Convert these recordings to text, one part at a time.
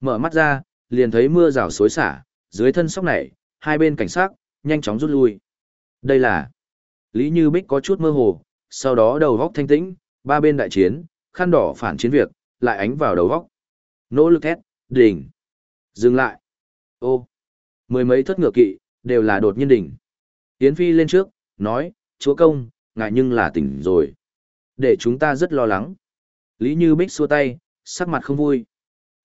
Mở mắt ra, liền thấy mưa rào xối xả, dưới thân sóc này, hai bên cảnh sát, nhanh chóng rút lui. Đây là... Lý Như Bích có chút mơ hồ, sau đó đầu góc thanh tĩnh, ba bên đại chiến, khăn đỏ phản chiến việc, lại ánh vào đầu góc. Nỗ lực thét, đỉnh. Dừng lại. Ô. Mười mấy thất ngựa kỵ, đều là đột nhiên đỉnh. Yến Phi lên trước, nói, chúa công, ngại nhưng là tỉnh rồi. Để chúng ta rất lo lắng. Lý Như Bích xua tay, sắc mặt không vui.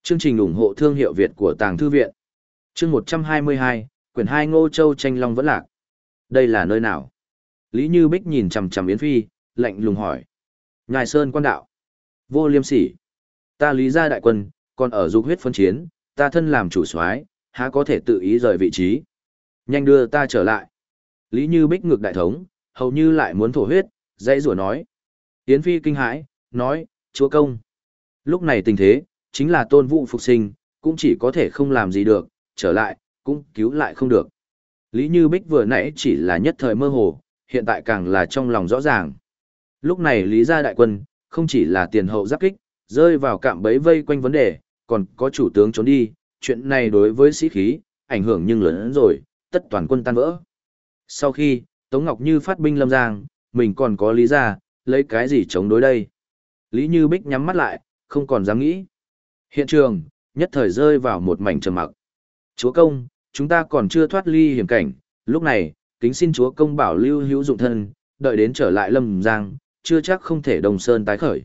Chương trình ủng hộ thương hiệu Việt của Tàng Thư Viện. Chương 122, quyển 2 Ngô Châu tranh long vẫn lạc. Đây là nơi nào? Lý Như Bích nhìn chằm chằm Yến Phi, lạnh lùng hỏi. Ngài Sơn quan đạo. Vô liêm sỉ. Ta lý gia đại quân, còn ở dục huyết phân chiến, ta thân làm chủ soái, há có thể tự ý rời vị trí. Nhanh đưa ta trở lại. Lý Như Bích ngược đại thống, hầu như lại muốn thổ huyết, dãy rủa nói. Yến Phi kinh hãi, nói, chúa công. Lúc này tình thế, chính là tôn vụ phục sinh, cũng chỉ có thể không làm gì được, trở lại, cũng cứu lại không được. Lý Như Bích vừa nãy chỉ là nhất thời mơ hồ, hiện tại càng là trong lòng rõ ràng. Lúc này Lý gia đại quân, không chỉ là tiền hậu giáp kích, rơi vào cạm bẫy vây quanh vấn đề, còn có chủ tướng trốn đi, chuyện này đối với sĩ khí, ảnh hưởng nhưng lớn hơn rồi, tất toàn quân tan vỡ. Sau khi, Tống Ngọc Như phát binh lâm giang, mình còn có lý gia, lấy cái gì chống đối đây? Lý Như Bích nhắm mắt lại, không còn dám nghĩ. Hiện trường, nhất thời rơi vào một mảnh trầm mặc. Chúa công, chúng ta còn chưa thoát ly hiểm cảnh, lúc này, kính xin chúa công bảo lưu hữu dụng thân, đợi đến trở lại lâm giang, chưa chắc không thể đồng sơn tái khởi.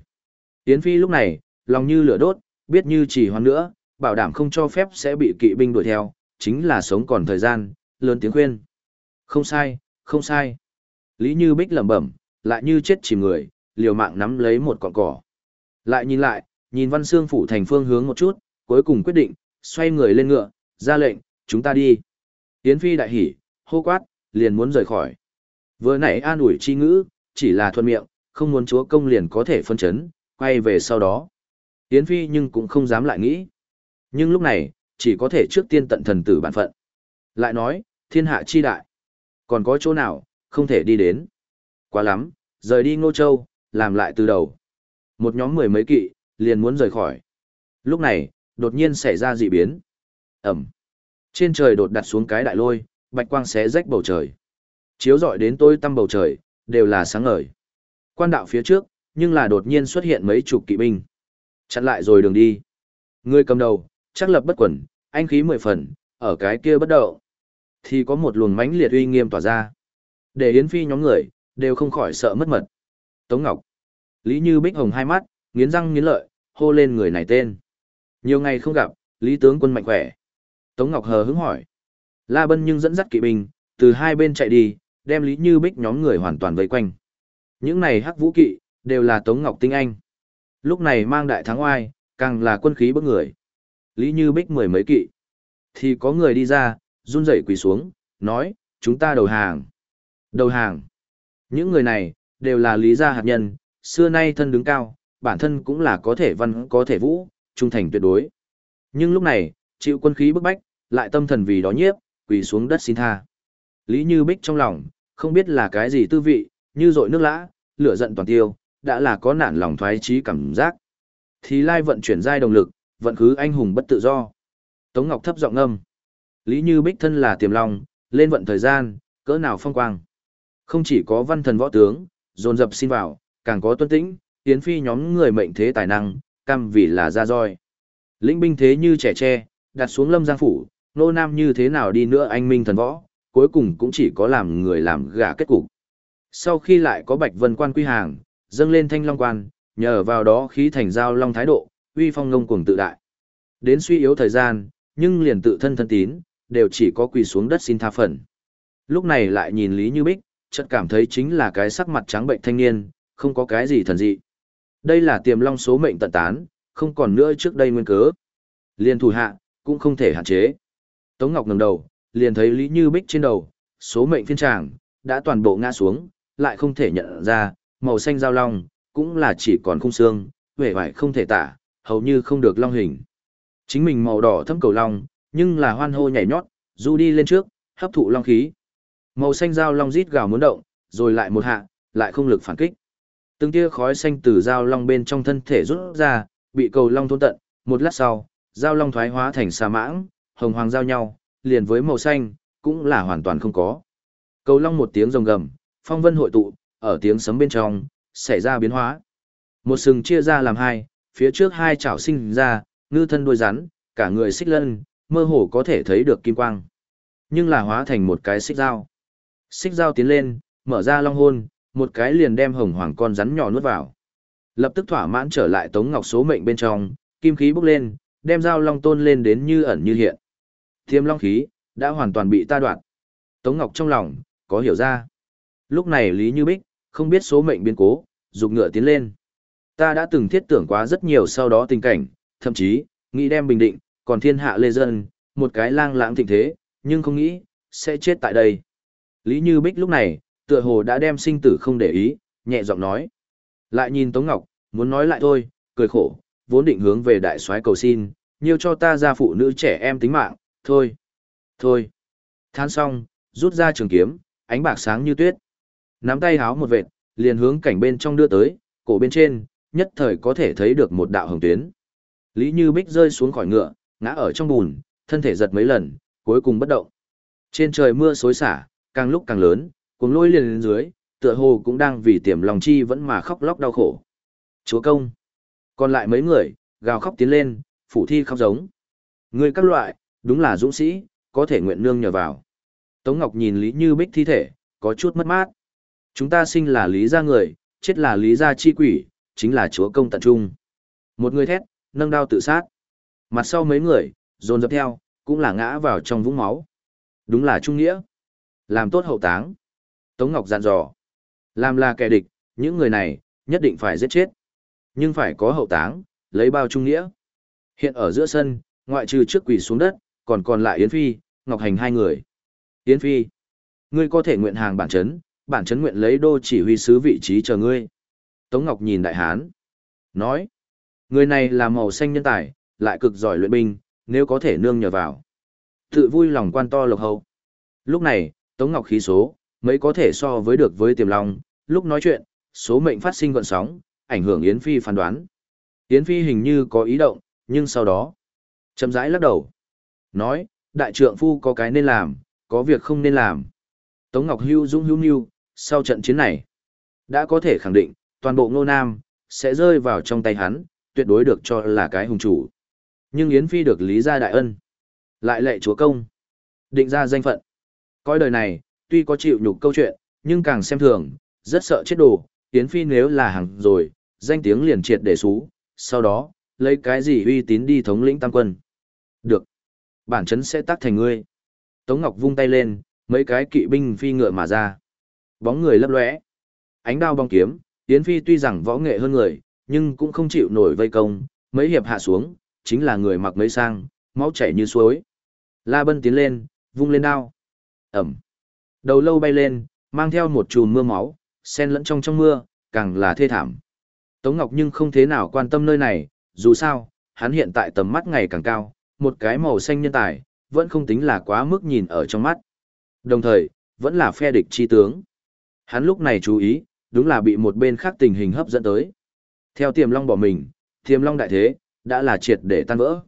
Yến Phi lúc này, lòng như lửa đốt, biết như chỉ hoan nữa, bảo đảm không cho phép sẽ bị kỵ binh đuổi theo, chính là sống còn thời gian, lớn tiếng khuyên. Không sai, không sai. Lý Như Bích lẩm bẩm, lại như chết chìm người, liều mạng nắm lấy một cọng cỏ. Lại nhìn lại, nhìn Văn Xương phủ thành phương hướng một chút, cuối cùng quyết định, xoay người lên ngựa, ra lệnh, chúng ta đi. Yến Phi đại hỉ, hô quát, liền muốn rời khỏi. Vừa nãy an ủi chi ngữ, chỉ là thuận miệng, không muốn chúa công liền có thể phân chấn, quay về sau đó. Yến Phi nhưng cũng không dám lại nghĩ. Nhưng lúc này, chỉ có thể trước tiên tận thần tử bản phận. Lại nói, thiên hạ chi đại. Còn có chỗ nào, không thể đi đến. Quá lắm, rời đi Ngô Châu, làm lại từ đầu. Một nhóm mười mấy kỵ, liền muốn rời khỏi. Lúc này, đột nhiên xảy ra dị biến. Ẩm. Trên trời đột đặt xuống cái đại lôi, bạch quang xé rách bầu trời. Chiếu rọi đến tôi tăm bầu trời, đều là sáng ngời. Quan đạo phía trước, nhưng là đột nhiên xuất hiện mấy chục kỵ binh. Chặn lại rồi đường đi. Người cầm đầu, chắc lập bất quẩn, anh khí mười phần, ở cái kia bất động. Thì có một luồng mãnh liệt uy nghiêm tỏa ra. Để Yến Phi nhóm người, đều không khỏi sợ mất mật. Tống Ngọc. Lý Như Bích Hồng hai mắt, nghiến răng nghiến lợi, hô lên người này tên. Nhiều ngày không gặp, Lý tướng quân mạnh khỏe. Tống Ngọc hờ hứng hỏi. La Bân nhưng dẫn dắt kỵ binh, từ hai bên chạy đi, đem Lý Như Bích nhóm người hoàn toàn vây quanh. Những này hắc vũ kỵ, đều là Tống Ngọc tinh anh. Lúc này mang đại thắng oai, càng là quân khí bức người. Lý Như Bích mười mấy kỵ. Thì có người đi ra, run rẩy quỳ xuống, nói, chúng ta đầu hàng. Đầu hàng. Những người này, đều là lý gia hạt nhân, xưa nay thân đứng cao, bản thân cũng là có thể văn có thể vũ, trung thành tuyệt đối. Nhưng lúc này, chịu quân khí bức bách, lại tâm thần vì đó nhiếp, quỳ xuống đất xin tha. Lý Như Bích trong lòng, không biết là cái gì tư vị, như dội nước lã, lửa giận toàn tiêu, đã là có nản lòng thoái trí cảm giác. Thì lai vận chuyển giai động lực, vận khứ anh hùng bất tự do. Tống Ngọc thấp giọng ngâm. Lý Như Bích thân là tiềm long, lên vận thời gian, cỡ nào phong quang. Không chỉ có văn thần võ tướng, dồn dập xin vào, càng có tuân tĩnh, tiến phi nhóm người mệnh thế tài năng, cam vì là ra roi. Lĩnh binh thế như trẻ tre, đặt xuống lâm giang phủ, nô nam như thế nào đi nữa anh minh thần võ, cuối cùng cũng chỉ có làm người làm gà kết cục. Sau khi lại có bạch vân quan quy hàng, dâng lên thanh long quan, nhờ vào đó khí thành giao long thái độ, uy phong ngông cuồng tự đại. Đến suy yếu thời gian, nhưng liền tự thân thân tín, đều chỉ có quỳ xuống đất xin tha phần. Lúc này lại nhìn Lý Như Bích, chợt cảm thấy chính là cái sắc mặt trắng bệnh thanh niên, không có cái gì thần dị. Đây là tiềm long số mệnh tận tán, không còn nữa trước đây nguyên cớ. Liên thủ hạ, cũng không thể hạn chế. Tống Ngọc ngẩng đầu, liền thấy Lý Như Bích trên đầu, số mệnh phiên tràng, đã toàn bộ ngã xuống, lại không thể nhận ra, màu xanh giao long, cũng là chỉ còn khung xương, vẻ vải không thể tả, hầu như không được long hình. Chính mình màu đỏ thâm cầu long, nhưng là hoan hô nhảy nhót, du đi lên trước, hấp thụ long khí. Màu xanh dao long rít gào muốn động, rồi lại một hạ, lại không lực phản kích. Từng tia khói xanh từ dao long bên trong thân thể rút ra, bị cầu long thôn tận, một lát sau, Giao long thoái hóa thành xà mãng, hồng hoàng giao nhau, liền với màu xanh, cũng là hoàn toàn không có. Cầu long một tiếng rồng gầm, phong vân hội tụ, ở tiếng sấm bên trong, xảy ra biến hóa. Một sừng chia ra làm hai, phía trước hai chảo sinh ra, ngư thân đuôi rắn, cả người xích lân, mơ hồ có thể thấy được kim quang. Nhưng là hóa thành một cái xích dao. Xích dao tiến lên, mở ra long hôn, một cái liền đem hồng hoàng con rắn nhỏ nuốt vào. Lập tức thỏa mãn trở lại Tống Ngọc số mệnh bên trong, kim khí bốc lên, đem dao long tôn lên đến như ẩn như hiện. Thiêm long khí, đã hoàn toàn bị ta đoạn. Tống Ngọc trong lòng, có hiểu ra. Lúc này Lý Như Bích, không biết số mệnh biến cố, dục ngựa tiến lên. Ta đã từng thiết tưởng quá rất nhiều sau đó tình cảnh, thậm chí, nghĩ đem bình định, còn thiên hạ lê dân, một cái lang lãng thịnh thế, nhưng không nghĩ, sẽ chết tại đây. Lý Như Bích lúc này, tựa hồ đã đem sinh tử không để ý, nhẹ giọng nói. Lại nhìn Tống Ngọc, muốn nói lại thôi, cười khổ, vốn định hướng về đại soái cầu xin, nhiều cho ta ra phụ nữ trẻ em tính mạng, thôi, thôi. Than xong, rút ra trường kiếm, ánh bạc sáng như tuyết. Nắm tay háo một vệt, liền hướng cảnh bên trong đưa tới, cổ bên trên, nhất thời có thể thấy được một đạo hồng tuyến. Lý Như Bích rơi xuống khỏi ngựa, ngã ở trong bùn, thân thể giật mấy lần, cuối cùng bất động. Trên trời mưa xối xả, càng lúc càng lớn, cuồng lôi liền lên dưới, tựa hồ cũng đang vì tiềm lòng chi vẫn mà khóc lóc đau khổ. Chúa công. Còn lại mấy người, gào khóc tiến lên, phủ thi khóc giống. Người các loại, đúng là dũng sĩ, có thể nguyện nương nhờ vào. Tống Ngọc nhìn Lý Như Bích thi thể, có chút mất mát. Chúng ta sinh là Lý gia người, chết là Lý gia chi quỷ, chính là chúa công tận trung. Một người thét, nâng đao tự sát. Mặt sau mấy người, dồn dập theo, cũng là ngã vào trong vũng máu. Đúng là trung nghĩa. Làm tốt hậu táng. Tống Ngọc dặn dò. Làm là kẻ địch, những người này, nhất định phải giết chết. Nhưng phải có hậu táng, lấy bao trung nghĩa. Hiện ở giữa sân, ngoại trừ trước quỷ xuống đất, còn còn lại Yến Phi, Ngọc Hành hai người. Yến Phi, ngươi có thể nguyện hàng bản chấn, bản chấn nguyện lấy đô chỉ huy sứ vị trí chờ ngươi. Tống Ngọc nhìn đại hán. Nói, người này là màu xanh nhân tài, lại cực giỏi luyện binh, nếu có thể nương nhờ vào. Tự vui lòng quan to lộc hậu. Lúc này, Tống Ngọc khí số, mấy có thể so với được với tiềm long, lúc nói chuyện, số mệnh phát sinh gọn sóng, ảnh hưởng Yến Phi phán đoán. Yến Phi hình như có ý động, nhưng sau đó, chậm rãi lắc đầu. Nói, đại trượng phu có cái nên làm, có việc không nên làm. Tống Ngọc Hưu dũng hưu nưu, sau trận chiến này, đã có thể khẳng định, toàn bộ ngô nam, sẽ rơi vào trong tay hắn, tuyệt đối được cho là cái hùng chủ. Nhưng Yến Phi được lý gia đại ân, lại lệ chúa công, định ra danh phận. Coi đời này, tuy có chịu nhục câu chuyện, nhưng càng xem thường, rất sợ chết đồ, Yến Phi nếu là hàng rồi, danh tiếng liền triệt để xú, sau đó, lấy cái gì uy tín đi thống lĩnh tam quân. Được. Bản chấn sẽ tác thành ngươi. Tống Ngọc vung tay lên, mấy cái kỵ binh phi ngựa mà ra. Bóng người lấp lóe. Ánh đao bong kiếm, Yến Phi tuy rằng võ nghệ hơn người, nhưng cũng không chịu nổi vây công, mấy hiệp hạ xuống, chính là người mặc mấy sang, máu chảy như suối. La Bân tiến lên, vung lên đao. Ẩm. Đầu lâu bay lên, mang theo một chùm mưa máu, xen lẫn trong trong mưa, càng là thê thảm. Tống Ngọc nhưng không thế nào quan tâm nơi này, dù sao, hắn hiện tại tầm mắt ngày càng cao, một cái màu xanh nhân tài, vẫn không tính là quá mức nhìn ở trong mắt. Đồng thời, vẫn là phe địch chi tướng. Hắn lúc này chú ý, đúng là bị một bên khác tình hình hấp dẫn tới. Theo tiềm long bỏ mình, tiềm long đại thế, đã là triệt để tan vỡ.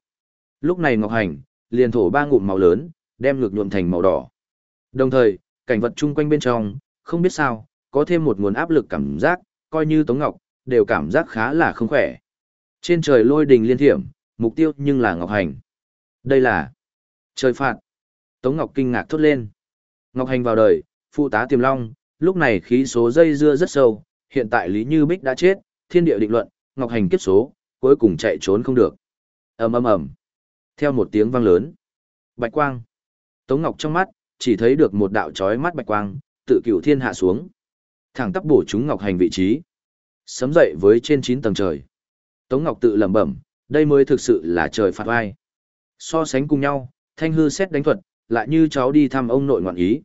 Lúc này Ngọc Hành, liền thổ ba ngụm màu lớn, đem ngược nhuộm thành màu đỏ. Đồng thời, cảnh vật chung quanh bên trong, không biết sao, có thêm một nguồn áp lực cảm giác, coi như Tống Ngọc, đều cảm giác khá là không khỏe. Trên trời lôi đình liên thiểm, mục tiêu nhưng là Ngọc Hành. Đây là trời phạt. Tống Ngọc kinh ngạc thốt lên. Ngọc Hành vào đời, phụ tá tiềm long, lúc này khí số dây dưa rất sâu, hiện tại Lý Như Bích đã chết, thiên địa định luận, Ngọc Hành kiếp số, cuối cùng chạy trốn không được. ầm ầm ầm. Theo một tiếng vang lớn, bạch quang. Tống Ngọc trong mắt, chỉ thấy được một đạo chói mắt bạch quang, tự cửu thiên hạ xuống. Thẳng tắp bổ chúng Ngọc Hành vị trí. Sấm dậy với trên 9 tầng trời. Tống Ngọc tự lẩm bẩm, đây mới thực sự là trời phạt vai. So sánh cùng nhau, thanh hư xét đánh thuật, lại như cháu đi thăm ông nội ngoạn ý.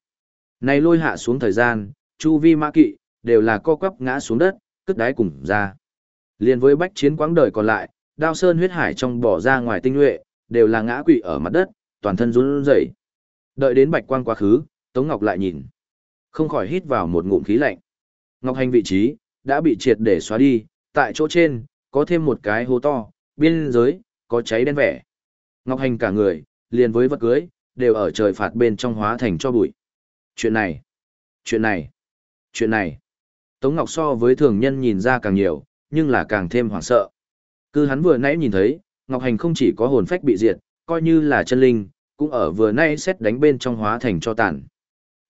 Này lôi hạ xuống thời gian, chu vi ma kỵ, đều là co quắp ngã xuống đất, cất đáy cùng ra. Liên với bách chiến quãng đời còn lại, đao sơn huyết hải trong bỏ ra ngoài tinh nhuệ, đều là ngã quỵ ở mặt đất, toàn thân run rẩy. Đợi đến bạch quang quá khứ, Tống Ngọc lại nhìn. Không khỏi hít vào một ngụm khí lạnh. Ngọc Hành vị trí, đã bị triệt để xóa đi, tại chỗ trên, có thêm một cái hố to, biên giới, có cháy đen vẻ. Ngọc Hành cả người, liền với vật cưới, đều ở trời phạt bên trong hóa thành cho bụi. Chuyện này, chuyện này, chuyện này. Tống Ngọc so với thường nhân nhìn ra càng nhiều, nhưng là càng thêm hoảng sợ. Cứ hắn vừa nãy nhìn thấy, Ngọc Hành không chỉ có hồn phách bị diệt, coi như là chân linh, cũng ở vừa nãy xét đánh bên trong hóa thành cho tàn.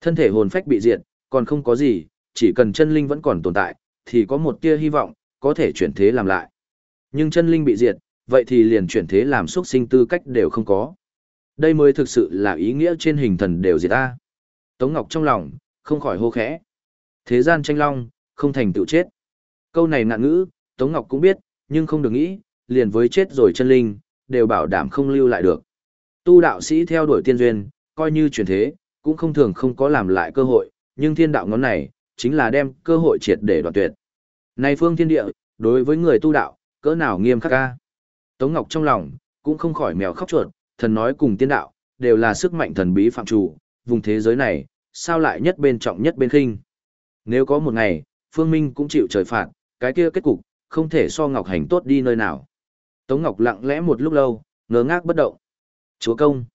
Thân thể hồn phách bị diệt, còn không có gì, chỉ cần chân linh vẫn còn tồn tại, thì có một tia hy vọng, có thể chuyển thế làm lại. Nhưng chân linh bị diệt, vậy thì liền chuyển thế làm xuất sinh tư cách đều không có. Đây mới thực sự là ý nghĩa trên hình thần đều diệt ta. Tống Ngọc trong lòng, không khỏi hô khẽ. Thế gian tranh long, không thành tựu chết. Câu này nạn ngữ, Tống Ngọc cũng biết, nhưng không được nghĩ, liền với chết rồi chân linh, đều bảo đảm không lưu lại được. Tu đạo sĩ theo đuổi tiên duyên, coi như chuyển thế, cũng không thường không có làm lại cơ hội, nhưng thiên đạo ngón này, chính là đem cơ hội triệt để đoạt tuyệt. Này phương thiên địa, đối với người tu đạo, cỡ nào nghiêm khắc ca. Tống Ngọc trong lòng, cũng không khỏi mèo khóc chuột, thần nói cùng tiên đạo, đều là sức mạnh thần bí phạm chủ, vùng thế giới này, sao lại nhất bên trọng nhất bên khinh. Nếu có một ngày, Phương Minh cũng chịu trời phạt, cái kia kết cục, không thể so Ngọc Hành tốt đi nơi nào. Tống Ngọc lặng lẽ một lúc lâu, ngơ ngác bất động. Chúa công.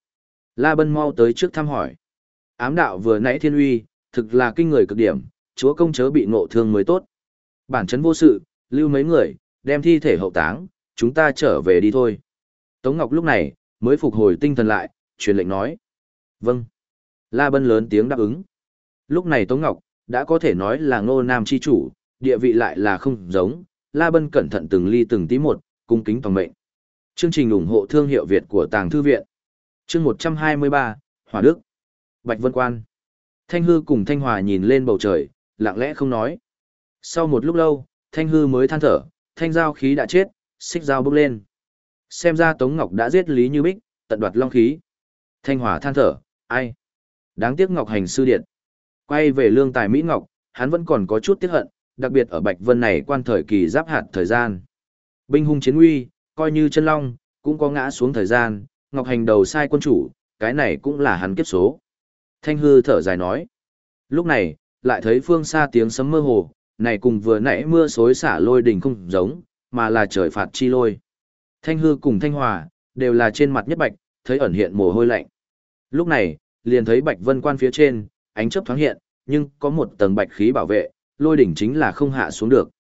La Bân mau tới trước thăm hỏi. Ám đạo vừa nãy thiên uy, thực là kinh người cực điểm, chúa công chớ bị ngộ thương mới tốt. Bản chấn vô sự, lưu mấy người, đem thi thể hậu táng, chúng ta trở về đi thôi. Tống Ngọc lúc này, mới phục hồi tinh thần lại, truyền lệnh nói. Vâng. La Bân lớn tiếng đáp ứng. Lúc này Tống Ngọc, đã có thể nói là ngô nam chi chủ, địa vị lại là không giống, La Bân cẩn thận từng ly từng tí một, cung kính toàn mệnh. Chương trình ủng hộ thương hiệu Việt của Tàng Thư Viện. Chương 123, Hòa Đức. Bạch Vân Quan. Thanh Hư cùng Thanh Hòa nhìn lên bầu trời, lặng lẽ không nói. Sau một lúc lâu, Thanh Hư mới than thở, thanh giao khí đã chết, xích dao bốc lên. Xem ra Tống Ngọc đã giết Lý Như Bích, tận đoạt long khí. Thanh Hòa than thở, ai? Đáng tiếc Ngọc hành sư điện. Quay về lương tài Mỹ Ngọc, hắn vẫn còn có chút tiếc hận, đặc biệt ở Bạch Vân này quan thời kỳ giáp hạt thời gian. Binh hung chiến uy, coi như chân long, cũng có ngã xuống thời gian, Ngọc hành đầu sai quân chủ, cái này cũng là hắn kiếp số. Thanh hư thở dài nói. Lúc này, lại thấy phương xa tiếng sấm mơ hồ, này cùng vừa nãy mưa xối xả lôi đỉnh không giống, mà là trời phạt chi lôi. Thanh hư cùng thanh hòa, đều là trên mặt nhất bạch, thấy ẩn hiện mồ hôi lạnh. Lúc này, liền thấy bạch vân quan phía trên, ánh chớp thoáng hiện, nhưng có một tầng bạch khí bảo vệ, lôi đỉnh chính là không hạ xuống được.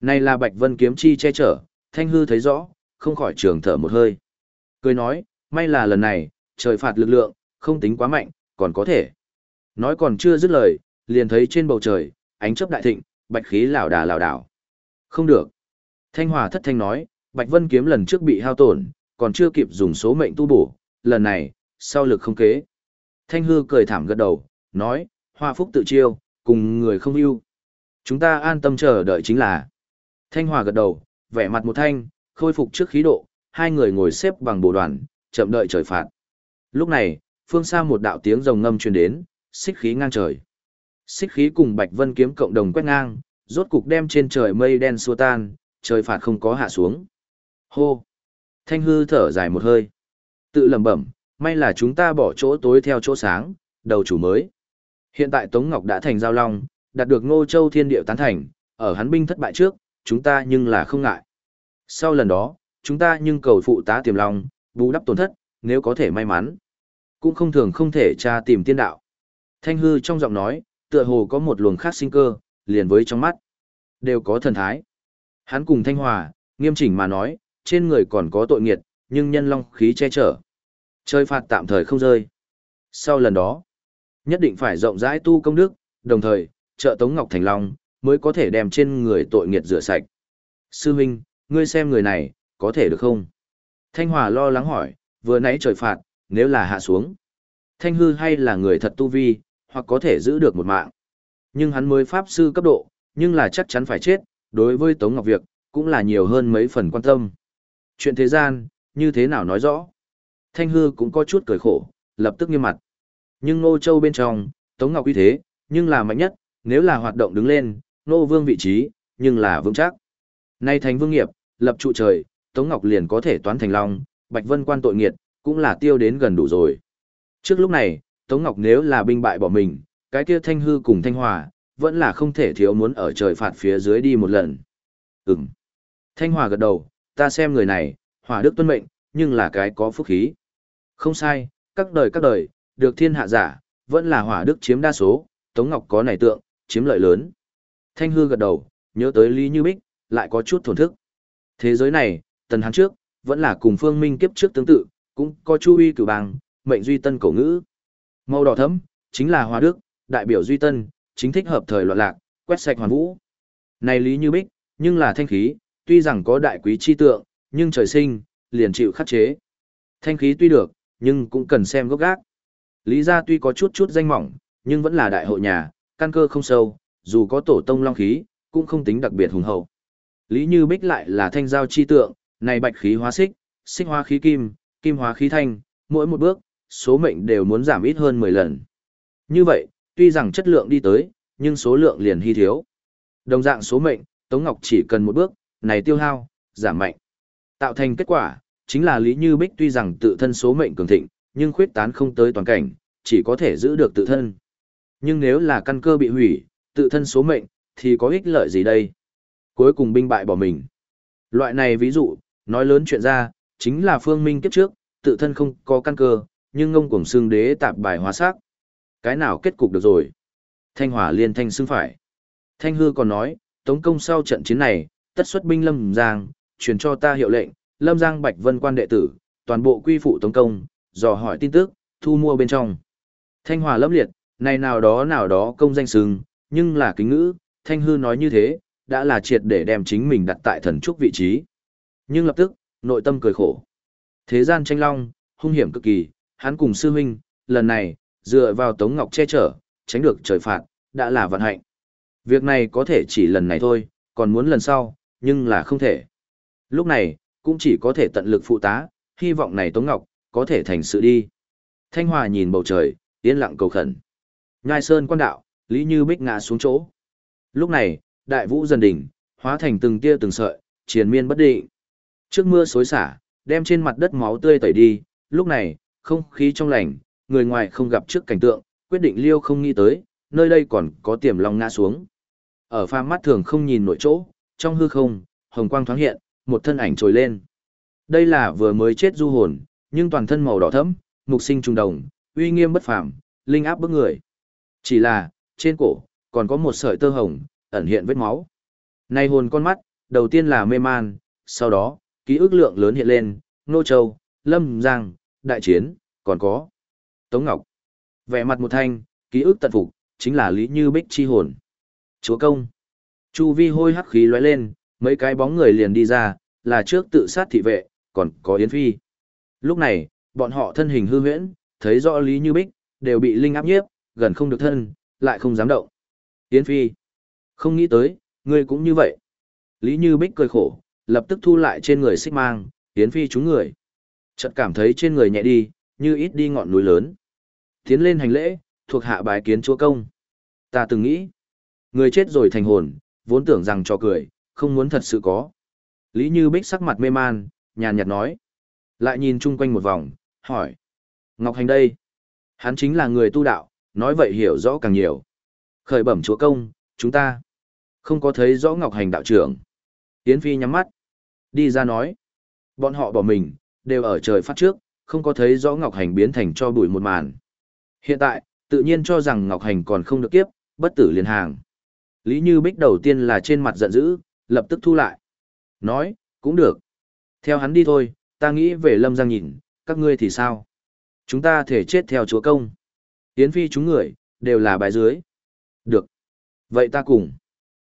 Này là bạch vân kiếm chi che chở, thanh hư thấy rõ, không khỏi trường thở một hơi. Cười nói, may là lần này, trời phạt lực lượng, không tính quá mạnh, còn có thể. Nói còn chưa dứt lời, liền thấy trên bầu trời, ánh chớp đại thịnh, bạch khí lảo đà lảo đảo. Không được. Thanh Hòa thất thanh nói, Bạch Vân kiếm lần trước bị hao tổn, còn chưa kịp dùng số mệnh tu bổ, lần này, sau lực không kế. Thanh hư cười thảm gật đầu, nói, hoa phúc tự chiêu, cùng người không yêu. Chúng ta an tâm chờ đợi chính là. Thanh Hòa gật đầu, vẻ mặt một thanh, khôi phục trước khí độ, hai người ngồi xếp bằng bồ đoàn, chậm đợi trời phạt. Lúc này, phương xa một đạo tiếng rồng ngâm truyền đến, xích khí ngang trời. Xích khí cùng Bạch Vân kiếm cộng đồng quét ngang, rốt cục đem trên trời mây đen xua tan, trời phạt không có hạ xuống. Hô! Thanh hư thở dài một hơi. Tự lẩm bẩm, may là chúng ta bỏ chỗ tối theo chỗ sáng, đầu chủ mới. Hiện tại Tống Ngọc đã thành giao long, đạt được Ngô Châu Thiên Điệu tán thành, ở hắn binh thất bại trước, chúng ta nhưng là không ngại. Sau lần đó, chúng ta nhưng cầu phụ tá tiềm long, bù đắp tổn thất, nếu có thể may mắn. Cũng không thường không thể tra tìm tiên đạo. Thanh hư trong giọng nói, tựa hồ có một luồng khác sinh cơ, liền với trong mắt. Đều có thần thái. Hắn cùng Thanh Hòa, nghiêm chỉnh mà nói, trên người còn có tội nghiệt, nhưng nhân long khí che chở. Chơi phạt tạm thời không rơi. Sau lần đó, nhất định phải rộng rãi tu công đức, đồng thời, trợ Tống Ngọc Thành Long, mới có thể đem trên người tội nghiệt rửa sạch. Sư Minh, ngươi xem người này, có thể được không? Thanh Hòa lo lắng hỏi, vừa nãy trời phạt, nếu là hạ xuống. Thanh hư hay là người thật tu vi, hoặc có thể giữ được một mạng. Nhưng hắn mới pháp sư cấp độ, nhưng là chắc chắn phải chết, đối với Tống Ngọc Việc, cũng là nhiều hơn mấy phần quan tâm. Chuyện thế gian, như thế nào nói rõ? Thanh hư cũng có chút cười khổ, lập tức nghiêm mặt. Nhưng Ngô Châu bên trong, Tống Ngọc uy thế, nhưng là mạnh nhất, nếu là hoạt động đứng lên, Ngô Vương vị trí, nhưng là vững chắc. Nay thành vương nghiệp, lập trụ trời, Tống Ngọc liền có thể toán thành long, Bạch Vân quan tội nghiệt, cũng là tiêu đến gần đủ rồi. Trước lúc này, Tống Ngọc nếu là binh bại bỏ mình, cái kia Thanh Hư cùng Thanh Hòa, vẫn là không thể thiếu muốn ở trời phạt phía dưới đi một lần. Ừm. Thanh Hòa gật đầu, ta xem người này, hỏa đức tuân mệnh, nhưng là cái có phúc khí. Không sai, các đời các đời, được thiên hạ giả, vẫn là hỏa đức chiếm đa số, Tống Ngọc có nảy tượng, chiếm lợi lớn. Thanh hư gật đầu, nhớ tới Lý Như Bích, lại có chút thổn thức. Thế giới này, tần hán trước, vẫn là cùng phương minh kiếp trước tương tự, cũng có chu uy cử bang, mệnh duy tân cổ ngữ. Màu đỏ thấm, chính là hòa đức, đại biểu duy tân, chính thích hợp thời loạn lạc, quét sạch hoàn vũ. Này Lý Như Bích, nhưng là thanh khí, tuy rằng có đại quý chi tượng, nhưng trời sinh, liền chịu khắc chế. Thanh khí tuy được, nhưng cũng cần xem gốc gác. Lý gia tuy có chút chút danh mỏng, nhưng vẫn là đại hộ nhà, căn cơ không sâu, dù có tổ tông long khí, cũng không tính đặc biệt hùng hậu. Lý Như Bích lại là thanh giao chi tượng, này bạch khí hóa xích, xích hóa khí kim, kim hóa khí thanh, mỗi một bước, số mệnh đều muốn giảm ít hơn 10 lần. Như vậy, tuy rằng chất lượng đi tới, nhưng số lượng liền hy thiếu. Đồng dạng số mệnh, Tống Ngọc chỉ cần một bước, này tiêu hao, giảm mạnh. Tạo thành kết quả, chính là Lý Như Bích tuy rằng tự thân số mệnh cường thịnh, nhưng khuyết tán không tới toàn cảnh, chỉ có thể giữ được tự thân. Nhưng nếu là căn cơ bị hủy, tự thân số mệnh, thì có ích lợi gì đây? Cuối cùng binh bại bỏ mình. Loại này ví dụ, nói lớn chuyện ra, chính là phương minh kiếp trước, tự thân không có căn cơ, nhưng ngông cuồng xương đế tạp bài hóa sắc. Cái nào kết cục được rồi? Thanh hỏa liên thanh xưng phải. Thanh hư còn nói, tống công sau trận chiến này, tất xuất binh lâm giang, truyền cho ta hiệu lệnh, lâm giang bạch vân quan đệ tử, toàn bộ quy phụ tống công, dò hỏi tin tức, thu mua bên trong. Thanh hòa lâm liệt, này nào đó nào đó công danh sừng, nhưng là kính ngữ, thanh hư nói như thế, đã là triệt để đem chính mình đặt tại thần trúc vị trí. Nhưng lập tức, nội tâm cười khổ. Thế gian tranh long, hung hiểm cực kỳ, hắn cùng sư huynh, lần này, dựa vào Tống Ngọc che chở, tránh được trời phạt, đã là vận hạnh. Việc này có thể chỉ lần này thôi, còn muốn lần sau, nhưng là không thể. Lúc này, cũng chỉ có thể tận lực phụ tá, hy vọng này Tống Ngọc, có thể thành sự đi. Thanh Hòa nhìn bầu trời, yên lặng cầu khẩn. Nhai Sơn quan đạo, Lý Như Bích ngã xuống chỗ. Lúc này, đại vũ dần đỉnh, hóa thành từng tia từng sợi, triền miên bất định. Trước mưa xối xả, đem trên mặt đất máu tươi tẩy đi, lúc này, không khí trong lành, người ngoài không gặp trước cảnh tượng, quyết định liêu không nghĩ tới, nơi đây còn có tiềm long ngã xuống. Ở pha mắt thường không nhìn nổi chỗ, trong hư không, hồng quang thoáng hiện, một thân ảnh trồi lên. Đây là vừa mới chết du hồn, nhưng toàn thân màu đỏ thẫm, mục sinh trùng đồng, uy nghiêm bất phàm, linh áp bức người. Chỉ là, trên cổ, còn có một sợi tơ hồng, ẩn hiện vết máu. Này hồn con mắt, đầu tiên là mê man, sau đó, ký ức lượng lớn hiện lên, Nô Châu, Lâm Giang, Đại Chiến, còn có Tống Ngọc. Vẻ mặt một thanh, ký ức tận phục, chính là Lý Như Bích chi hồn. Chúa công. Chu vi hôi hắc khí lóe lên, mấy cái bóng người liền đi ra, là trước tự sát thị vệ, còn có Yến Phi. Lúc này, bọn họ thân hình hư huyễn, thấy rõ Lý Như Bích, đều bị linh áp nhiếp, gần không được thân, lại không dám động. Yến Phi. Không nghĩ tới, ngươi cũng như vậy. Lý Như Bích cười khổ, lập tức thu lại trên người xích mang, tiến Phi chúng người. Chợt cảm thấy trên người nhẹ đi, như ít đi ngọn núi lớn. Tiến lên hành lễ, thuộc hạ bái kiến chúa công. Ta từng nghĩ, người chết rồi thành hồn, vốn tưởng rằng cho cười, không muốn thật sự có. Lý Như Bích sắc mặt mê man, nhàn nhạt nói. Lại nhìn chung quanh một vòng, hỏi. Ngọc Hành đây. Hắn chính là người tu đạo, nói vậy hiểu rõ càng nhiều. Khởi bẩm chúa công, chúng ta không có thấy rõ Ngọc Hành đạo trưởng. Yến Phi nhắm mắt, đi ra nói. Bọn họ bỏ mình, đều ở trời phát trước, không có thấy rõ Ngọc Hành biến thành cho bụi một màn. Hiện tại, tự nhiên cho rằng Ngọc Hành còn không được kiếp, bất tử liền hàng. Lý Như Bích đầu tiên là trên mặt giận dữ, lập tức thu lại. Nói, cũng được. Theo hắn đi thôi, ta nghĩ về Lâm Giang nhìn, các ngươi thì sao? Chúng ta thể chết theo chúa công. Yến Phi chúng người, đều là bài dưới. Được. Vậy ta cùng.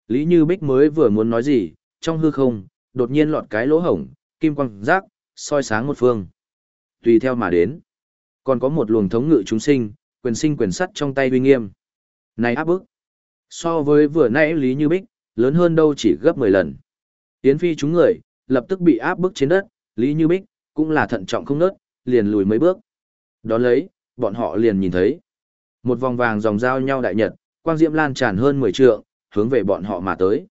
Lý Như Bích mới vừa muốn nói gì, trong hư không, đột nhiên lọt cái lỗ hổng, kim quang rác, soi sáng một phương. Tùy theo mà đến. Còn có một luồng thống ngự chúng sinh, quyền sinh quyền sắt trong tay uy nghiêm. Này áp bức. So với vừa nãy Lý Như Bích, lớn hơn đâu chỉ gấp 10 lần. Tiến phi chúng người, lập tức bị áp bức trên đất, Lý Như Bích, cũng là thận trọng không nớt, liền lùi mấy bước. Đón lấy, bọn họ liền nhìn thấy. Một vòng vàng dòng giao nhau đại nhật, quang diễm lan tràn hơn 10 trượng, hướng về bọn họ mà tới.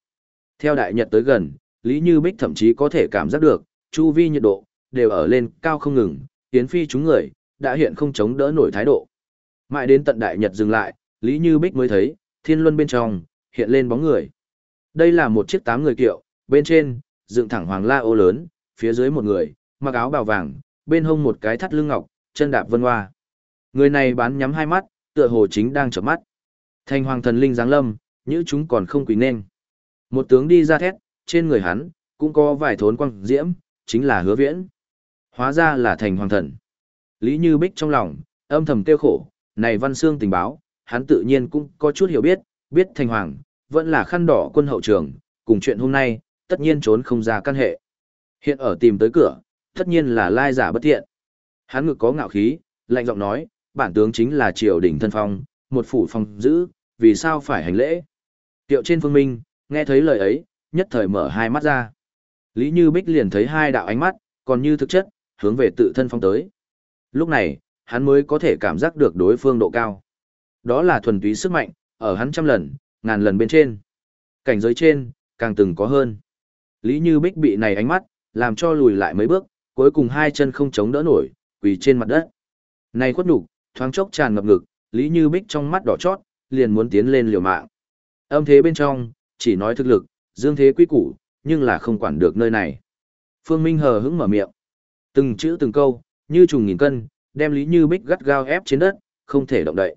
Theo đại nhật tới gần, Lý Như Bích thậm chí có thể cảm giác được, chu vi nhiệt độ, đều ở lên cao không ngừng, tiến phi chúng người, đã hiện không chống đỡ nổi thái độ. Mãi đến tận đại nhật dừng lại, Lý Như Bích mới thấy, thiên luân bên trong, hiện lên bóng người. Đây là một chiếc tám người kiệu, bên trên, dựng thẳng hoàng la ô lớn, phía dưới một người, mặc áo bào vàng, bên hông một cái thắt lưng ngọc, chân đạp vân hoa. Người này bán nhắm hai mắt, tựa hồ chính đang chợp mắt. Thanh hoàng thần linh giáng lâm, như chúng còn không quỳ nên. Một tướng đi ra thét, trên người hắn, cũng có vài thốn quang diễm, chính là hứa viễn. Hóa ra là thành hoàng thần. Lý Như Bích trong lòng, âm thầm tiêu khổ, này văn xương tình báo, hắn tự nhiên cũng có chút hiểu biết, biết thành hoàng, vẫn là khăn đỏ quân hậu trường, cùng chuyện hôm nay, tất nhiên trốn không ra căn hệ. Hiện ở tìm tới cửa, tất nhiên là lai giả bất thiện. Hắn ngực có ngạo khí, lạnh giọng nói, bản tướng chính là triều đình thân phong, một phủ phong giữ, vì sao phải hành lễ. Tiệu trên phương minh, nghe thấy lời ấy, nhất thời mở hai mắt ra. Lý Như Bích liền thấy hai đạo ánh mắt, còn như thực chất, hướng về tự thân phong tới. Lúc này, hắn mới có thể cảm giác được đối phương độ cao. Đó là thuần túy sức mạnh, ở hắn trăm lần, ngàn lần bên trên. Cảnh giới trên, càng từng có hơn. Lý Như Bích bị này ánh mắt, làm cho lùi lại mấy bước, cuối cùng hai chân không chống đỡ nổi, quỳ trên mặt đất. Này khuất nhục, thoáng chốc tràn ngập ngực, Lý Như Bích trong mắt đỏ chót, liền muốn tiến lên liều mạng. Âm thế bên trong, chỉ nói thực lực, dương thế quy củ, nhưng là không quản được nơi này. Phương Minh hờ hững mở miệng. Từng chữ từng câu, như trùng nghìn cân, đem Lý Như Bích gắt gao ép trên đất, không thể động đậy.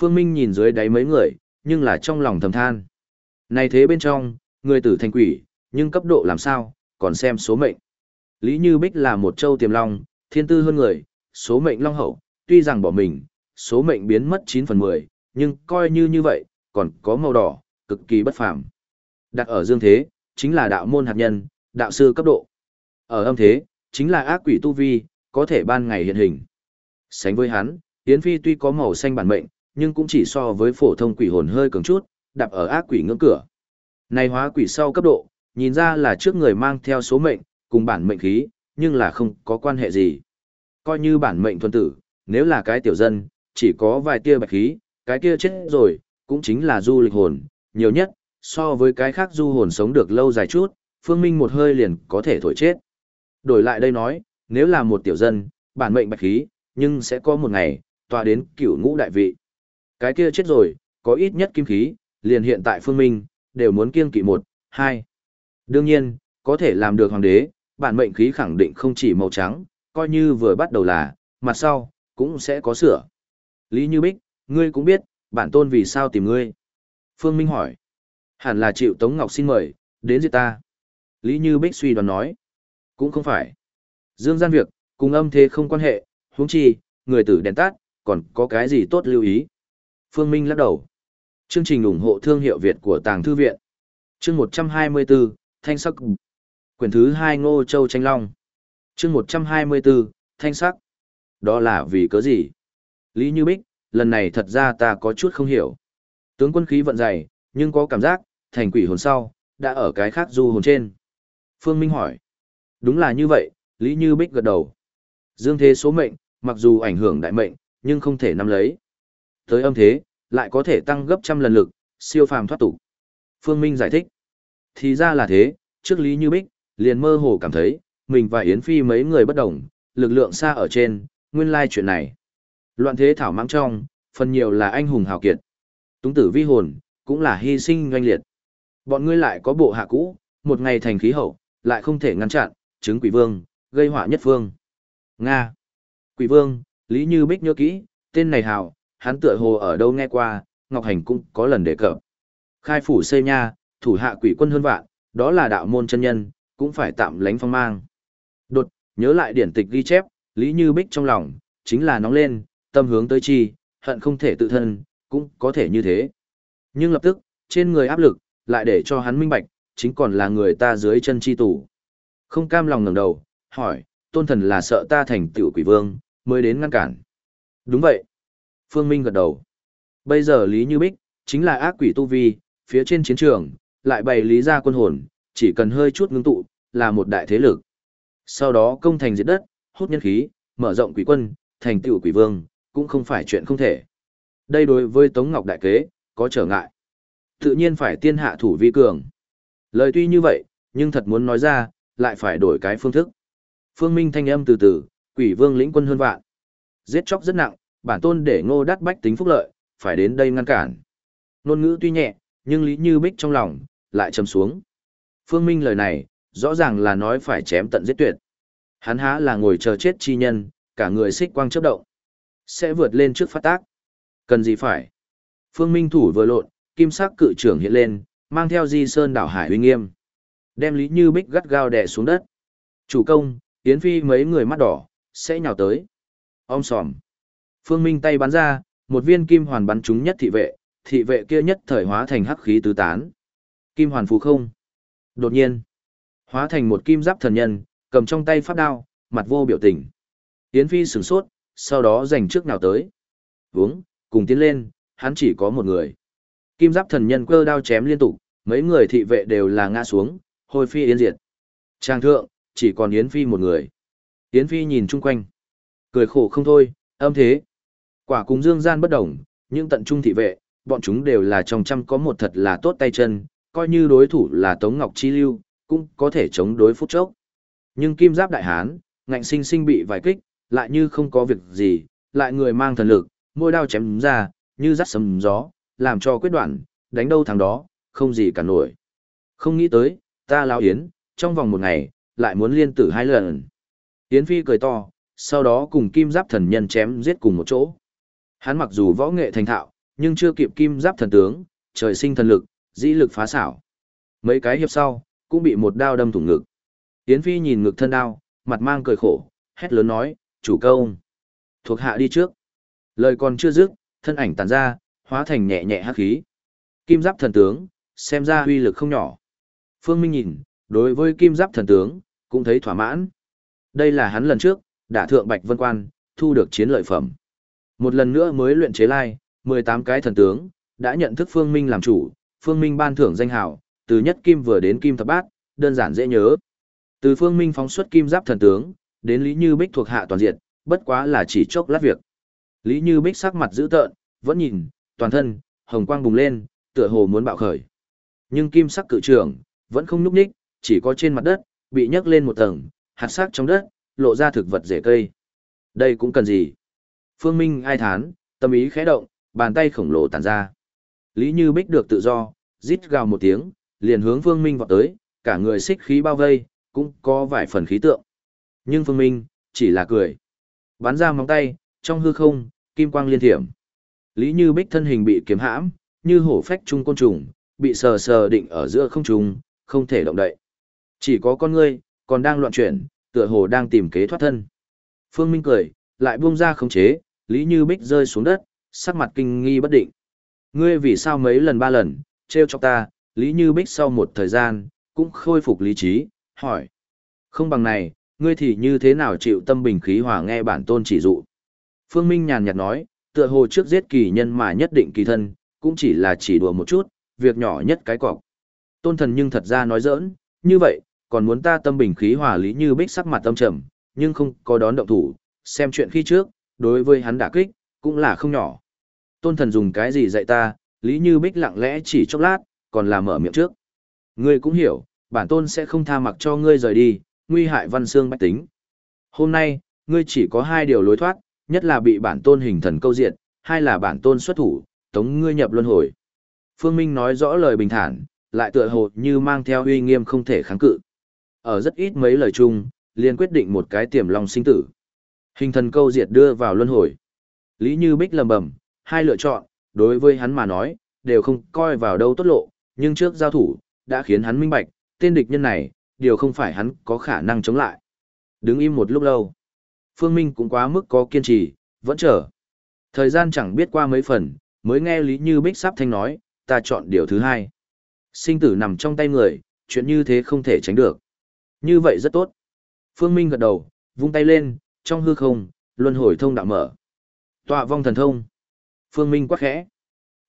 Phương Minh nhìn dưới đáy mấy người, nhưng là trong lòng thầm than. Này thế bên trong, người tử thành quỷ, nhưng cấp độ làm sao, còn xem số mệnh. Lý Như Bích là một châu tiềm long, thiên tư hơn người, số mệnh long hậu, tuy rằng bỏ mình, số mệnh biến mất 9 phần 10, nhưng coi như như vậy, còn có màu đỏ, cực kỳ bất phàm. Đặt ở dương thế, chính là đạo môn hạt nhân, đạo sư cấp độ. Ở âm thế, chính là ác quỷ tu vi, có thể ban ngày hiện hình. Sánh với hắn, Yến Phi tuy có màu xanh bản mệnh, nhưng cũng chỉ so với phổ thông quỷ hồn hơi cường chút, đạp ở ác quỷ ngưỡng cửa. Này hóa quỷ sau cấp độ, nhìn ra là trước người mang theo số mệnh, cùng bản mệnh khí, nhưng là không có quan hệ gì. Coi như bản mệnh thuần tử, nếu là cái tiểu dân, chỉ có vài tia bạch khí, cái kia chết rồi, cũng chính là du lịch hồn, nhiều nhất, so với cái khác du hồn sống được lâu dài chút, phương minh một hơi liền có thể thổi chết. Đổi lại đây nói, nếu là một tiểu dân, bản mệnh bạch khí, nhưng sẽ có một ngày, tòa đến cửu ngũ đại vị. Cái kia chết rồi, có ít nhất kim khí, liền hiện tại phương minh, đều muốn kiêng kỵ một, hai. Đương nhiên, có thể làm được hoàng đế, bản mệnh khí khẳng định không chỉ màu trắng, coi như vừa bắt đầu là, mặt sau, cũng sẽ có sửa. Lý Như Bích, ngươi cũng biết, bản tôn vì sao tìm ngươi. Phương Minh hỏi. Hẳn là chịu Tống Ngọc xin mời, đến giết ta. Lý Như Bích suy đoán nói. Cũng không phải. Dương gian việc, cùng âm thế không quan hệ, huống chi, người tử đèn tát, còn có cái gì tốt lưu ý. Phương Minh lắc đầu. Chương trình ủng hộ thương hiệu Việt của Tàng Thư Viện. Chương 124, Thanh sắc. Quyển thứ 2 Ngô Châu Tranh Long. Chương 124, Thanh sắc. Đó là vì cớ gì? Lý Như Bích, lần này thật ra ta có chút không hiểu. Tướng quân khí vận dày, nhưng có cảm giác, thành quỷ hồn sau, đã ở cái khác du hồn trên. Phương Minh hỏi. Đúng là như vậy, Lý Như Bích gật đầu. Dương thế số mệnh, mặc dù ảnh hưởng đại mệnh, nhưng không thể nắm lấy. Tới âm thế, lại có thể tăng gấp trăm lần lực, siêu phàm thoát tục. Phương Minh giải thích. Thì ra là thế, trước Lý Như Bích, liền mơ hồ cảm thấy, mình và Yến Phi mấy người bất đồng, lực lượng xa ở trên, nguyên lai chuyện này. Loạn thế thảo mắng trong, phần nhiều là anh hùng hào kiệt. Túng tử vi hồn, cũng là hy sinh doanh liệt. Bọn ngươi lại có bộ hạ cũ, một ngày thành khí hậu, lại không thể ngăn chặn, chứng quỷ vương, gây họa nhất phương. Nga. Quỷ vương, Lý Như Bích nhớ kỹ, tên này hào, hắn tựa hồ ở đâu nghe qua, Ngọc Hành cũng có lần đề cập. Khai phủ xây nha, thủ hạ quỷ quân hơn vạn, đó là đạo môn chân nhân, cũng phải tạm lánh phong mang. Đột, nhớ lại điển tịch ghi chép, Lý Như Bích trong lòng, chính là nóng lên, tâm hướng tới chi, hận không thể tự thân, cũng có thể như thế. Nhưng lập tức, trên người áp lực, lại để cho hắn minh bạch, chính còn là người ta dưới chân chi tủ. Không cam lòng ngẩng đầu, hỏi, tôn thần là sợ ta thành tiểu quỷ vương, mới đến ngăn cản. Đúng vậy. Phương Minh gật đầu. Bây giờ Lý Như Bích, chính là ác quỷ tu vi, phía trên chiến trường, lại bày lý ra quân hồn, chỉ cần hơi chút ngưng tụ, là một đại thế lực. Sau đó công thành diệt đất, hút nhân khí, mở rộng quỷ quân, thành tựu quỷ vương, cũng không phải chuyện không thể. Đây đối với Tống Ngọc đại kế, có trở ngại. Tự nhiên phải tiên hạ thủ vi cường. Lời tuy như vậy, nhưng thật muốn nói ra, lại phải đổi cái phương thức. Phương Minh thanh âm từ từ, quỷ vương lĩnh quân hơn vạn. Giết chóc rất nặng, bản tôn để ngô đắt bách tính phúc lợi, phải đến đây ngăn cản. Nôn ngữ tuy nhẹ, nhưng Lý Như Bích trong lòng, lại trầm xuống. Phương Minh lời này, rõ ràng là nói phải chém tận giết tuyệt. Hắn há là ngồi chờ chết chi nhân, cả người xích quang chớp động. Sẽ vượt lên trước phát tác. Cần gì phải? Phương Minh thủ vừa lộn, kim sắc cự trưởng hiện lên, mang theo di sơn đảo hải uy nghiêm. Đem Lý Như Bích gắt gao đè xuống đất. Chủ công, Yến Phi mấy người mắt đỏ, sẽ nhào tới. Om sòm. Phương Minh tay bắn ra, một viên kim hoàn bắn trúng nhất thị vệ, thị vệ kia nhất thời hóa thành hắc khí tứ tán. Kim hoàn phù không. Đột nhiên, hóa thành một kim giáp thần nhân, cầm trong tay pháp đao, mặt vô biểu tình. Yến Phi sửng sốt, sau đó giành trước nào tới. Vướng, cùng tiến lên, hắn chỉ có một người. Kim giáp thần nhân cơ đao chém liên tục, mấy người thị vệ đều là ngã xuống, hồi phi yến diệt. Trang thượng, chỉ còn Yến Phi một người. Yến Phi nhìn chung quanh. Cười khổ không thôi, âm thế. Quả cùng dương gian bất đồng, nhưng tận trung thị vệ, bọn chúng đều là trong trăm có một thật là tốt tay chân, coi như đối thủ là Tống Ngọc Chi Lưu, cũng có thể chống đối phút chốc. Nhưng kim giáp đại hán, ngạnh sinh sinh bị vài kích, lại như không có việc gì, lại người mang thần lực, môi đao chém ra, như rắt sấm gió, làm cho quyết đoạn, đánh đâu thằng đó, không gì cả nổi. Không nghĩ tới, ta lão Yến, trong vòng một ngày, lại muốn liên tử hai lần. Yến Phi cười to, sau đó cùng kim giáp thần nhân chém giết cùng một chỗ. Hắn mặc dù võ nghệ thành thạo, nhưng chưa kịp kim giáp thần tướng, trời sinh thần lực, dĩ lực phá xảo. Mấy cái hiệp sau, cũng bị một đao đâm thủng ngực. Yến Phi nhìn ngực thân đao, mặt mang cười khổ, hét lớn nói, chủ công. Thuộc hạ đi trước. Lời còn chưa dứt, thân ảnh tàn ra, hóa thành nhẹ nhẹ hắc khí. Kim giáp thần tướng, xem ra huy lực không nhỏ. Phương Minh nhìn, đối với kim giáp thần tướng, cũng thấy thỏa mãn. Đây là hắn lần trước, đã thượng Bạch Vân Quan, thu được chiến lợi phẩm. Một lần nữa mới luyện chế lai, 18 cái thần tướng, đã nhận thức Phương Minh làm chủ, Phương Minh ban thưởng danh hào, từ nhất kim vừa đến kim thập bát, đơn giản dễ nhớ. Từ Phương Minh phóng xuất kim giáp thần tướng, đến Lý Như Bích thuộc hạ toàn diện, bất quá là chỉ chốc lát việc. Lý Như Bích sắc mặt dữ tợn, vẫn nhìn, toàn thân, hồng quang bùng lên, tựa hồ muốn bạo khởi. Nhưng kim sắc cự trưởng, vẫn không nhúc nhích, chỉ có trên mặt đất, bị nhấc lên một tầng, hạt sắc trong đất, lộ ra thực vật rễ cây. Đây cũng cần gì? Phương Minh ai thán, tâm ý khẽ động, bàn tay khổng lồ tản ra. Lý Như Bích được tự do, rít gào một tiếng, liền hướng Phương Minh vọt tới, cả người xích khí bao vây, cũng có vài phần khí tượng. Nhưng Phương Minh, chỉ là cười. Bắn ra móng tay, trong hư không, kim quang liên thiểm. Lý Như Bích thân hình bị kiếm hãm, như hổ phách trung côn trùng, bị sờ sờ định ở giữa không trùng, không thể động đậy. Chỉ có con ngươi, còn đang loạn chuyển, tựa hồ đang tìm kế thoát thân. Phương Minh cười, lại buông ra khống chế, Lý Như Bích rơi xuống đất, sắc mặt kinh nghi bất định. Ngươi vì sao mấy lần ba lần, treo cho ta, Lý Như Bích sau một thời gian, cũng khôi phục lý trí, hỏi. Không bằng này, ngươi thì như thế nào chịu tâm bình khí hòa nghe bản tôn chỉ dụ. Phương Minh nhàn nhạt nói, tựa hồ trước giết kỳ nhân mà nhất định kỳ thân, cũng chỉ là chỉ đùa một chút, việc nhỏ nhất cái cọc. Tôn thần nhưng thật ra nói giỡn, như vậy, còn muốn ta tâm bình khí hòa lý như bích sắc mặt tâm trầm, nhưng không có đón động thủ, xem chuyện khi trước, đối với hắn đả kích, cũng là không nhỏ. Tôn thần dùng cái gì dạy ta, lý như bích lặng lẽ chỉ chốc lát, còn là mở miệng trước. Ngươi cũng hiểu, bản tôn sẽ không tha mặc cho ngươi rời đi, nguy hại văn xương bách tính. Hôm nay, ngươi chỉ có hai điều lối thoát, nhất là bị bản tôn hình thần câu diện, hai là bản tôn xuất thủ, tống ngươi nhập luân hồi. Phương Minh nói rõ lời bình thản, lại tựa hồ như mang theo uy nghiêm không thể kháng cự. Ở rất ít mấy lời chung, liền quyết định một cái tiềm long sinh tử. Hình thần câu diệt đưa vào luân hồi. Lý Như Bích lầm bầm, hai lựa chọn, đối với hắn mà nói, đều không coi vào đâu tốt lộ, nhưng trước giao thủ, đã khiến hắn minh bạch, tên địch nhân này, điều không phải hắn có khả năng chống lại. Đứng im một lúc lâu. Phương Minh cũng quá mức có kiên trì, vẫn chờ. Thời gian chẳng biết qua mấy phần, mới nghe Lý Như Bích sắp thanh nói, ta chọn điều thứ hai. Sinh tử nằm trong tay người, chuyện như thế không thể tránh được. Như vậy rất tốt. Phương Minh gật đầu, vung tay lên, trong hư không, luân hồi thông đạo mở. Tọa vong thần thông. Phương Minh quắc khẽ.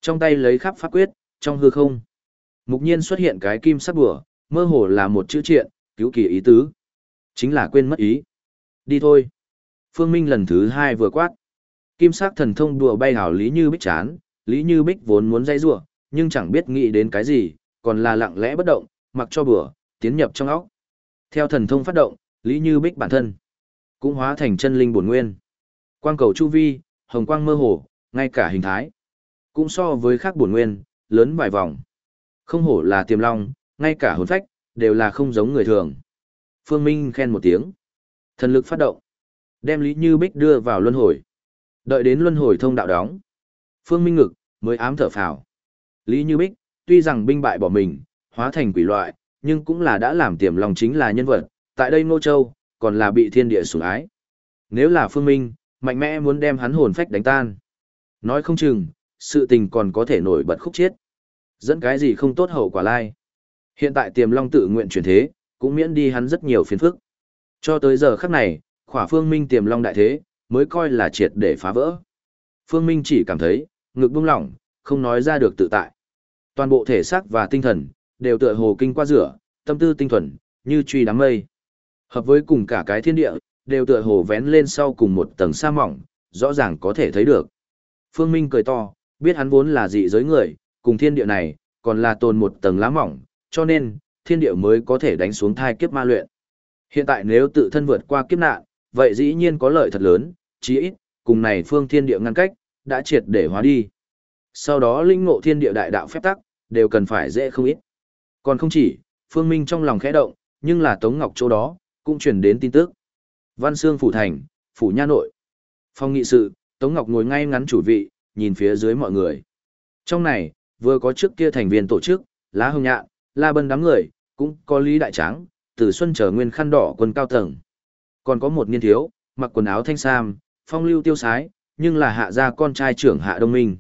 Trong tay lấy khắp pháp quyết, trong hư không. Mục nhiên xuất hiện cái kim sắc bùa, mơ hồ là một chữ triện, cứu kỳ ý tứ. Chính là quên mất ý. Đi thôi. Phương Minh lần thứ hai vừa quát. Kim sắc thần thông đùa bay hảo Lý Như Bích chán, Lý Như Bích vốn muốn dây rủa nhưng chẳng biết nghĩ đến cái gì, còn là lặng lẽ bất động, mặc cho bừa tiến nhập trong óc. Theo thần thông phát động, Lý Như Bích bản thân cũng hóa thành chân linh bổn nguyên. Quang cầu chu vi, hồng quang mơ hồ, ngay cả hình thái cũng so với khác bổn nguyên, lớn vài vòng. Không hổ là tiềm long, ngay cả hồn phách đều là không giống người thường. Phương Minh khen một tiếng. Thần lực phát động. Đem Lý Như Bích đưa vào luân hồi. Đợi đến luân hồi thông đạo đóng. Phương Minh Ngực mới ám thở phào. Lý Như Bích, tuy rằng binh bại bỏ mình, hóa thành quỷ loại, nhưng cũng là đã làm tiềm lòng chính là nhân vật, tại đây Ngô Châu, còn là bị thiên địa sủng ái. Nếu là Phương Minh, mạnh mẽ muốn đem hắn hồn phách đánh tan. Nói không chừng, sự tình còn có thể nổi bật khúc chiết. Dẫn cái gì không tốt hậu quả lai. Hiện tại tiềm long tự nguyện chuyển thế, cũng miễn đi hắn rất nhiều phiền phức. Cho tới giờ khắc này, khỏa phương minh tiềm long đại thế, mới coi là triệt để phá vỡ. Phương Minh chỉ cảm thấy, ngực buông lỏng, không nói ra được tự tại. Toàn bộ thể xác và tinh thần, đều tựa hồ kinh qua rửa, tâm tư tinh thuần, như truy đám mây. Hợp với cùng cả cái thiên địa, đều tựa hồ vén lên sau cùng một tầng sa mỏng, rõ ràng có thể thấy được. Phương Minh cười to, biết hắn vốn là dị giới người, cùng thiên địa này, còn là tồn một tầng lá mỏng, cho nên, thiên địa mới có thể đánh xuống thai kiếp ma luyện. Hiện tại nếu tự thân vượt qua kiếp nạn, vậy dĩ nhiên có lợi thật lớn, chí ít, cùng này phương thiên địa ngăn cách, đã triệt để hóa đi. Sau đó linh ngộ thiên địa đại đạo phép tắc, đều cần phải dễ không ít. Còn không chỉ, Phương Minh trong lòng khẽ động, nhưng là Tống Ngọc chỗ đó, cũng truyền đến tin tức. Văn Sương Phủ Thành, Phủ Nha Nội. Phong nghị sự, Tống Ngọc ngồi ngay ngắn chủ vị, nhìn phía dưới mọi người. Trong này, vừa có trước kia thành viên tổ chức, Lá Hồng Nhạn, La Bân đám người, cũng có Lý Đại Tráng, Từ Xuân trở nguyên khăn đỏ quân cao tầng. Còn có một niên thiếu, mặc quần áo thanh sam, phong lưu tiêu sái, nhưng là hạ gia con trai trưởng hạ đông minh.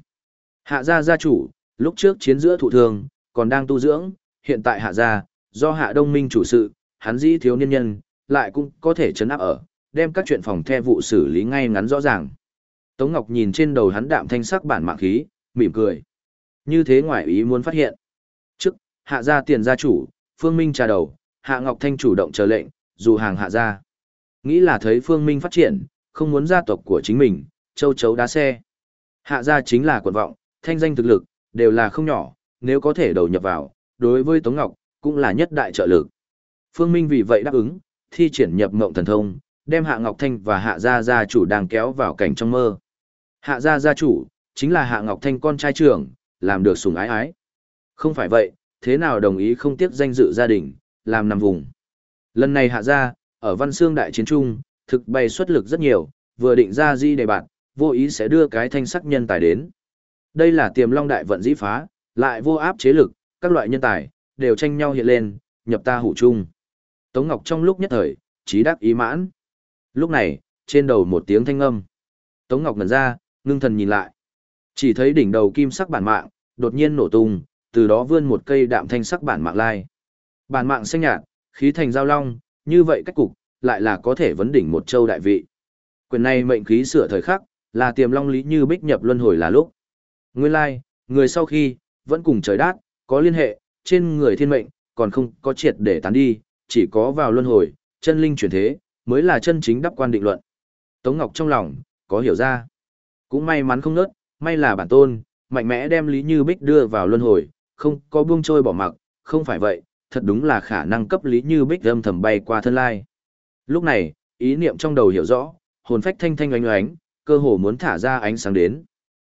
Hạ gia gia chủ, lúc trước chiến giữa thụ thường, còn đang tu dưỡng, hiện tại hạ gia, do hạ đông minh chủ sự, hắn dĩ thiếu niên nhân, lại cũng có thể chấn áp ở, đem các chuyện phòng the vụ xử lý ngay ngắn rõ ràng. Tống Ngọc nhìn trên đầu hắn đạm thanh sắc bản mạng khí, mỉm cười. Như thế ngoại ý muốn phát hiện. Trước, hạ gia tiền gia chủ, Phương Minh trà đầu, hạ Ngọc Thanh chủ động chờ lệnh, dù hàng hạ gia. Nghĩ là thấy Phương Minh phát triển, không muốn gia tộc của chính mình, châu chấu đá xe. Hạ gia chính là quần vọng, thanh danh thực lực, đều là không nhỏ, nếu có thể đầu nhập vào, đối với Tống Ngọc, cũng là nhất đại trợ lực. Phương Minh vì vậy đáp ứng, thi triển nhập mộng thần thông, đem Hạ Ngọc Thanh và Hạ gia gia chủ đang kéo vào cảnh trong mơ. Hạ gia gia chủ, chính là Hạ Ngọc Thanh con trai trưởng, làm được sủng ái ái. Không phải vậy, thế nào đồng ý không tiếc danh dự gia đình, làm nằm vùng. Lần này Hạ gia, ở Văn Xương Đại Chiến Trung, thực bày xuất lực rất nhiều, vừa định ra di đề bạn, vô ý sẽ đưa cái thanh sắc nhân tài đến. Đây là tiềm long đại vận dĩ phá, lại vô áp chế lực, các loại nhân tài, đều tranh nhau hiện lên, nhập ta hủ chung. Tống Ngọc trong lúc nhất thời, trí đắc ý mãn. Lúc này, trên đầu một tiếng thanh âm. Tống Ngọc ngẩn ra, ngưng thần nhìn lại. Chỉ thấy đỉnh đầu kim sắc bản mạng, đột nhiên nổ tung, từ đó vươn một cây đạm thanh sắc bản mạng lai. Bản mạng xanh nhạt, khí thành giao long, như vậy cách cục, lại là có thể vấn đỉnh một châu đại vị. Quyền này mệnh khí sửa thời khắc, là tiềm long lý như bích nhập luân hồi là lúc. Nguyên lai, người sau khi, vẫn cùng trời đát, có liên hệ, trên người thiên mệnh, còn không có triệt để tán đi, chỉ có vào luân hồi, chân linh chuyển thế, mới là chân chính đắp quan định luận. Tống Ngọc trong lòng, có hiểu ra. Cũng may mắn không nớt, may là bản tôn, mạnh mẽ đem Lý Như Bích đưa vào luân hồi, không có buông trôi bỏ mặc, không phải vậy, thật đúng là khả năng cấp Lý Như Bích âm thầm bay qua thân lai. Lúc này, ý niệm trong đầu hiểu rõ, hồn phách thanh thanh oánh oánh, cơ hồ muốn thả ra ánh sáng đến.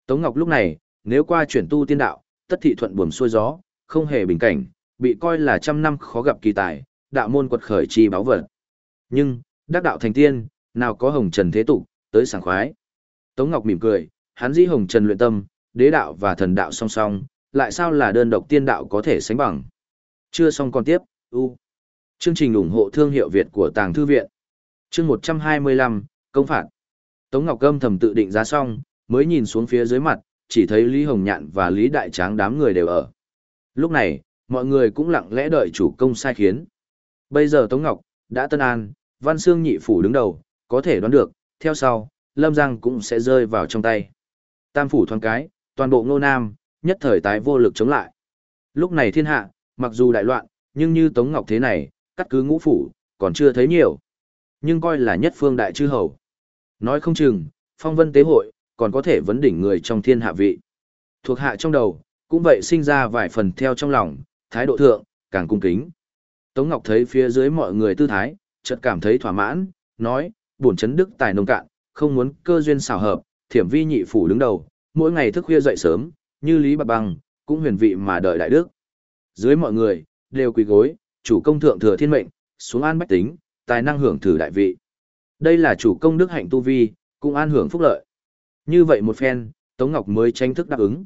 Tống Ngọc lúc này, nếu qua chuyển tu tiên đạo, tất thị thuận buồm xuôi gió, không hề bình cảnh, bị coi là trăm năm khó gặp kỳ tài, đạo môn quật khởi chi báo vật. Nhưng, đắc đạo thành tiên, nào có hồng trần thế tục, tới sảng khoái. Tống Ngọc mỉm cười, hắn dĩ hồng trần luyện tâm, đế đạo và thần đạo song song, lại sao là đơn độc tiên đạo có thể sánh bằng. Chưa xong còn tiếp, u. Chương trình ủng hộ thương hiệu Việt của Tàng Thư Viện. Chương 125, Công phạt. Tống Ngọc Gâm thầm tự định giá xong, mới nhìn xuống phía dưới mặt, chỉ thấy Lý Hồng Nhạn và Lý Đại Tráng đám người đều ở. Lúc này, mọi người cũng lặng lẽ đợi chủ công sai khiến. Bây giờ Tống Ngọc, đã tân an, Văn Xương nhị phủ đứng đầu, có thể đoán được, theo sau, Lâm Giang cũng sẽ rơi vào trong tay. Tam phủ thoáng cái, toàn bộ ngô nam, nhất thời tái vô lực chống lại. Lúc này thiên hạ, mặc dù đại loạn, nhưng như Tống Ngọc thế này, cắt cứ ngũ phủ, còn chưa thấy nhiều. Nhưng coi là nhất phương đại chư hầu. Nói không chừng, phong vân tế hội, còn có thể vấn đỉnh người trong thiên hạ vị. Thuộc hạ trong đầu, cũng vậy sinh ra vài phần theo trong lòng, thái độ thượng, càng cung kính. Tống Ngọc thấy phía dưới mọi người tư thái, chợt cảm thấy thỏa mãn, nói, buồn chấn đức tài nông cạn, không muốn cơ duyên xảo hợp, thiểm vi nhị phủ đứng đầu, mỗi ngày thức khuya dậy sớm, như Lý Bạc Băng, cũng huyền vị mà đợi đại đức. Dưới mọi người, đều quỳ gối, chủ công thượng thừa thiên mệnh, xuống an bách tính, tài năng hưởng thử đại vị. Đây là chủ công đức hạnh tu vi, cũng an hưởng phúc lợi. Như vậy một phen, Tống Ngọc mới tranh thức đáp ứng.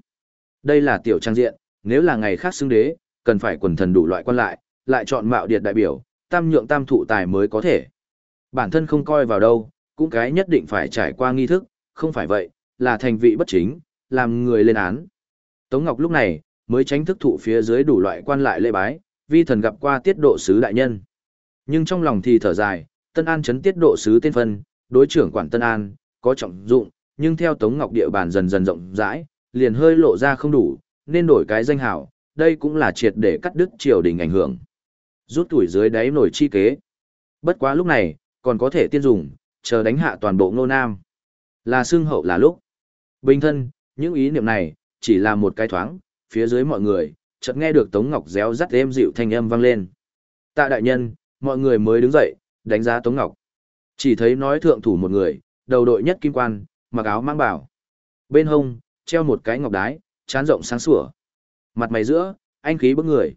Đây là tiểu trang diện, nếu là ngày khác xưng đế, cần phải quần thần đủ loại quan lại, lại chọn mạo điệt đại biểu, tam nhượng tam thụ tài mới có thể. Bản thân không coi vào đâu, cũng cái nhất định phải trải qua nghi thức, không phải vậy, là thành vị bất chính, làm người lên án. Tống Ngọc lúc này, mới tránh thức thụ phía dưới đủ loại quan lại lễ bái, vi thần gặp qua tiết độ sứ đại nhân. Nhưng trong lòng thì thở dài, Tân An chấn tiết độ sứ tên phân, đối trưởng quản Tân An, có trọng dụng, nhưng theo Tống Ngọc địa bàn dần dần rộng rãi, liền hơi lộ ra không đủ, nên đổi cái danh hảo, đây cũng là triệt để cắt đứt triều đình ảnh hưởng. Rút tuổi dưới đáy nổi chi kế. Bất quá lúc này, còn có thể tiên dùng, chờ đánh hạ toàn bộ Ngô Nam. Là xương hậu là lúc. Bình thân, những ý niệm này, chỉ là một cái thoáng, phía dưới mọi người, chợt nghe được Tống Ngọc réo rắt êm dịu thanh âm vang lên. Tạ đại nhân, mọi người mới đứng dậy, đánh giá Tống Ngọc. Chỉ thấy nói thượng thủ một người, đầu đội nhất kim quan, mặc áo mang bảo. Bên hông, treo một cái ngọc đái, chán rộng sáng sủa. Mặt mày giữa, anh khí bức người.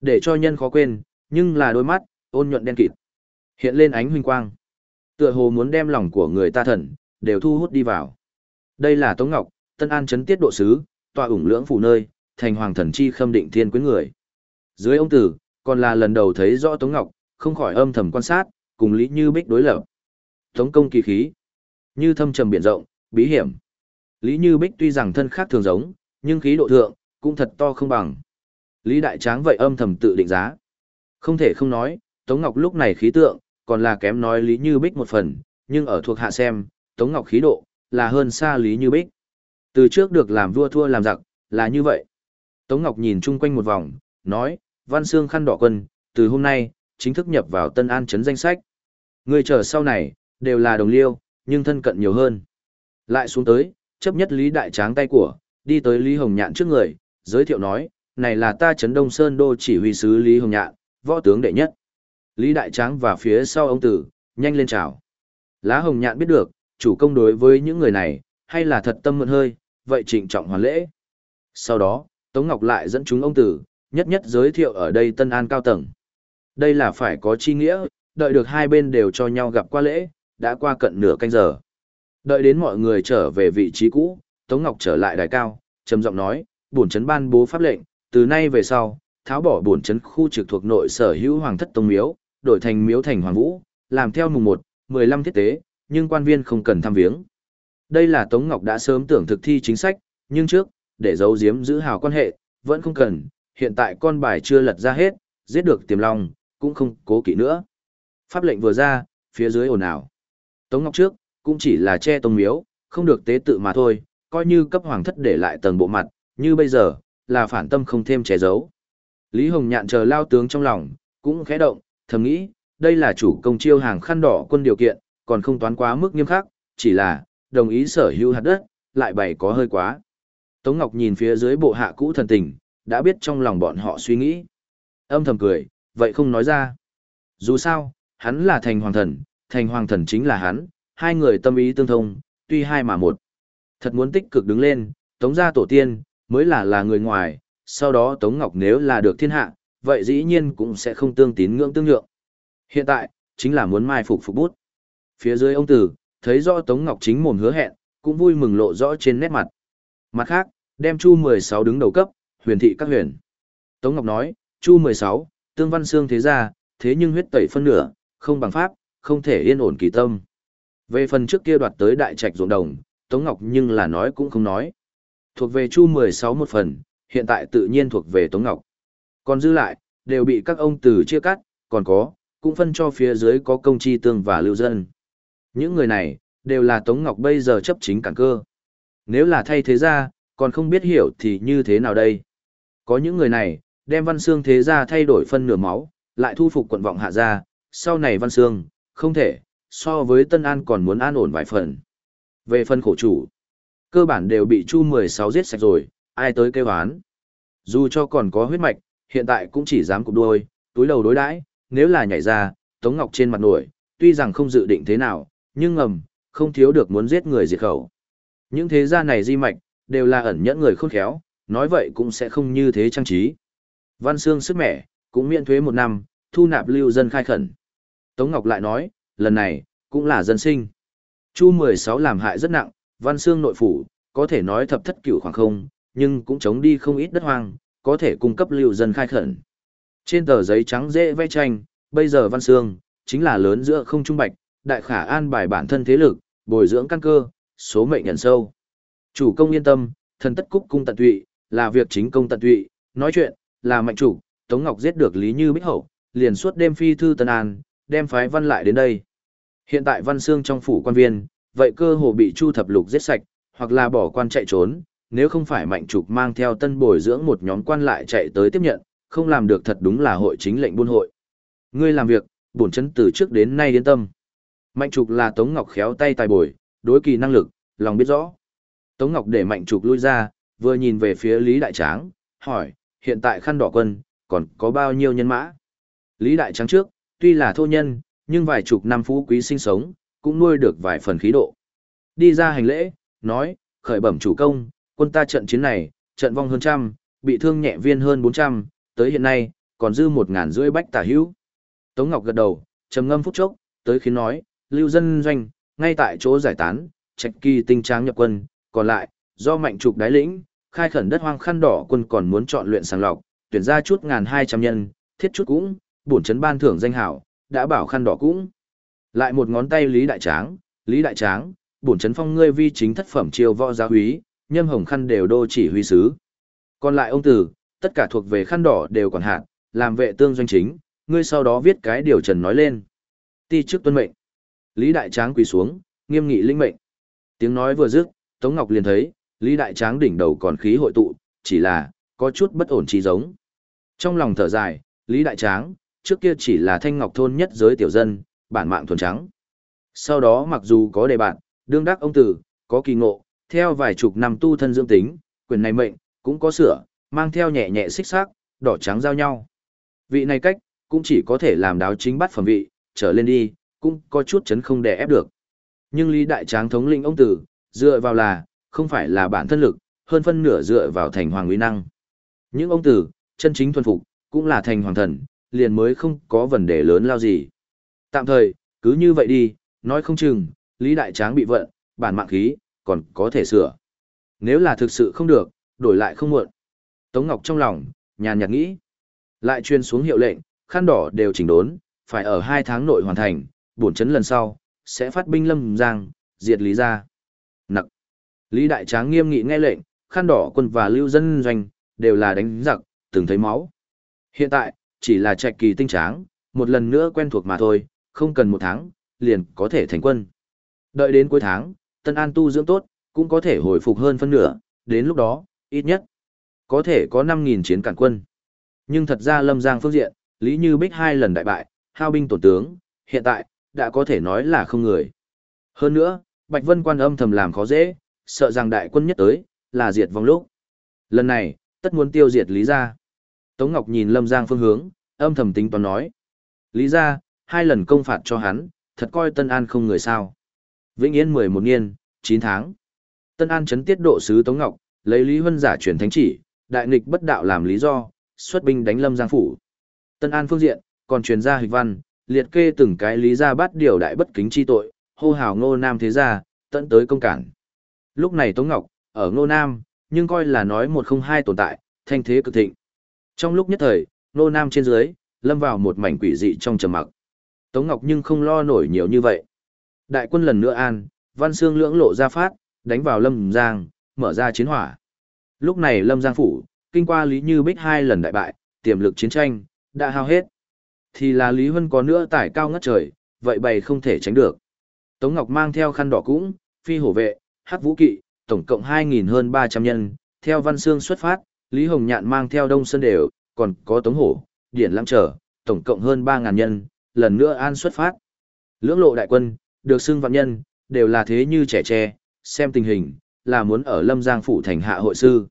Để cho nhân khó quên, nhưng là đôi mắt, ôn nhuận đen kịt. Hiện lên ánh huynh quang. Tựa hồ muốn đem lòng của người ta thần, đều thu hút đi vào. Đây là Tống Ngọc, Tân An chấn tiết độ sứ, tòa ủng lưỡng phủ nơi, thành hoàng thần chi khâm định thiên quyến người. Dưới ông tử, còn là lần đầu thấy rõ Tống Ngọc, không khỏi âm thầm quan sát, cùng Lý Như Bích đối lập. Tống công kỳ khí, như thâm trầm biển rộng, bí hiểm. Lý Như Bích tuy rằng thân khác thường giống, nhưng khí độ thượng, cũng thật to không bằng. Lý Đại Tráng vậy âm thầm tự định giá. Không thể không nói, Tống Ngọc lúc này khí tượng, còn là kém nói Lý Như Bích một phần, nhưng ở thuộc hạ xem, Tống Ngọc khí độ, là hơn xa Lý Như Bích. Từ trước được làm vua thua làm giặc, là như vậy. Tống Ngọc nhìn chung quanh một vòng, nói, Văn Sương khăn đỏ quân, từ hôm nay, chính thức nhập vào Tân An Trấn danh sách. Người chờ sau này, đều là đồng liêu, nhưng thân cận nhiều hơn. Lại xuống tới, chấp nhất Lý Đại Tráng tay của, đi tới Lý Hồng Nhạn trước người, giới thiệu nói, này là ta Trấn Đông Sơn Đô chỉ huy sứ Lý Hồng Nhạn, võ tướng đệ nhất. Lý Đại Tráng và phía sau ông tử, nhanh lên chào. Lá Hồng Nhạn biết được, chủ công đối với những người này, hay là thật tâm mượn hơi, vậy trịnh trọng hoàn lễ. Sau đó, Tống Ngọc lại dẫn chúng ông tử, nhất nhất giới thiệu ở đây Tân An cao tầng. Đây là phải có chi nghĩa, đợi được hai bên đều cho nhau gặp qua lễ, đã qua cận nửa canh giờ. Đợi đến mọi người trở về vị trí cũ, Tống Ngọc trở lại đài cao, trầm giọng nói, bổn chấn ban bố pháp lệnh, từ nay về sau, tháo bỏ bổn chấn khu trực thuộc nội sở hữu hoàng thất tông miếu, đổi thành miếu thành hoàng vũ, làm theo mùng 1, 15 thiết tế, nhưng quan viên không cần tham viếng. Đây là Tống Ngọc đã sớm tưởng thực thi chính sách, nhưng trước, để giấu giếm giữ hào quan hệ, vẫn không cần, hiện tại con bài chưa lật ra hết, giết được tiềm long, cũng không cố kỵ nữa. Pháp lệnh vừa ra, phía dưới ồn ào. Tống Ngọc trước, cũng chỉ là che tông miếu, không được tế tự mà thôi, coi như cấp hoàng thất để lại tầng bộ mặt, như bây giờ, là phản tâm không thêm che giấu. Lý Hồng Nhạn chờ lao tướng trong lòng, cũng khẽ động, thầm nghĩ, đây là chủ công chiêu hàng khăn đỏ quân điều kiện, còn không toán quá mức nghiêm khắc, chỉ là, đồng ý sở hữu hạt đất, lại bày có hơi quá. Tống Ngọc nhìn phía dưới bộ hạ cũ thần tình, đã biết trong lòng bọn họ suy nghĩ. Âm thầm cười, vậy không nói ra. Dù sao, hắn là thành hoàng thần, thành hoàng thần chính là hắn, hai người tâm ý tương thông, tuy hai mà một. Thật muốn tích cực đứng lên, tống gia tổ tiên, mới là là người ngoài, sau đó Tống Ngọc nếu là được thiên hạ, vậy dĩ nhiên cũng sẽ không tương tín ngưỡng tương nhượng. Hiện tại, chính là muốn mai phục phục bút. Phía dưới ông tử, thấy rõ Tống Ngọc chính mồm hứa hẹn, cũng vui mừng lộ rõ trên nét mặt. Mặt khác, đem Chu 16 đứng đầu cấp, huyền thị các huyền. Tống Ngọc nói, Chu 16, tương văn xương thế gia, thế nhưng huyết tẩy phân nửa, không bằng pháp, không thể yên ổn kỳ tâm. Về phần trước kia đoạt tới đại trạch ruộng đồng, Tống Ngọc nhưng là nói cũng không nói. Thuộc về Chu 16 một phần, hiện tại tự nhiên thuộc về Tống Ngọc. Còn dư lại, đều bị các ông từ chia cắt, còn có, cũng phân cho phía dưới có công chi tương và lưu dân. Những người này, đều là Tống Ngọc bây giờ chấp chính cản cơ. Nếu là thay thế ra, còn không biết hiểu thì như thế nào đây? Có những người này, đem văn xương thế ra thay đổi phân nửa máu, lại thu phục quận vọng hạ ra, sau này văn xương, không thể, so với Tân An còn muốn an ổn vài phần. Về phân khổ chủ, cơ bản đều bị Chu 16 giết sạch rồi, ai tới kêu án. Dù cho còn có huyết mạch, hiện tại cũng chỉ dám cục đuôi túi đầu đối đãi, nếu là nhảy ra, Tống Ngọc trên mặt nổi, tuy rằng không dự định thế nào, nhưng ngầm, không thiếu được muốn giết người diệt khẩu. Những thế gia này di mạch, đều là ẩn nhẫn người khôn khéo, nói vậy cũng sẽ không như thế trang trí. Văn Sương sức mẻ, cũng miễn thuế một năm, thu nạp lưu dân khai khẩn. Tống Ngọc lại nói, lần này, cũng là dân sinh. Chu 16 làm hại rất nặng, văn xương nội phủ, có thể nói thập thất cửu khoảng không, nhưng cũng chống đi không ít đất hoang, có thể cung cấp lưu dân khai khẩn. Trên tờ giấy trắng dễ vẽ tranh, bây giờ văn xương, chính là lớn giữa không trung bạch, đại khả an bài bản thân thế lực, bồi dưỡng căn cơ, số mệnh nhận sâu. Chủ công yên tâm, thần tất cúc cung tận tụy, là việc chính công tận tụy, nói chuyện, là mạnh chủ, Tống Ngọc giết được Lý Như Bích Hậu, liền suốt đêm phi thư Tân An, đem phái văn lại đến đây. Hiện tại văn xương trong phủ quan viên, vậy cơ hồ bị Chu Thập Lục giết sạch, hoặc là bỏ quan chạy trốn, nếu không phải mạnh trục mang theo tân bồi dưỡng một nhóm quan lại chạy tới tiếp nhận, không làm được thật đúng là hội chính lệnh buôn hội. Ngươi làm việc, bổn chấn từ trước đến nay yên tâm. Mạnh trục là Tống Ngọc khéo tay tài bồi, đối kỳ năng lực, lòng biết rõ. Tống Ngọc để mạnh trục lui ra, vừa nhìn về phía Lý Đại Tráng, hỏi, hiện tại khăn đỏ quân, còn có bao nhiêu nhân mã? Lý Đại Tráng trước, tuy là thô nhân, nhưng vài chục năm phú quý sinh sống, cũng nuôi được vài phần khí độ. Đi ra hành lễ, nói, khởi bẩm chủ công, quân ta trận chiến này, trận vong hơn trăm, bị thương nhẹ viên hơn bốn trăm, tới hiện nay, còn dư một ngàn rưỡi bách tả hữu. Tống Ngọc gật đầu, trầm ngâm phút chốc, tới khiến nói, lưu dân doanh, ngay tại chỗ giải tán, trạch kỳ tinh tráng nhập quân, còn lại, do mạnh trục đái lĩnh, khai khẩn đất hoang khăn đỏ quân còn muốn chọn luyện sàng lọc, tuyển ra chút ngàn hai trăm nhân, thiết chút cũng, bổn chấn ban thưởng danh hảo, đã bảo khăn đỏ cũng. Lại một ngón tay Lý Đại Tráng, Lý Đại Tráng, bổn chấn phong ngươi vi chính thất phẩm triều võ gia húy, nhâm hồng khăn đều đô chỉ huy sứ. Còn lại ông tử, tất cả thuộc về khăn đỏ đều còn hạn, làm vệ tương doanh chính, ngươi sau đó viết cái điều trần nói lên. Ti chức tuân mệnh. Lý Đại Tráng quỳ xuống, nghiêm nghị linh mệnh. Tiếng nói vừa dứt, Tống Ngọc liền thấy, Lý Đại Tráng đỉnh đầu còn khí hội tụ, chỉ là, có chút bất ổn chi giống. Trong lòng thở dài, Lý Đại Tráng, trước kia chỉ là thanh ngọc thôn nhất giới tiểu dân, bản mạng thuần trắng. Sau đó mặc dù có đề bạn, đương đắc ông tử, có kỳ ngộ, theo vài chục năm tu thân dưỡng tính, quyền này mệnh, cũng có sửa, mang theo nhẹ nhẹ xích xác, đỏ trắng giao nhau. Vị này cách, cũng chỉ có thể làm đáo chính bắt phẩm vị, trở lên đi, cũng có chút chấn không đè ép được. Nhưng Lý Đại Tráng thống lĩnh ông tử, dựa vào là, không phải là bản thân lực, hơn phân nửa dựa vào thành hoàng uy năng. Những ông tử, chân chính thuần phục, cũng là thành hoàng thần, liền mới không có vấn đề lớn lao gì. Tạm thời, cứ như vậy đi, nói không chừng, Lý Đại Tráng bị vận, bản mạng khí, còn có thể sửa. Nếu là thực sự không được, đổi lại không muộn. Tống Ngọc trong lòng, nhàn nhạt nghĩ. Lại truyền xuống hiệu lệnh, khăn đỏ đều chỉnh đốn, phải ở hai tháng nội hoàn thành, bổn chấn lần sau, sẽ phát binh lâm giang, diệt Lý gia. Nặc. Lý Đại Tráng nghiêm nghị nghe lệnh, khăn đỏ quân và lưu dân doanh, đều là đánh giặc, từng thấy máu. Hiện tại, chỉ là trạch kỳ tinh tráng, một lần nữa quen thuộc mà thôi, không cần một tháng, liền có thể thành quân. Đợi đến cuối tháng, Tân An tu dưỡng tốt, cũng có thể hồi phục hơn phân nửa, đến lúc đó, ít nhất, có thể có 5.000 chiến cản quân. Nhưng thật ra Lâm Giang phương diện, Lý Như Bích hai lần đại bại, hao binh tổn tướng, hiện tại, đã có thể nói là không người. Hơn nữa, Bạch Vân quan âm thầm làm khó dễ, sợ rằng đại quân nhất tới, là diệt vong lúc. Lần này, tất muốn tiêu diệt Lý gia. Tống Ngọc nhìn Lâm Giang phương hướng, âm thầm tính toán nói. Lý gia, hai lần công phạt cho hắn, thật coi Tân An không người sao. Vĩnh Yên 11 niên, 9 tháng. Tân An chấn tiết độ sứ Tống Ngọc, lấy Lý Huân giả chuyển thánh chỉ, đại nghịch bất đạo làm lý do, xuất binh đánh Lâm Giang phủ. Tân An phương diện, còn truyền ra hịch văn, liệt kê từng cái lý ra bắt điều đại bất kính chi tội, hô hào Ngô Nam thế gia, tận tới công cản. Lúc này Tống Ngọc, ở Ngô Nam, nhưng coi là nói một không hai tồn tại, thanh thế cực thịnh. Trong lúc nhất thời, Ngô Nam trên dưới, lâm vào một mảnh quỷ dị trong trầm mặc. Tống Ngọc nhưng không lo nổi nhiều như vậy. Đại quân lần nữa an, Văn Xương lưỡng lộ ra phát, đánh vào Lâm Giang, mở ra chiến hỏa. Lúc này Lâm Giang phủ, kinh qua Lý Như Bích hai lần đại bại, tiềm lực chiến tranh, đã hao hết. Thì là Lý Huân có nữa tải cao ngất trời, vậy bày không thể tránh được. Tống Ngọc mang theo khăn đỏ cũng, phi hổ vệ, hắc vũ kỵ, tổng cộng 2.000 hơn 300 nhân, theo Văn Xương xuất phát, Lý Hồng Nhạn mang theo Đông Sơn Đều, còn có Tống Hổ, Điển Lăng Trở, tổng cộng hơn 3.000 nhân, lần nữa an xuất phát. Lưỡng lộ đại quân, được xưng vạn nhân, đều là thế như trẻ tre, xem tình hình, là muốn ở Lâm Giang Phủ thành hạ hội sư.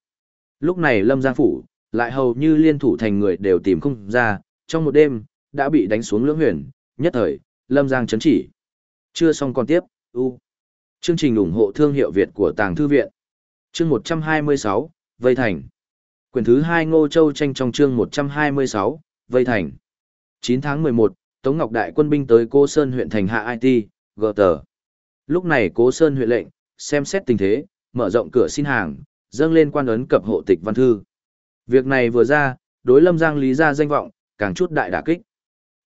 Lúc này Lâm Giang Phủ, lại hầu như liên thủ thành người đều tìm không ra, trong một đêm, đã bị đánh xuống lưỡng huyền, nhất thời, Lâm Giang chấn chỉ. Chưa xong còn tiếp, u. Chương trình ủng hộ thương hiệu Việt của Tàng Thư Viện. Chương 126, Vây Thành. Quyển thứ 2 Ngô Châu tranh trong chương 126, Vây Thành. 9 tháng 11, Tống Ngọc Đại quân binh tới Cô Sơn huyện thành hạ IT, gờ tờ. Lúc này Cố Sơn huyện lệnh, xem xét tình thế, mở rộng cửa xin hàng, dâng lên quan ấn cập hộ tịch văn thư. Việc này vừa ra, đối Lâm Giang Lý gia danh vọng, càng chút đại đả kích.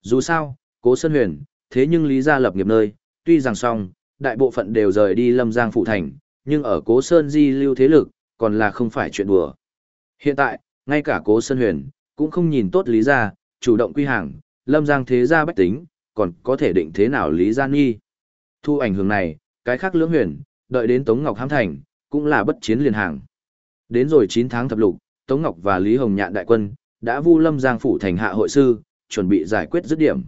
Dù sao, Cố Sơn huyền, thế nhưng Lý gia lập nghiệp nơi, tuy rằng song, đại bộ phận đều rời đi Lâm Giang phụ thành, nhưng ở Cố Sơn di lưu thế lực, còn là không phải chuyện đùa. Hiện tại, ngay cả Cố Sơn huyền, cũng không nhìn tốt Lý gia, chủ động quy hàng, Lâm Giang thế gia bách tính, còn có thể định thế nào Lý Gia Nghi. Thu ảnh hưởng này, cái khác lưỡng huyền, đợi đến Tống Ngọc hãm thành, cũng là bất chiến liền hàng. Đến rồi 9 tháng thập lục, Tống Ngọc và Lý Hồng Nhạn đại quân, đã vu Lâm Giang phủ thành hạ hội sư, chuẩn bị giải quyết dứt điểm.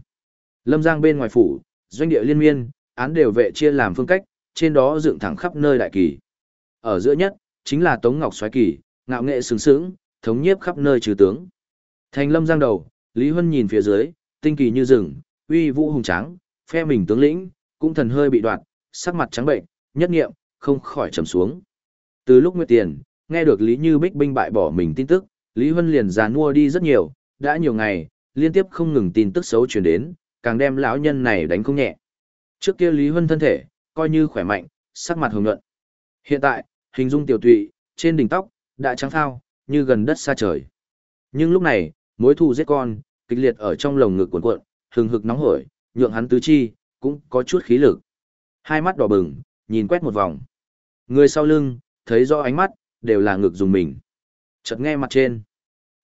Lâm Giang bên ngoài phủ, doanh địa liên miên, án đều vệ chia làm phương cách, trên đó dựng thẳng khắp nơi đại kỳ. Ở giữa nhất, chính là Tống Ngọc xoáy kỳ, ngạo nghệ sướng sướng, thống nhiếp khắp nơi trừ tướng. Thành Lâm Giang đầu, Lý Huân nhìn phía dưới, tinh kỳ như rừng, uy vũ hùng tráng, phe mình tướng lĩnh, cũng thần hơi bị đoạt, sắc mặt trắng bệnh, nhất nghiệm, không khỏi trầm xuống. Từ lúc Nguyệt Tiền, nghe được Lý Như Bích binh bại bỏ mình tin tức, Lý Huân liền giàn mua đi rất nhiều, đã nhiều ngày, liên tiếp không ngừng tin tức xấu truyền đến, càng đem lão nhân này đánh không nhẹ. Trước kia Lý Huân thân thể, coi như khỏe mạnh, sắc mặt hồng nhuận. Hiện tại, hình dung tiểu tụy, trên đỉnh tóc, đã trắng thao, như gần đất xa trời. Nhưng lúc này, mối thù giết con, kịch liệt ở trong lồng ngực cuộn cuộn, hừng hực nóng hổi, nhượng hắn tứ chi, cũng có chút khí lực. Hai mắt đỏ bừng, nhìn quét một vòng. Người sau lưng, thấy rõ ánh mắt, đều là ngực dùng mình. Chợt nghe mặt trên.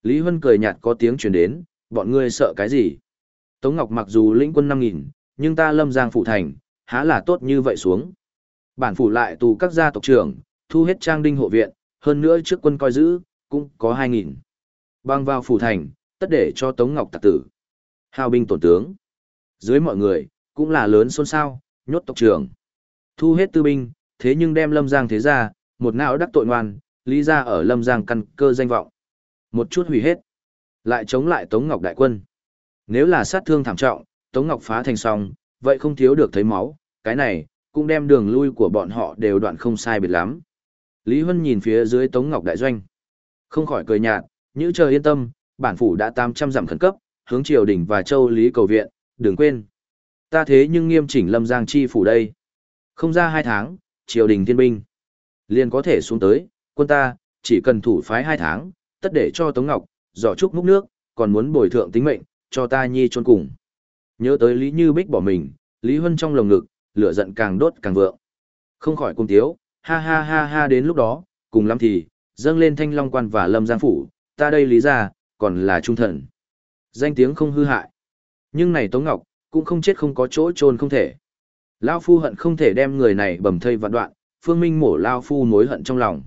Lý Huân cười nhạt có tiếng truyền đến, bọn ngươi sợ cái gì? Tống Ngọc mặc dù lĩnh quân 5.000, nhưng ta lâm giang phủ thành, há là tốt như vậy xuống. Bản phủ lại tù các gia tộc trưởng, thu hết trang đinh hộ viện, hơn nữa trước quân coi giữ, cũng có 2.000. Bang vào phủ thành, tất để cho Tống Ngọc tạc tử. Hào binh tổn tướng. Dưới mọi người, cũng là lớn xôn xao, nhốt tộc trưởng. Thu hết tư binh, thế nhưng đem Lâm Giang thế ra, một não đắc tội ngoan, lý ra ở Lâm Giang căn cơ danh vọng. Một chút hủy hết. Lại chống lại Tống Ngọc đại quân. Nếu là sát thương thảm trọng, Tống Ngọc phá thành xong, vậy không thiếu được thấy máu, cái này, cũng đem đường lui của bọn họ đều đoạn không sai biệt lắm. Lý Huân nhìn phía dưới Tống Ngọc đại doanh. Không khỏi cười nhạt, như chờ yên tâm, bản phủ đã 800 dặm khẩn cấp, hướng triều đình và châu Lý cầu viện, đừng quên. Ta thế nhưng nghiêm chỉnh lâm giang chi phủ đây. Không ra hai tháng, triều đình thiên binh. Liền có thể xuống tới, quân ta, chỉ cần thủ phái hai tháng, tất để cho Tống Ngọc, giỏ trúc múc nước, còn muốn bồi thượng tính mệnh, cho ta nhi trôn cùng. Nhớ tới Lý Như Bích bỏ mình, Lý Huân trong lồng ngực, lửa giận càng đốt càng vượng. Không khỏi cung tiếu, ha ha ha ha đến lúc đó, cùng lắm thì, dâng lên thanh long quan và lâm giang phủ, ta đây lý ra, còn là trung thần. Danh tiếng không hư hại. Nhưng này Tống Ngọc, cũng không chết không có chỗ trôn không thể. Lao Phu hận không thể đem người này bầm thây vạn đoạn, Phương Minh mổ Lao Phu mối hận trong lòng.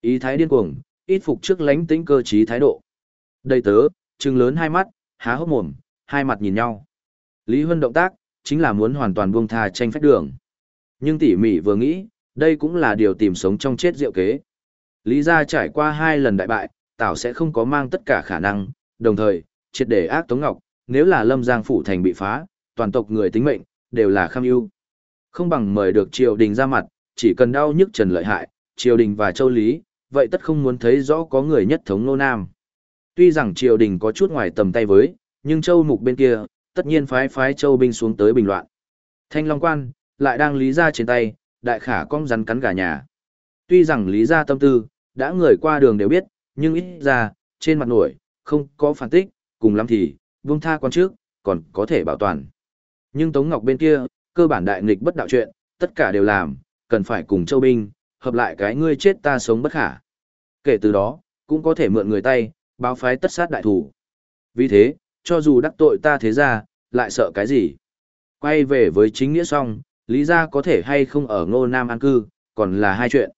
Ý thái điên cuồng, ít phục trước lánh tĩnh cơ trí thái độ. Đầy tớ, trừng lớn hai mắt, há hốc mồm, hai mặt nhìn nhau. Lý Huân động tác, chính là muốn hoàn toàn buông tha tranh phách đường. Nhưng tỉ mỉ vừa nghĩ, đây cũng là điều tìm sống trong chết diệu kế. Lý gia trải qua hai lần đại bại, Tào sẽ không có mang tất cả khả năng, đồng thời, triệt để ác Tống Ngọc, nếu là Lâm Giang phủ thành bị phá, toàn tộc người tính mệnh, đều là kham ưu. Không bằng mời được triều đình ra mặt, chỉ cần đau nhức trần lợi hại, triều đình và châu lý, vậy tất không muốn thấy rõ có người nhất thống nô nam. Tuy rằng triều đình có chút ngoài tầm tay với, nhưng châu mục bên kia, tất nhiên phái phái châu binh xuống tới bình loạn. Thanh Long Quan, lại đang lý ra trên tay, đại khả cong rắn cắn gà nhà. Tuy rằng lý ra tâm tư, đã người qua đường đều biết, nhưng ít ra, trên mặt nổi, không có phản tích, cùng lắm thì, Vương tha quan trước, còn có thể bảo toàn. Nhưng Tống Ngọc bên kia, cơ bản đại nghịch bất đạo chuyện, tất cả đều làm, cần phải cùng châu binh, hợp lại cái ngươi chết ta sống bất khả. Kể từ đó, cũng có thể mượn người tay, báo phái tất sát đại thủ. Vì thế, cho dù đắc tội ta thế ra, lại sợ cái gì? Quay về với chính nghĩa xong, lý ra có thể hay không ở ngô nam an cư, còn là hai chuyện.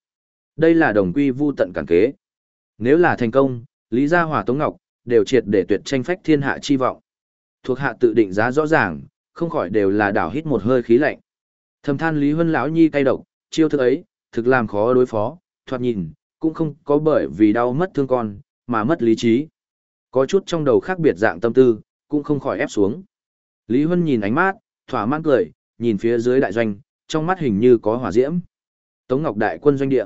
Đây là đồng quy vu tận cản kế. Nếu là thành công, lý gia hòa tống ngọc, đều triệt để tuyệt tranh phách thiên hạ chi vọng. Thuộc hạ tự định giá rõ ràng, không khỏi đều là đảo hít một hơi khí lạnh. Thầm than Lý Huân lão nhi cay độc, chiêu thức ấy, thực làm khó đối phó, thoạt nhìn, cũng không có bởi vì đau mất thương con, mà mất lý trí. Có chút trong đầu khác biệt dạng tâm tư, cũng không khỏi ép xuống. Lý Huân nhìn ánh mắt, thỏa mãn cười, nhìn phía dưới đại doanh, trong mắt hình như có hỏa diễm. Tống Ngọc đại quân doanh địa.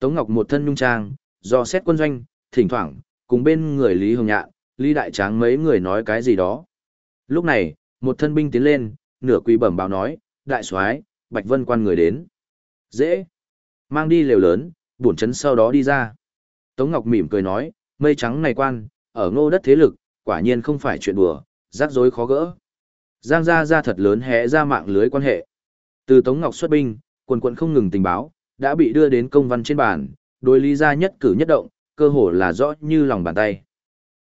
Tống Ngọc một thân nhung trang, do xét quân doanh, thỉnh thoảng, cùng bên người Lý Hồng Nhạn, Lý Đại Tráng mấy người nói cái gì đó. Lúc này, một thân binh tiến lên, nửa quỳ bẩm báo nói, đại soái Bạch Vân quan người đến. Dễ. Mang đi lều lớn, bổn chấn sau đó đi ra. Tống Ngọc mỉm cười nói, mây trắng này quan, ở ngô đất thế lực, quả nhiên không phải chuyện đùa, rắc rối khó gỡ. Giang gia gia thật lớn hẽ ra mạng lưới quan hệ. Từ Tống Ngọc xuất binh, quần quận không ngừng tình báo, đã bị đưa đến công văn trên bàn, đối lý gia nhất cử nhất động, cơ hồ là rõ như lòng bàn tay.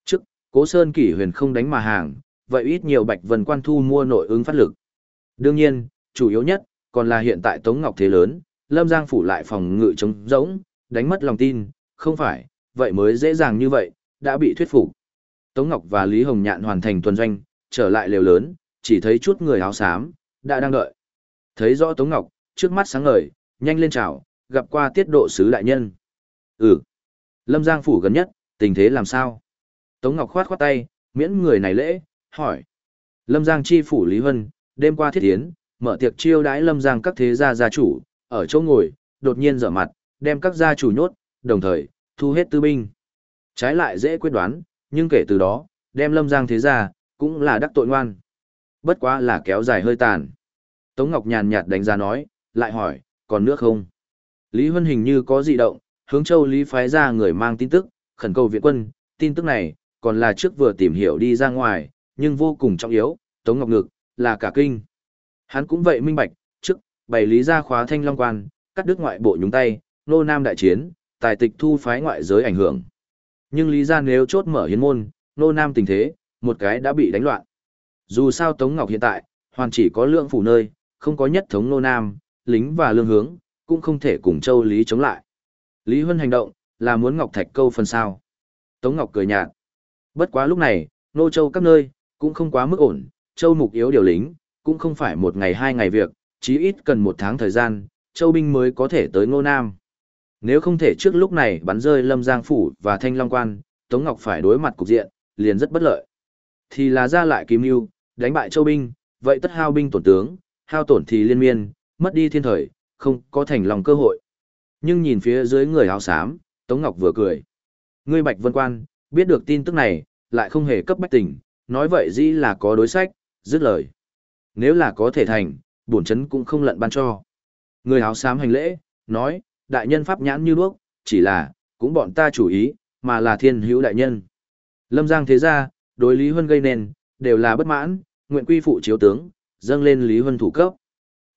Trước, Cố Sơn Kỷ Huyền không đánh mà hàng, vậy ít nhiều Bạch Vân Quan thu mua nội ứng phát lực. Đương nhiên, chủ yếu nhất, còn là hiện tại Tống Ngọc thế lớn, Lâm Giang phủ lại phòng ngự chống rỗng, đánh mất lòng tin, không phải, vậy mới dễ dàng như vậy, đã bị thuyết phục. Tống Ngọc và Lý Hồng Nhạn hoàn thành tuần doanh, trở lại lều lớn, chỉ thấy chút người áo xám, đã đang đợi. Thấy rõ Tống Ngọc, trước mắt sáng ngời, nhanh lên chào, gặp qua tiết độ sứ đại nhân. Ừ. Lâm Giang phủ gần nhất, tình thế làm sao? Tống Ngọc khoát khoát tay, miễn người này lễ, hỏi. Lâm Giang chi phủ Lý Hân, đêm qua thiết tiến, mở tiệc chiêu đãi Lâm Giang các thế gia gia chủ, ở chỗ ngồi, đột nhiên dở mặt, đem các gia chủ nhốt, đồng thời, thu hết tư binh. Trái lại dễ quyết đoán, nhưng kể từ đó, đem Lâm Giang thế gia, cũng là đắc tội ngoan. Bất quá là kéo dài hơi tàn. Tống Ngọc nhàn nhạt đánh giá nói, lại hỏi, còn nước không? Lý Huân hình như có dị động, hướng châu Lý phái ra người mang tin tức, khẩn cầu viện quân, tin tức này, còn là trước vừa tìm hiểu đi ra ngoài, nhưng vô cùng trọng yếu, Tống Ngọc Ngực, là cả kinh. Hắn cũng vậy minh bạch, trước, bày lý ra khóa thanh long quan, cắt đứt ngoại bộ nhúng tay, nô nam đại chiến, tài tịch thu phái ngoại giới ảnh hưởng. Nhưng lý ra nếu chốt mở hiến môn, nô nam tình thế, một cái đã bị đánh loạn. Dù sao Tống Ngọc hiện tại, hoàn chỉ có lượng phủ nơi, không có nhất thống nô nam, lính và lương hướng, cũng không thể cùng châu Lý chống lại. Lý Huân hành động, là muốn Ngọc Thạch câu phần sao. Tống Ngọc cười nhạt. Bất quá lúc này, nô châu các nơi, cũng không quá mức ổn, châu mục yếu điều lính, cũng không phải một ngày hai ngày việc, chí ít cần một tháng thời gian, châu binh mới có thể tới ngô nam. Nếu không thể trước lúc này bắn rơi Lâm Giang Phủ và Thanh Long Quan, Tống Ngọc phải đối mặt cục diện, liền rất bất lợi. Thì là ra lại kim Yêu, đánh bại châu binh, vậy tất hao binh tổn tướng, hao tổn thì liên miên, mất đi thiên thời, không có thành lòng cơ hội. Nhưng nhìn phía dưới người áo xám, Tống Ngọc vừa cười. Ngươi Bạch Vân Quan, biết được tin tức này, lại không hề cấp bách tỉnh, nói vậy dĩ là có đối sách, dứt lời. Nếu là có thể thành, bổn chấn cũng không lận ban cho. Người áo xám hành lễ, nói, đại nhân pháp nhãn như đuốc, chỉ là, cũng bọn ta chủ ý, mà là thiên hữu đại nhân. Lâm Giang thế ra, đối Lý Huân gây nên, đều là bất mãn, nguyện quy phụ chiếu tướng, dâng lên Lý Huân thủ cấp.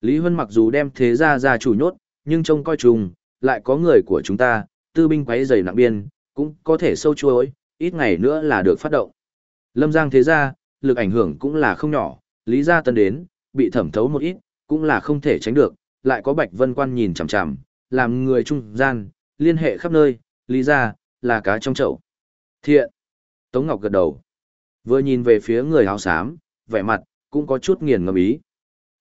Lý Huân mặc dù đem thế ra ra chủ nhốt, nhưng trông coi trùng, lại có người của chúng ta, tư binh quấy dày nặng biên, cũng có thể sâu chuối, ít ngày nữa là được phát động. Lâm Giang thế ra, lực ảnh hưởng cũng là không nhỏ, Lý Gia Tân đến, bị thẩm thấu một ít, cũng là không thể tránh được, lại có Bạch Vân Quan nhìn chằm chằm, làm người trung gian, liên hệ khắp nơi, Lý Gia, là cá trong chậu. Thiện. Tống Ngọc gật đầu. Vừa nhìn về phía người áo xám, vẻ mặt, cũng có chút nghiền ngầm ý.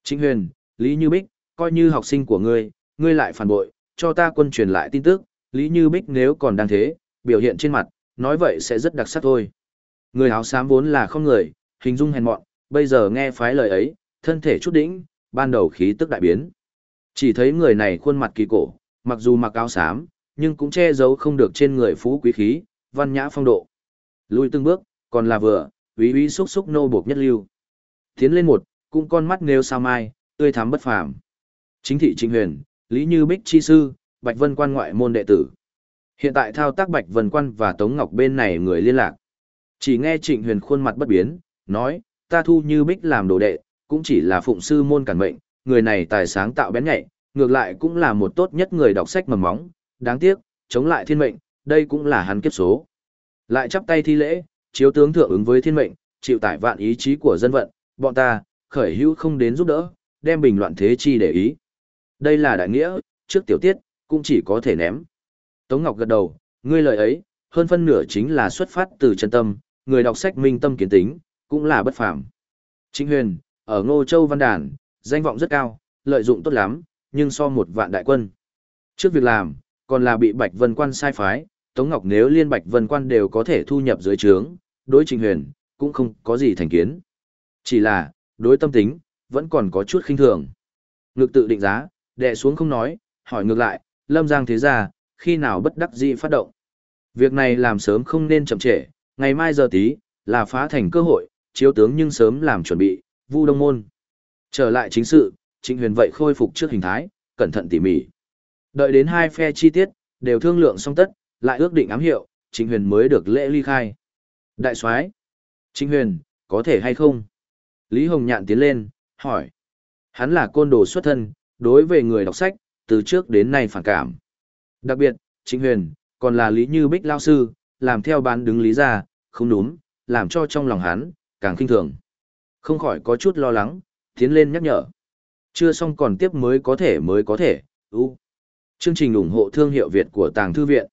Trịnh huyền, Lý Như Bích, coi như học sinh của ngươi, ngươi lại phản bội, cho ta quân truyền lại tin tức, Lý Như Bích nếu còn đang thế, biểu hiện trên mặt, nói vậy sẽ rất đặc sắc thôi. Người áo xám vốn là không người, hình dung hèn mọn, bây giờ nghe phái lời ấy, thân thể chút đỉnh, ban đầu khí tức đại biến. Chỉ thấy người này khuôn mặt kỳ cổ, mặc dù mặc áo xám, nhưng cũng che giấu không được trên người phú quý khí, văn nhã phong độ. Lùi từng bước, còn là vừa, quý quý xúc xúc nô buộc nhất lưu. Tiến lên một, cũng con mắt nêu sao mai, tươi thắm bất phàm. Chính thị Trịnh Huyền, Lý Như Bích chi sư, Bạch Vân quan ngoại môn đệ tử. Hiện tại thao tác Bạch Vân quan và Tống Ngọc bên này người liên lạc. Chỉ nghe Trịnh Huyền khuôn mặt bất biến, nói, ta thu Như Bích làm đồ đệ, cũng chỉ là phụng sư môn cản mệnh, người này tài sáng tạo bén nhạy, ngược lại cũng là một tốt nhất người đọc sách mầm móng, đáng tiếc, chống lại thiên mệnh, đây cũng là hắn kiếp số. Lại chắp tay thi lễ, chiếu tướng thượng ứng với thiên mệnh, chịu tải vạn ý chí của dân vận, bọn ta, khởi hữu không đến giúp đỡ, đem bình loạn thế chi để ý. Đây là đại nghĩa, trước tiểu tiết, cũng chỉ có thể ném. Tống Ngọc gật đầu, ngươi lời ấy, hơn phân nửa chính là xuất phát từ chân tâm, người đọc sách minh tâm kiến tính, cũng là bất phàm. Trịnh Huyền, ở Ngô Châu Văn Đàn, danh vọng rất cao, lợi dụng tốt lắm, nhưng so một vạn đại quân. Trước việc làm, còn là bị Bạch Vân Quan sai phái, Tống Ngọc nếu liên Bạch Vân Quan đều có thể thu nhập dưới trướng, đối Trình Huyền, cũng không có gì thành kiến. Chỉ là, đối tâm tính, vẫn còn có chút khinh thường. Ngực tự định giá, đè xuống không nói, hỏi ngược lại, Lâm Giang thế ra, khi nào bất đắc dĩ phát động. Việc này làm sớm không nên chậm trễ, ngày mai giờ tí, là phá thành cơ hội, chiếu tướng nhưng sớm làm chuẩn bị, vu đông môn. Trở lại chính sự, Trịnh Huyền vậy khôi phục trước hình thái, cẩn thận tỉ mỉ. Đợi đến hai phe chi tiết, đều thương lượng xong tất, lại ước định ám hiệu, Trịnh Huyền mới được lễ ly khai. Đại soái, Trịnh Huyền, có thể hay không? Lý Hồng Nhạn tiến lên, hỏi. Hắn là côn đồ xuất thân, đối với người đọc sách, từ trước đến nay phản cảm. Đặc biệt, Trịnh Huyền, còn là Lý Như Bích lao sư, làm theo bán đứng Lý ra, không đúng, làm cho trong lòng hắn, càng kinh thường. Không khỏi có chút lo lắng, tiến lên nhắc nhở. Chưa xong còn tiếp mới có thể mới có thể, u. Chương trình ủng hộ thương hiệu Việt của Tàng Thư Viện.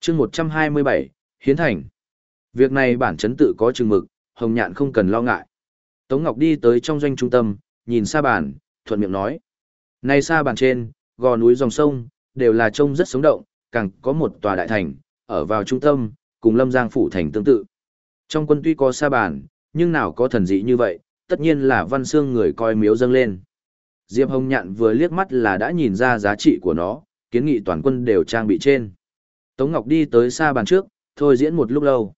Chương 127, Hiến Thành. Việc này bản chấn tự có chừng mực, Hồng Nhạn không cần lo ngại. Tống Ngọc đi tới trong doanh trung tâm, nhìn xa bàn, thuận miệng nói. Này xa bàn trên, gò núi dòng sông, đều là trông rất sống động, càng có một tòa đại thành, ở vào trung tâm, cùng Lâm Giang Phủ Thành tương tự. Trong quân tuy có xa bàn, nhưng nào có thần dị như vậy, tất nhiên là văn xương người coi miếu dâng lên. Diệp Hồng Nhạn vừa liếc mắt là đã nhìn ra giá trị của nó, kiến nghị toàn quân đều trang bị trên. Tống Ngọc đi tới xa bàn trước, thôi diễn một lúc lâu.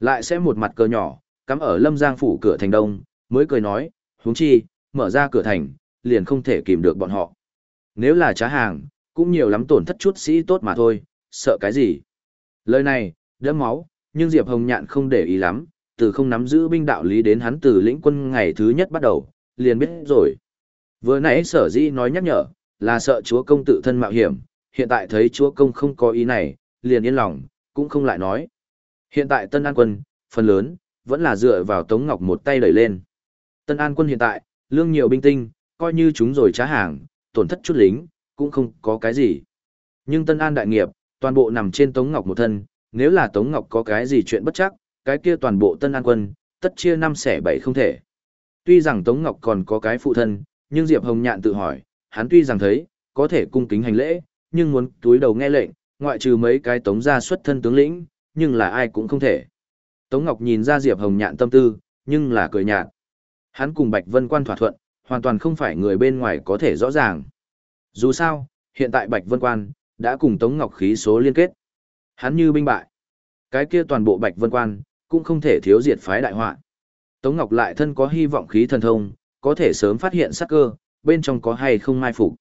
Lại sẽ một mặt cờ nhỏ, cắm ở Lâm Giang phủ cửa thành đông, mới cười nói, huống chi, mở ra cửa thành, liền không thể kìm được bọn họ. Nếu là trá hàng, cũng nhiều lắm tổn thất chút sĩ tốt mà thôi, sợ cái gì. Lời này, đẫm máu, nhưng Diệp Hồng Nhạn không để ý lắm, từ không nắm giữ binh đạo lý đến hắn từ lĩnh quân ngày thứ nhất bắt đầu, liền biết rồi. Vừa nãy sở dĩ nói nhắc nhở, là sợ chúa công tự thân mạo hiểm, hiện tại thấy chúa công không có ý này, liền yên lòng, cũng không lại nói. Hiện tại Tân An quân, phần lớn, vẫn là dựa vào Tống Ngọc một tay đẩy lên. Tân An quân hiện tại, lương nhiều binh tinh, coi như chúng rồi trá hàng, tổn thất chút lính, cũng không có cái gì. Nhưng Tân An đại nghiệp, toàn bộ nằm trên Tống Ngọc một thân, nếu là Tống Ngọc có cái gì chuyện bất chắc, cái kia toàn bộ Tân An quân, tất chia năm xẻ bảy không thể. Tuy rằng Tống Ngọc còn có cái phụ thân, nhưng Diệp Hồng Nhạn tự hỏi, hắn tuy rằng thấy, có thể cung kính hành lễ, nhưng muốn túi đầu nghe lệnh, ngoại trừ mấy cái Tống gia xuất thân tướng lĩnh, nhưng là ai cũng không thể. Tống Ngọc nhìn ra Diệp Hồng Nhạn tâm tư, nhưng là cười nhạt. Hắn cùng Bạch Vân Quan thỏa thuận, hoàn toàn không phải người bên ngoài có thể rõ ràng. Dù sao, hiện tại Bạch Vân Quan đã cùng Tống Ngọc khí số liên kết. Hắn như binh bại. Cái kia toàn bộ Bạch Vân Quan cũng không thể thiếu diệt phái đại họa. Tống Ngọc lại thân có hy vọng khí thần thông, có thể sớm phát hiện sắc cơ, bên trong có hay không mai phục.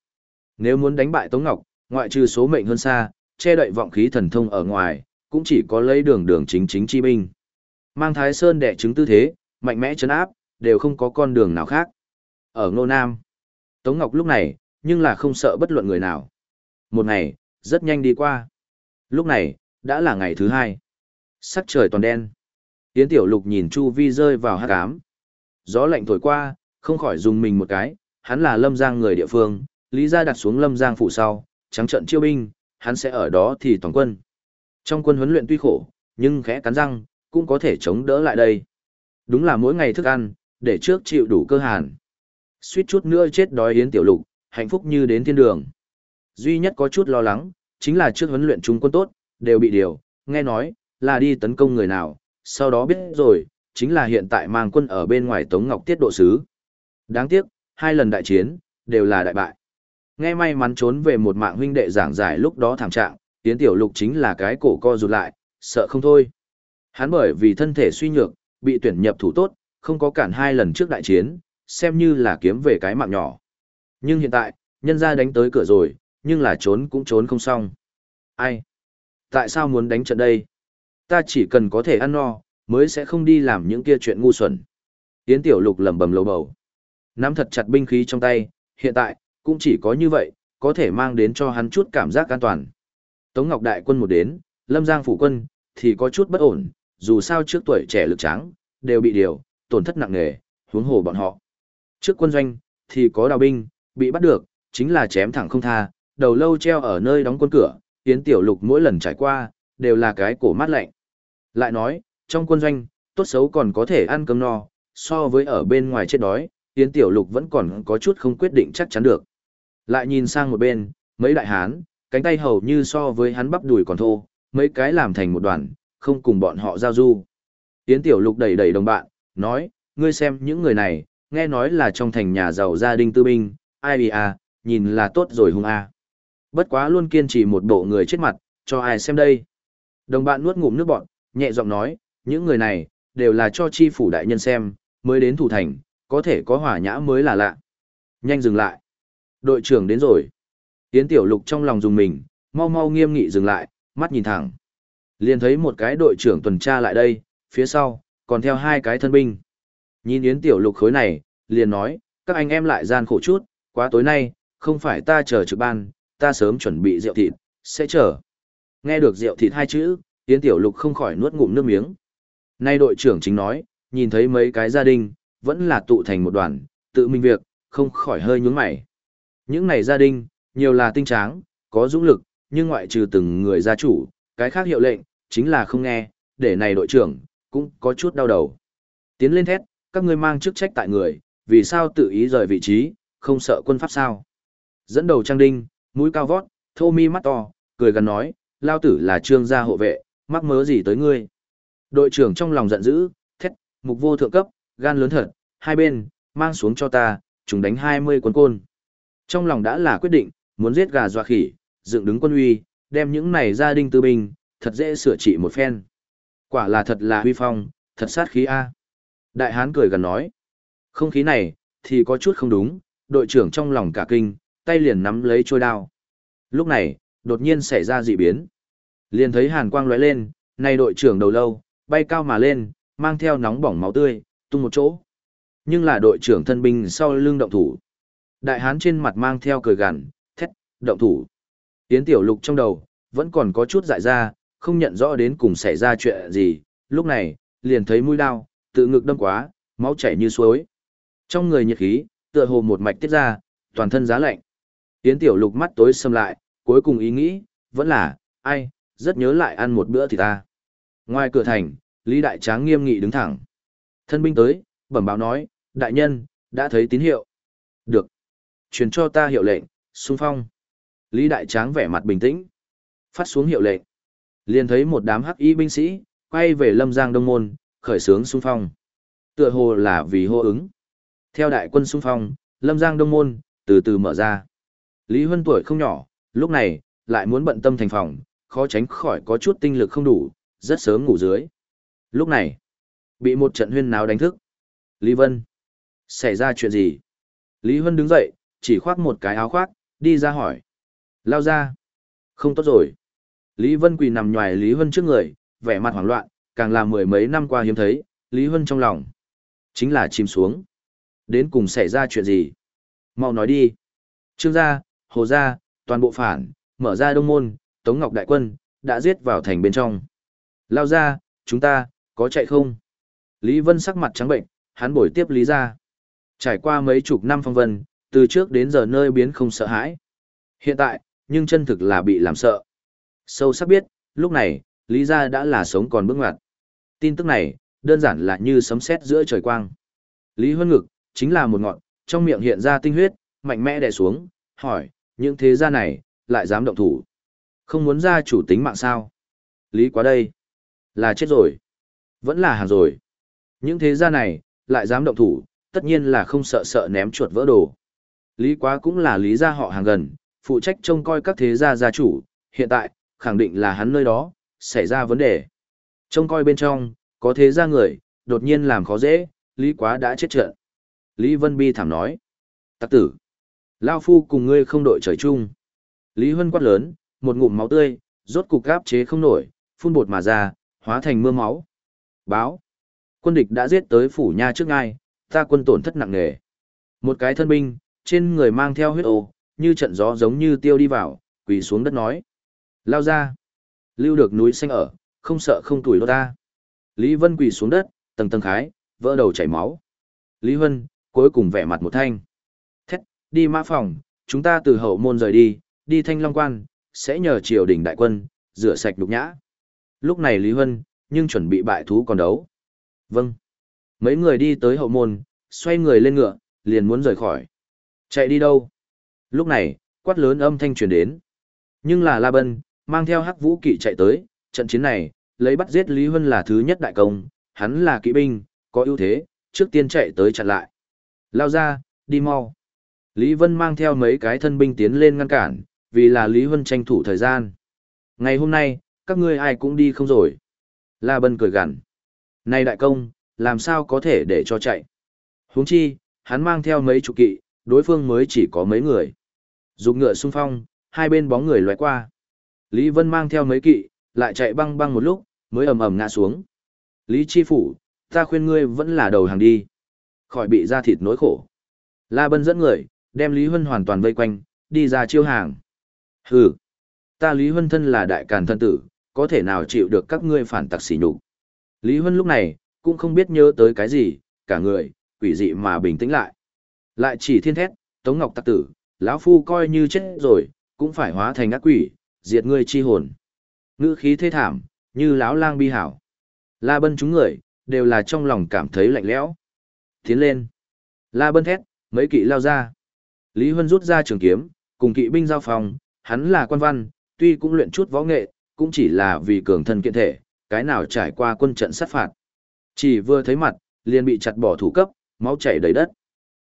Nếu muốn đánh bại Tống Ngọc, ngoại trừ số mệnh hơn xa, che đậy vọng khí thần thông ở ngoài, cũng chỉ có lấy đường đường chính chính chi binh. Mang Thái Sơn đẻ chứng tư thế, mạnh mẽ chấn áp, đều không có con đường nào khác. Ở Ngô Nam, Tống Ngọc lúc này, nhưng là không sợ bất luận người nào. Một ngày, rất nhanh đi qua. Lúc này, đã là ngày thứ hai. Sắc trời toàn đen. Yến Tiểu Lục nhìn Chu Vi rơi vào hát cám. Gió lạnh thổi qua, không khỏi dùng mình một cái, hắn là Lâm Giang người địa phương, Lý Gia đặt xuống Lâm Giang phủ sau, trắng trận chiêu binh, hắn sẽ ở đó thì toàn quân. Trong quân huấn luyện tuy khổ, nhưng khẽ cắn răng, cũng có thể chống đỡ lại đây. Đúng là mỗi ngày thức ăn, để trước chịu đủ cơ hàn. Suýt chút nữa chết đói Yến Tiểu Lục, hạnh phúc như đến thiên đường. Duy nhất có chút lo lắng, chính là trước huấn luyện trung quân tốt, đều bị điều, nghe nói, là đi tấn công người nào, sau đó biết rồi, chính là hiện tại mang quân ở bên ngoài Tống Ngọc Tiết độ sứ. Đáng tiếc, hai lần đại chiến, đều là đại bại. Nghe may mắn trốn về một mạng huynh đệ giảng giải lúc đó thảm trạng, Tiến Tiểu Lục chính là cái cổ co rụt lại, sợ không thôi. Hắn bởi vì thân thể suy nhược, bị tuyển nhập thủ tốt, không có cản hai lần trước đại chiến, xem như là kiếm về cái mạng nhỏ. Nhưng hiện tại, nhân gia đánh tới cửa rồi, nhưng là trốn cũng trốn không xong. Ai? Tại sao muốn đánh trận đây? Ta chỉ cần có thể ăn no, mới sẽ không đi làm những kia chuyện ngu xuẩn. Tiến tiểu lục lầm bầm lầu bầu. Nắm thật chặt binh khí trong tay, hiện tại, cũng chỉ có như vậy, có thể mang đến cho hắn chút cảm giác an toàn. Tống Ngọc Đại quân một đến, Lâm Giang phủ quân, thì có chút bất ổn, dù sao trước tuổi trẻ lực tráng, đều bị điều, tổn thất nặng nề, huống hồ bọn họ. Trước quân doanh, thì có đào binh, bị bắt được, chính là chém thẳng không tha, đầu lâu treo ở nơi đóng quân cửa, Yến Tiểu Lục mỗi lần trải qua, đều là cái cổ mát lạnh. Lại nói, trong quân doanh, tốt xấu còn có thể ăn cơm no, so với ở bên ngoài chết đói, Yến Tiểu Lục vẫn còn có chút không quyết định chắc chắn được. Lại nhìn sang một bên, mấy đại hán, cánh tay hầu như so với hắn bắp đùi còn thô, mấy cái làm thành một đoàn, không cùng bọn họ giao du. Yến Tiểu Lục đẩy đẩy đồng bạn, nói, ngươi xem những người này, nghe nói là trong thành nhà giàu gia đình tư binh, ai à, nhìn là tốt rồi hung à. Bất quá luôn kiên trì một bộ người chết mặt, cho ai xem đây. Đồng bạn nuốt ngụm nước bọn, nhẹ giọng nói, những người này, đều là cho chi phủ đại nhân xem, mới đến thủ thành, có thể có hỏa nhã mới là lạ. Nhanh dừng lại. Đội trưởng đến rồi. Yến Tiểu Lục trong lòng dùng mình, mau mau nghiêm nghị dừng lại, mắt nhìn thẳng. Liền thấy một cái đội trưởng tuần tra lại đây, phía sau, còn theo hai cái thân binh. Nhìn Yến Tiểu Lục khối này, liền nói, các anh em lại gian khổ chút, quá tối nay, không phải ta chờ trực ban, ta sớm chuẩn bị rượu thịt, sẽ chờ. Nghe được rượu thịt hai chữ, Yến Tiểu Lục không khỏi nuốt ngụm nước miếng. Nay đội trưởng chính nói, nhìn thấy mấy cái gia đình, vẫn là tụ thành một đoàn, tự mình việc, không khỏi hơi nhướng mày. Những này gia đình, nhiều là tinh tráng, có dũng lực, nhưng ngoại trừ từng người gia chủ, cái khác hiệu lệnh, chính là không nghe, để này đội trưởng, cũng có chút đau đầu. Tiến lên thét, các ngươi mang chức trách tại người, vì sao tự ý rời vị trí, không sợ quân pháp sao? Dẫn đầu Trang Đinh, mũi cao vót, thô mi mắt to, cười gần nói, lao tử là trương gia hộ vệ, mắc mớ gì tới ngươi? Đội trưởng trong lòng giận dữ, thét, mục vô thượng cấp, gan lớn thật, hai bên, mang xuống cho ta, chúng đánh 20 quân côn. Trong lòng đã là quyết định, muốn giết gà dọa khỉ, dựng đứng quân uy, đem những này gia đình tư binh, thật dễ sửa trị một phen. Quả là thật là huy phong, thật sát khí A. Đại hán cười gần nói. Không khí này, thì có chút không đúng, đội trưởng trong lòng cả kinh, tay liền nắm lấy trôi đao. Lúc này, đột nhiên xảy ra dị biến. Liền thấy hàn quang lóe lên, này đội trưởng đầu lâu, bay cao mà lên, mang theo nóng bỏng máu tươi, tung một chỗ. Nhưng là đội trưởng thân binh sau lưng động thủ. Đại hán trên mặt mang theo cười gằn, thét, động thủ. Yến tiểu lục trong đầu, vẫn còn có chút dại ra, không nhận rõ đến cùng xảy ra chuyện gì. Lúc này, liền thấy mũi đao, tự ngực đâm quá, máu chảy như suối. Trong người nhiệt khí, tựa hồ một mạch tiết ra, toàn thân giá lạnh. Yến tiểu lục mắt tối xâm lại, cuối cùng ý nghĩ, vẫn là, ai, rất nhớ lại ăn một bữa thì ta. Ngoài cửa thành, Lý Đại Tráng nghiêm nghị đứng thẳng. Thân binh tới, bẩm báo nói, đại nhân, đã thấy tín hiệu. Được. Truyền cho ta hiệu lệnh, xung phong. Lý Đại Tráng vẻ mặt bình tĩnh. Phát xuống hiệu lệnh. Liền thấy một đám hắc y binh sĩ, quay về lâm giang đông môn, khởi sướng xung phong. Tựa hồ là vì hô ứng. Theo đại quân xung phong, lâm giang đông môn, từ từ mở ra. Lý Huân tuổi không nhỏ, lúc này, lại muốn bận tâm thành phòng, khó tránh khỏi có chút tinh lực không đủ, rất sớm ngủ dưới. Lúc này, bị một trận huyên náo đánh thức. Lý Vân, xảy ra chuyện gì? Lý Vân đứng dậy, chỉ khoác một cái áo khoác, đi ra hỏi. Lao ra. Không tốt rồi. Lý Vân quỳ nằm nhòi Lý Vân trước người, vẻ mặt hoảng loạn, càng là mười mấy năm qua hiếm thấy, Lý Vân trong lòng. Chính là chìm xuống. Đến cùng xảy ra chuyện gì? Mau nói đi. Trương gia, Hồ gia, toàn bộ phản, mở ra đông môn, Tống Ngọc Đại Quân, đã giết vào thành bên trong. Lao ra, chúng ta, có chạy không? Lý Vân sắc mặt trắng bệnh, hắn bồi tiếp Lý ra. Trải qua mấy chục năm phong vân, từ trước đến giờ nơi biến không sợ hãi. Hiện tại, nhưng chân thực là bị làm sợ. Sâu sắc biết, lúc này, Lý ra đã là sống còn bước ngoặt. Tin tức này, đơn giản là như sấm sét giữa trời quang. Lý Huân ngực, chính là một ngọn, trong miệng hiện ra tinh huyết, mạnh mẽ đè xuống, hỏi, những thế gia này, lại dám động thủ. Không muốn ra chủ tính mạng sao? Lý quá đây. Là chết rồi. Vẫn là hàng rồi. Những thế gia này, lại dám động thủ, tất nhiên là không sợ sợ ném chuột vỡ đồ. Lý quá cũng là lý gia họ hàng gần, phụ trách trông coi các thế gia gia chủ, hiện tại, khẳng định là hắn nơi đó, xảy ra vấn đề. Trông coi bên trong, có thế gia người, đột nhiên làm khó dễ, Lý quá đã chết trận. Lý Vân Bi thảm nói. Tắc tử. Lao phu cùng ngươi không đội trời chung. Lý Huân quát lớn, một ngụm máu tươi, rốt cục gáp chế không nổi, phun bột mà ra, hóa thành mưa máu. Báo. Quân địch đã giết tới phủ nha trước ngai, ta quân tổn thất nặng nề. Một cái thân binh, trên người mang theo huyết ô, như trận gió giống như tiêu đi vào, quỳ xuống đất nói. Lao ra. Lưu được núi xanh ở, không sợ không tuổi đốt ta. Lý Vân quỳ xuống đất, tầng tầng khái, vỡ đầu chảy máu. Lý Vân, cuối cùng vẻ mặt một thanh. Thét, đi mã phòng, chúng ta từ hậu môn rời đi, đi thanh long quan, sẽ nhờ triều đình đại quân, rửa sạch đục nhã. Lúc này Lý Vân, nhưng chuẩn bị bại thú còn đấu. Vâng. Mấy người đi tới hậu môn, xoay người lên ngựa, liền muốn rời khỏi. Chạy đi đâu? Lúc này, quát lớn âm thanh truyền đến. Nhưng là La Bân, mang theo hắc vũ kỵ chạy tới, trận chiến này, lấy bắt giết Lý Huân là thứ nhất đại công, hắn là kỵ binh, có ưu thế, trước tiên chạy tới chặn lại. Lao ra, đi mau. Lý Vân mang theo mấy cái thân binh tiến lên ngăn cản, vì là Lý Huân tranh thủ thời gian. Ngày hôm nay, các ngươi ai cũng đi không rồi. La Bân cười gằn. Này đại công, làm sao có thể để cho chạy. huống chi, hắn mang theo mấy chục kỵ, đối phương mới chỉ có mấy người. dùng ngựa xung phong, hai bên bóng người loại qua. Lý Vân mang theo mấy kỵ, lại chạy băng băng một lúc, mới ầm ầm ngã xuống. Lý Chi Phủ, ta khuyên ngươi vẫn là đầu hàng đi. Khỏi bị ra thịt nỗi khổ. La Bân dẫn người, đem Lý Huân hoàn toàn vây quanh, đi ra chiêu hàng. Hừ, ta Lý Huân thân là đại càn thân tử, có thể nào chịu được các ngươi phản tặc xỉ nhục. Lý Huân lúc này, cũng không biết nhớ tới cái gì, cả người, quỷ dị mà bình tĩnh lại. Lại chỉ thiên thét, Tống Ngọc tặc tử, lão phu coi như chết rồi, cũng phải hóa thành ác quỷ, diệt ngươi chi hồn. Ngữ khí thê thảm, như lão lang bi hảo. La Bân chúng người, đều là trong lòng cảm thấy lạnh lẽo. Tiến lên. La Bân thét, mấy kỵ lao ra. Lý Huân rút ra trường kiếm, cùng kỵ binh giao phòng, hắn là quan văn, tuy cũng luyện chút võ nghệ, cũng chỉ là vì cường thân kiện thể, cái nào trải qua quân trận sát phạt. Chỉ vừa thấy mặt, liền bị chặt bỏ thủ cấp, máu chảy đầy đất.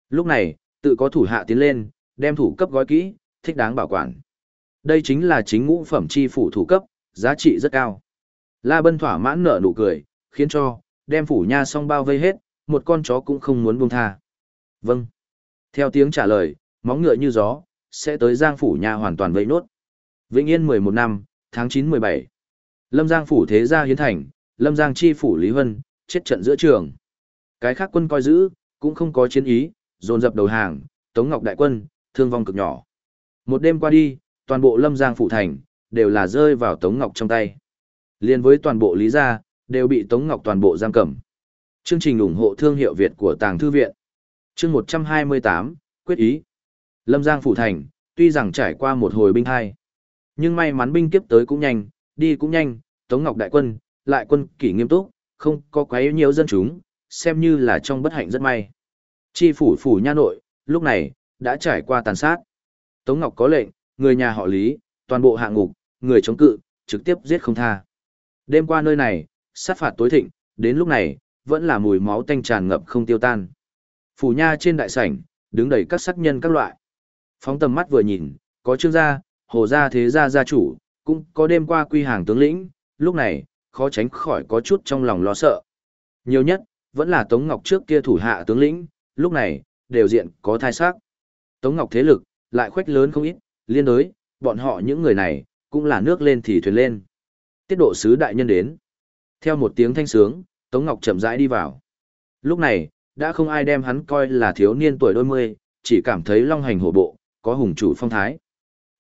Lúc này, tự có thủ hạ tiến lên, đem thủ cấp gói kỹ, thích đáng bảo quản. Đây chính là chính ngũ phẩm chi phủ thủ cấp, giá trị rất cao. La Bân thỏa mãn nở nụ cười, khiến cho, đem phủ nha xong bao vây hết, một con chó cũng không muốn buông tha. Vâng. Theo tiếng trả lời, móng ngựa như gió, sẽ tới Giang phủ nha hoàn toàn vây nốt. Vĩnh Yên 11 năm, tháng 9-17. Lâm Giang phủ thế gia hiến thành, Lâm Giang chi phủ Lý Hân, chết trận giữa trường. Cái khác quân coi giữ, cũng không có chiến ý, dồn dập đầu hàng, Tống Ngọc đại quân, thương vong cực nhỏ. Một đêm qua đi, toàn bộ Lâm Giang phủ thành, đều là rơi vào Tống Ngọc trong tay. Liên với toàn bộ Lý gia, đều bị Tống Ngọc toàn bộ giam cầm. Chương trình ủng hộ thương hiệu Việt của Tàng Thư Viện. Chương 128, quyết ý. Lâm Giang phủ thành, tuy rằng trải qua một hồi binh hai, nhưng may mắn binh kiếp tới cũng nhanh, đi cũng nhanh, Tống Ngọc đại quân, lại quân kỷ nghiêm túc, không có quá yếu nhiều dân chúng, xem như là trong bất hạnh rất may. Chi phủ phủ nha nội, lúc này, đã trải qua tàn sát. Tống Ngọc có lệnh, người nhà họ Lý, toàn bộ hạng ngục, người chống cự, trực tiếp giết không tha. Đêm qua nơi này, sát phạt tối thịnh, đến lúc này, vẫn là mùi máu tanh tràn ngập không tiêu tan. Phủ nha trên đại sảnh, đứng đầy các sắc nhân các loại. Phóng tầm mắt vừa nhìn, có trương gia, hồ gia thế gia gia chủ, cũng có đêm qua quy hàng tướng lĩnh, lúc này, khó tránh khỏi có chút trong lòng lo sợ. Nhiều nhất, vẫn là Tống Ngọc trước kia thủ hạ tướng lĩnh, lúc này, đều diện có thai sắc. Tống Ngọc thế lực, lại khoách lớn không ít, liên đối, bọn họ những người này, cũng là nước lên thì thuyền lên. Tiết độ sứ đại nhân đến. Theo một tiếng thanh sướng, Tống Ngọc chậm rãi đi vào. Lúc này, đã không ai đem hắn coi là thiếu niên tuổi đôi mươi, chỉ cảm thấy long hành hổ bộ, có hùng chủ phong thái.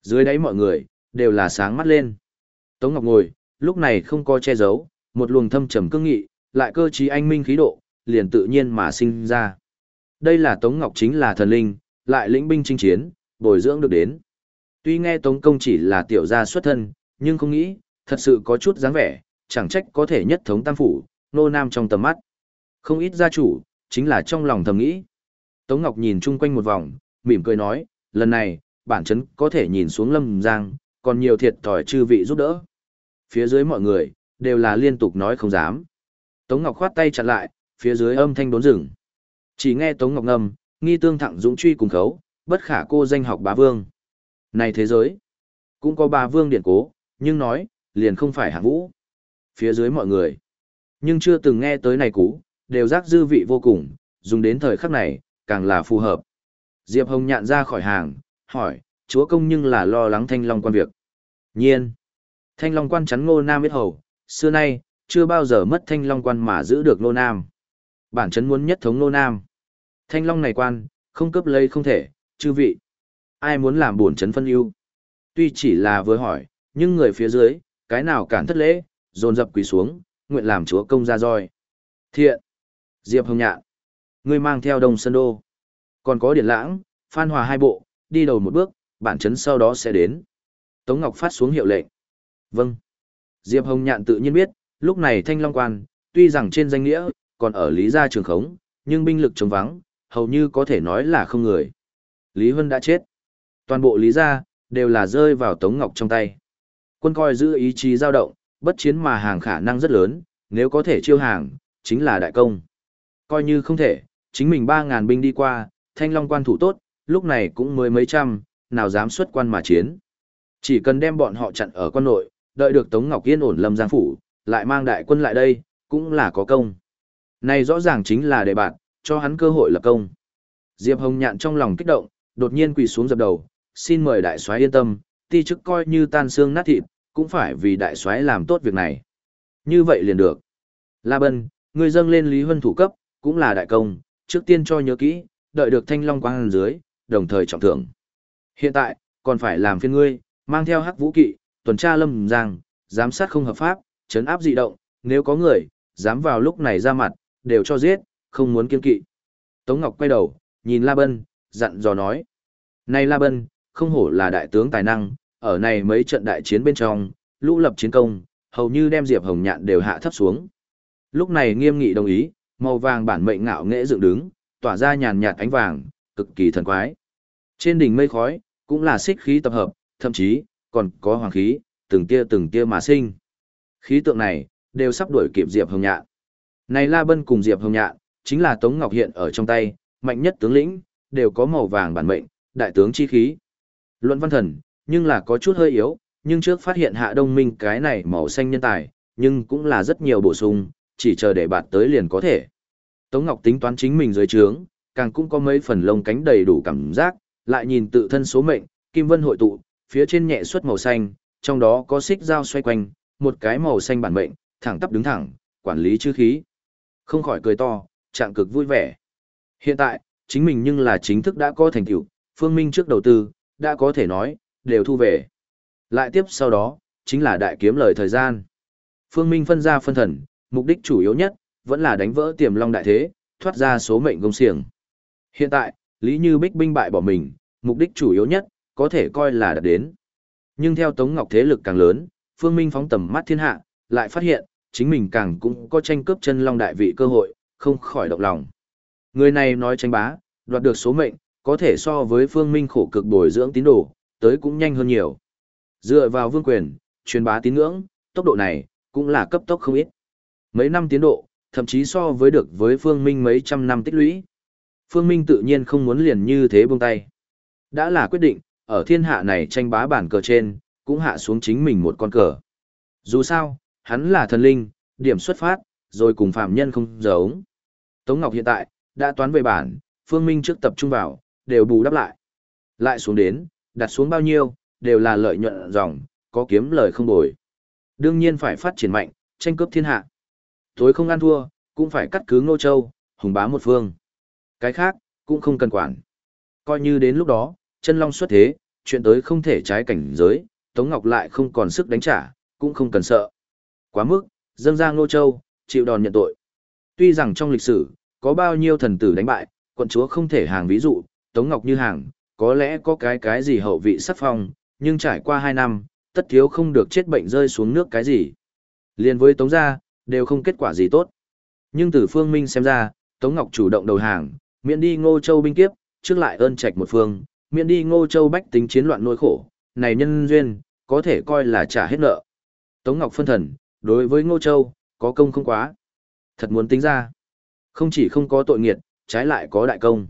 Dưới đáy mọi người, đều là sáng mắt lên. Tống Ngọc ngồi, lúc này không có che giấu, một luồng thâm trầm cương nghị, lại cơ trí anh minh khí độ, liền tự nhiên mà sinh ra. Đây là Tống Ngọc chính là thần linh, lại lĩnh binh chinh chiến, bồi dưỡng được đến. Tuy nghe Tống Công chỉ là tiểu gia xuất thân, nhưng không nghĩ, thật sự có chút dáng vẻ, chẳng trách có thể nhất thống tam phủ, nô nam trong tầm mắt. Không ít gia chủ, chính là trong lòng thầm nghĩ. Tống Ngọc nhìn chung quanh một vòng, mỉm cười nói, lần này, bản chấn có thể nhìn xuống lâm giang, còn nhiều thiệt thòi chư vị giúp đỡ. Phía dưới mọi người, đều là liên tục nói không dám. Tống Ngọc khoát tay chặn lại, phía dưới âm thanh đốn rừng. Chỉ nghe Tống Ngọc ngâm, nghi tương thẳng dũng truy cùng khấu, bất khả cô danh học bá vương. Này thế giới, cũng có ba vương điện cố, nhưng nói, liền không phải hạng vũ. Phía dưới mọi người, nhưng chưa từng nghe tới này cũ đều giác dư vị vô cùng, dùng đến thời khắc này, càng là phù hợp. Diệp Hồng nhạn ra khỏi hàng, hỏi, chúa công nhưng là lo lắng thanh long quan việc. Nhiên, thanh long quan chắn ngô nam biết hầu, xưa nay, chưa bao giờ mất thanh long quan mà giữ được ngô nam. Bản chấn muốn nhất thống ngô nam. Thanh long này quan, không cấp lấy không thể, chư vị. Ai muốn làm buồn chấn phân ưu? Tuy chỉ là vừa hỏi, nhưng người phía dưới, cái nào cản thất lễ, dồn dập quỳ xuống, nguyện làm chúa công ra roi. Thiện. Diệp Hồng Nhạn. Ngươi mang theo Đông Sơn Đô. Còn có Điển Lãng, Phan Hòa hai bộ, đi đầu một bước, bản chấn sau đó sẽ đến. Tống Ngọc phát xuống hiệu lệnh. Vâng. Diệp Hồng Nhạn tự nhiên biết, lúc này Thanh Long Quan, tuy rằng trên danh nghĩa, còn ở Lý Gia Trường Khống, nhưng binh lực trống vắng, hầu như có thể nói là không người. Lý Huân đã chết. Toàn bộ Lý Gia, đều là rơi vào Tống Ngọc trong tay. Quân coi giữ ý chí dao động, bất chiến mà hàng khả năng rất lớn, nếu có thể chiêu hàng, chính là đại công. Coi như không thể, chính mình 3.000 binh đi qua, thanh long quan thủ tốt, lúc này cũng mới mấy trăm, nào dám xuất quan mà chiến. Chỉ cần đem bọn họ chặn ở quan nội, đợi được Tống Ngọc Yên ổn lâm giang phủ, lại mang đại quân lại đây, cũng là có công. Này rõ ràng chính là để bạn, cho hắn cơ hội lập công. Diệp Hồng nhạn trong lòng kích động, đột nhiên quỳ xuống dập đầu, xin mời đại soái yên tâm, ti chức coi như tan xương nát thịt, cũng phải vì đại soái làm tốt việc này. Như vậy liền được. La Bân, người dâng lên Lý Huân thủ cấp, cũng là đại công, trước tiên cho nhớ kỹ, đợi được thanh long quang dưới, đồng thời trọng thưởng. Hiện tại, còn phải làm phiên ngươi, mang theo hắc vũ kỵ, tuần tra lâm giang, giám sát không hợp pháp, chấn áp dị động, nếu có người, dám vào lúc này ra mặt, đều cho giết, không muốn kiên kỵ. Tống Ngọc quay đầu, nhìn La Bân, dặn dò nói. Này La Bân, không hổ là đại tướng tài năng, ở này mấy trận đại chiến bên trong, lũ lập chiến công, hầu như đem Diệp Hồng Nhạn đều hạ thấp xuống. Lúc này nghiêm nghị đồng ý, màu vàng bản mệnh ngạo nghệ dựng đứng, tỏa ra nhàn nhạt ánh vàng, cực kỳ thần quái. Trên đỉnh mây khói, cũng là xích khí tập hợp, thậm chí, còn có hoàng khí, từng tia từng tia mà sinh. Khí tượng này, đều sắp đuổi kịp Diệp Hồng Nhạn. Này La Bân cùng Diệp Hồng Nhạn, chính là Tống Ngọc hiện ở trong tay, mạnh nhất tướng lĩnh, đều có màu vàng bản mệnh, đại tướng chi khí. Luận văn thần, nhưng là có chút hơi yếu, nhưng trước phát hiện hạ đông minh cái này màu xanh nhân tài, nhưng cũng là rất nhiều bổ sung, chỉ chờ để bạn tới liền có thể. Tống Ngọc tính toán chính mình dưới trướng, càng cũng có mấy phần lông cánh đầy đủ cảm giác, lại nhìn tự thân số mệnh, kim vân hội tụ, phía trên nhẹ suất màu xanh, trong đó có xích dao xoay quanh, một cái màu xanh bản mệnh, thẳng tắp đứng thẳng, quản lý chư khí. Không khỏi cười to, trạng cực vui vẻ. Hiện tại, chính mình nhưng là chính thức đã có thành tựu, phương minh trước đầu tư, đã có thể nói, đều thu về. Lại tiếp sau đó, chính là đại kiếm lời thời gian. Phương Minh phân ra phân thần, mục đích chủ yếu nhất, vẫn là đánh vỡ tiềm long đại thế, thoát ra số mệnh công xiềng. Hiện tại, Lý Như Bích binh bại bỏ mình, mục đích chủ yếu nhất, có thể coi là đạt đến. Nhưng theo Tống Ngọc thế lực càng lớn, Phương Minh phóng tầm mắt thiên hạ, lại phát hiện, chính mình càng cũng có tranh cướp chân long đại vị cơ hội, không khỏi động lòng. Người này nói tranh bá, đoạt được số mệnh, có thể so với Phương Minh khổ cực bồi dưỡng tín đồ, tới cũng nhanh hơn nhiều. Dựa vào vương quyền, truyền bá tín ngưỡng, tốc độ này, cũng là cấp tốc không ít. Mấy năm tiến độ, thậm chí so với được với Phương Minh mấy trăm năm tích lũy. Phương Minh tự nhiên không muốn liền như thế buông tay. Đã là quyết định, ở thiên hạ này tranh bá bản cờ trên, cũng hạ xuống chính mình một con cờ. Dù sao, hắn là thần linh, điểm xuất phát, rồi cùng phạm nhân không giống. Tống Ngọc hiện tại, đã toán về bản, Phương Minh trước tập trung vào, đều bù đắp lại. Lại xuống đến, đặt xuống bao nhiêu, đều là lợi nhuận dòng, có kiếm lời không bồi. Đương nhiên phải phát triển mạnh, tranh cướp thiên hạ. Tối không ăn thua, cũng phải cắt cứ Ngô Châu, hùng bá một phương. Cái khác, cũng không cần quản. Coi như đến lúc đó, chân long xuất thế, chuyện tới không thể trái cảnh giới, Tống Ngọc lại không còn sức đánh trả, cũng không cần sợ. Quá mức, dâng ra Ngô Châu, chịu đòn nhận tội. Tuy rằng trong lịch sử, có bao nhiêu thần tử đánh bại, quận chúa không thể hàng ví dụ, Tống Ngọc như hàng, có lẽ có cái cái gì hậu vị sắp phong, nhưng trải qua hai năm, tất thiếu không được chết bệnh rơi xuống nước cái gì. Liên với Tống gia, đều không kết quả gì tốt. Nhưng từ phương minh xem ra, Tống Ngọc chủ động đầu hàng, miễn đi Ngô Châu binh kiếp, trước lại ơn trạch một phương, miễn đi Ngô Châu bách tính chiến loạn nỗi khổ, này nhân duyên, có thể coi là trả hết nợ. Tống Ngọc phân thần, đối với Ngô Châu, có công không quá. Thật muốn tính ra, không chỉ không có tội nghiệt, trái lại có đại công.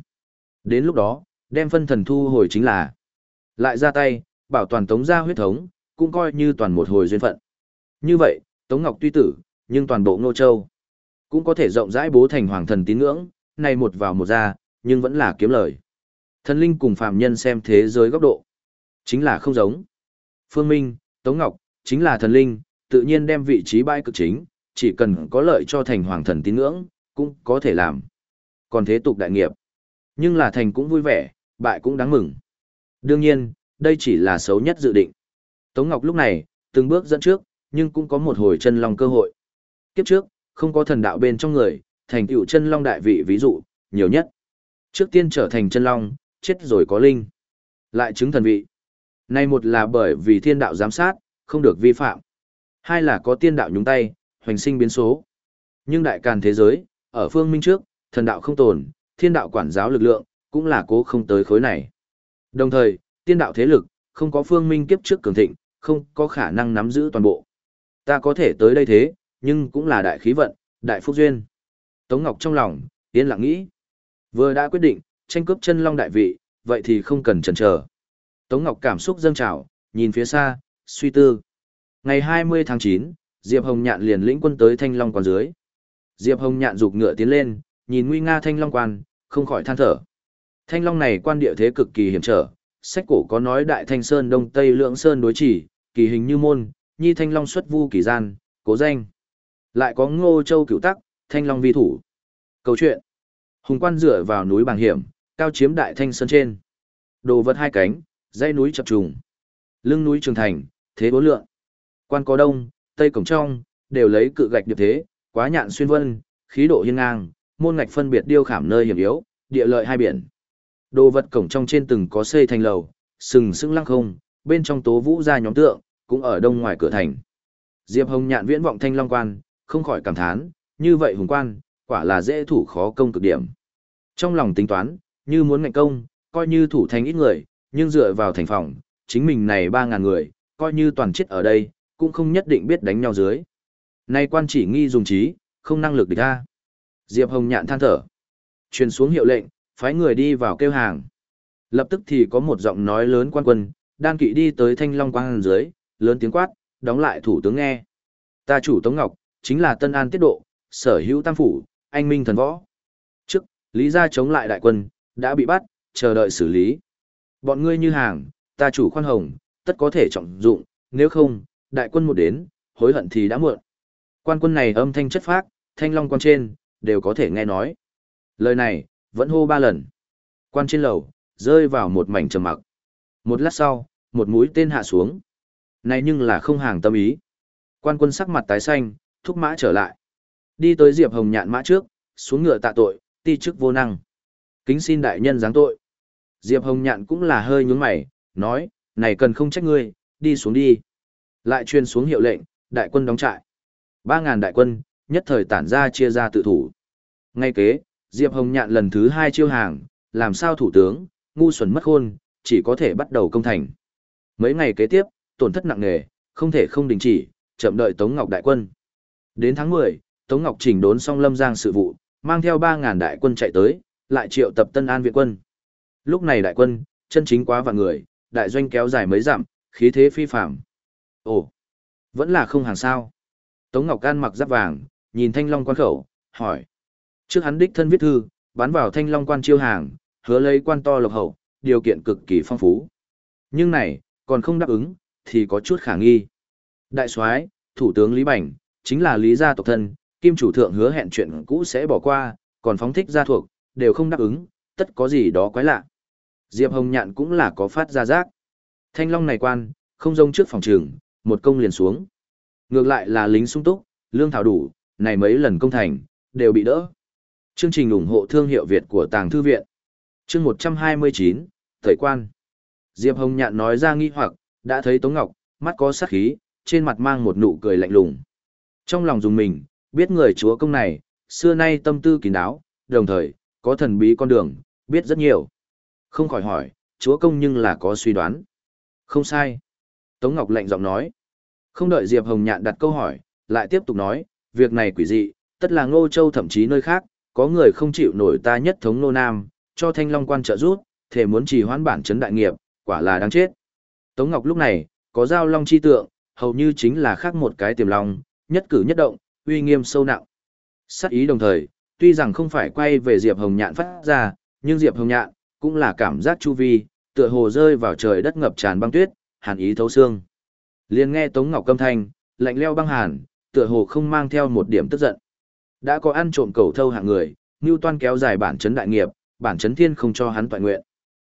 Đến lúc đó, đem phân thần thu hồi chính là lại ra tay, bảo toàn Tống gia huyết thống, cũng coi như toàn một hồi duyên phận. Như vậy, Tống Ngọc tuy tử, nhưng toàn bộ Ngô Châu cũng có thể rộng rãi bố thành hoàng thần tín ngưỡng, này một vào một ra, nhưng vẫn là kiếm lời. Thần linh cùng phàm nhân xem thế giới góc độ, chính là không giống. Phương Minh, Tống Ngọc, chính là thần linh, tự nhiên đem vị trí bãi cực chính, chỉ cần có lợi cho thành hoàng thần tín ngưỡng, cũng có thể làm. Còn thế tục đại nghiệp, nhưng là thành cũng vui vẻ, bại cũng đáng mừng. Đương nhiên, đây chỉ là xấu nhất dự định. Tống Ngọc lúc này, từng bước dẫn trước, nhưng cũng có một hồi chân long cơ hội. Kiếp trước, không có thần đạo bên trong người, thành tựu chân long đại vị ví dụ, nhiều nhất. Trước tiên trở thành chân long, chết rồi có linh. Lại chứng thần vị. Nay một là bởi vì thiên đạo giám sát, không được vi phạm. Hai là có tiên đạo nhúng tay, hoành sinh biến số. Nhưng đại càn thế giới, ở phương minh trước, thần đạo không tồn, thiên đạo quản giáo lực lượng, cũng là cố không tới khối này. Đồng thời, tiên đạo thế lực, không có phương minh kiếp trước cường thịnh, không có khả năng nắm giữ toàn bộ. Ta có thể tới đây thế, nhưng cũng là đại khí vận, đại phúc duyên. Tống Ngọc trong lòng, yên lặng nghĩ. Vừa đã quyết định, tranh cướp chân long đại vị, vậy thì không cần chần chờ. Tống Ngọc cảm xúc dâng trào, nhìn phía xa, suy tư. Ngày 20 tháng 9, Diệp Hồng Nhạn liền lĩnh quân tới Thanh Long quan dưới. Diệp Hồng Nhạn rục ngựa tiến lên, nhìn nguy nga Thanh Long quan, không khỏi than thở. Thanh Long này quan địa thế cực kỳ hiểm trở, sách cổ có nói đại thanh sơn đông tây lượng sơn đối chỉ, kỳ hình như môn, nhi thanh long xuất vu kỳ gian, cố danh. Lại có ngô châu cửu tắc, thanh long vi thủ. Câu chuyện. Hùng quan dựa vào núi bằng hiểm, cao chiếm đại thanh sơn trên. Đồ vật hai cánh, dãy núi chập trùng. Lưng núi trường thành, thế bố lượng. Quan có đông, tây cổng trong, đều lấy cự gạch điệp thế, quá nhạn xuyên vân, khí độ hiên ngang, môn ngạch phân biệt điêu khảm nơi hiểm yếu, địa lợi hai biển. Đồ vật cổng trong trên từng có xây thành lầu, sừng sững lăng không, bên trong tố vũ ra nhóm tượng, cũng ở đông ngoài cửa thành. Diệp Hồng nhạn viễn vọng thanh long quan, không khỏi cảm thán, như vậy hùng quan, quả là dễ thủ khó công cực điểm. Trong lòng tính toán, như muốn ngạnh công, coi như thủ thành ít người, nhưng dựa vào thành phòng, chính mình này 3.000 người, coi như toàn chết ở đây, cũng không nhất định biết đánh nhau dưới. Nay quan chỉ nghi dùng trí, không năng lực địch ta. Diệp Hồng nhạn than thở. Truyền xuống hiệu lệnh, phái người đi vào kêu hàng. Lập tức thì có một giọng nói lớn quan quân, đan kỵ đi tới thanh long quang dưới, lớn tiếng quát, đóng lại thủ tướng nghe. Ta chủ Tống Ngọc, chính là Tân An tiết độ, sở hữu tam phủ, anh minh thần võ. Trước, lý gia chống lại đại quân, đã bị bắt, chờ đợi xử lý. Bọn ngươi như hàng, ta chủ khoan hồng, tất có thể trọng dụng, nếu không, đại quân một đến, hối hận thì đã muộn. Quan quân này âm thanh chất phác, thanh long quan trên, đều có thể nghe nói. Lời này, vẫn hô ba lần. Quan trên lầu, rơi vào một mảnh trầm mặc. Một lát sau, một mũi tên hạ xuống. Này nhưng là không hàng tâm ý. Quan quân sắc mặt tái xanh, thúc mã trở lại. Đi tới Diệp Hồng nhạn mã trước, xuống ngựa tạ tội, ti chức vô năng. Kính xin đại nhân giáng tội. Diệp Hồng nhạn cũng là hơi nhướng mày, nói, này cần không trách ngươi, đi xuống đi. Lại truyền xuống hiệu lệnh, đại quân đóng trại. Ba ngàn đại quân, nhất thời tản ra chia ra tự thủ. Ngay kế, Diệp Hồng nhạn lần thứ hai chiêu hàng, làm sao thủ tướng, ngu xuẩn mất khôn, chỉ có thể bắt đầu công thành. Mấy ngày kế tiếp, tổn thất nặng nề, không thể không đình chỉ, chậm đợi Tống Ngọc đại quân. Đến tháng 10, Tống Ngọc chỉnh đốn xong Lâm Giang sự vụ, mang theo 3.000 đại quân chạy tới, lại triệu tập Tân An viện quân. Lúc này đại quân, chân chính quá vạn người, đại doanh kéo dài mấy dặm, khí thế phi phạm. Ồ, vẫn là không hàng sao. Tống Ngọc Can mặc giáp vàng, nhìn Thanh Long quan khẩu, hỏi. Trước hắn đích thân viết thư, bán vào Thanh Long quan chiêu hàng, hứa lấy quan to lộc hậu, điều kiện cực kỳ phong phú. Nhưng này, còn không đáp ứng, thì có chút khả nghi. Đại soái, thủ tướng Lý Bảnh, chính là Lý gia tộc thân, kim chủ thượng hứa hẹn chuyện cũ sẽ bỏ qua, còn phóng thích gia thuộc, đều không đáp ứng, tất có gì đó quái lạ. Diệp Hồng Nhạn cũng là có phát ra giác. Thanh Long này quan, không rông trước phòng trường, một công liền xuống. Ngược lại là lính sung túc, lương thảo đủ, này mấy lần công thành, đều bị đỡ. Chương trình ủng hộ thương hiệu Việt của Tàng Thư Viện. Chương 129, Thời quan. Diệp Hồng Nhạn nói ra nghi hoặc, đã thấy Tống Ngọc, mắt có sát khí, trên mặt mang một nụ cười lạnh lùng. Trong lòng dùng mình, biết người chúa công này, xưa nay tâm tư kín đáo, đồng thời, có thần bí con đường, biết rất nhiều. Không khỏi hỏi, chúa công nhưng là có suy đoán. Không sai. Tống Ngọc lạnh giọng nói. Không đợi Diệp Hồng Nhạn đặt câu hỏi, lại tiếp tục nói, việc này quỷ dị, tất là Ngô Châu thậm chí nơi khác, có người không chịu nổi ta nhất thống nô nam, cho Thanh Long quan trợ rút, thể muốn trì hoãn bản chấn đại nghiệp, quả là đáng chết. Tống Ngọc lúc này, có giao long chi tượng, hầu như chính là khác một cái tiềm long, nhất cử nhất động, uy nghiêm sâu nặng. Sát ý đồng thời, tuy rằng không phải quay về Diệp Hồng Nhạn phát ra, nhưng Diệp Hồng Nhạn cũng là cảm giác chu vi, tựa hồ rơi vào trời đất ngập tràn băng tuyết, hàn ý thấu xương. Liền nghe Tống Ngọc câm thanh, lạnh leo băng hàn, tựa hồ không mang theo một điểm tức giận. Đã có ăn trộm cầu thâu hạng người, Ngưu Toan kéo dài bản chấn đại nghiệp, bản chấn thiên không cho hắn toàn nguyện.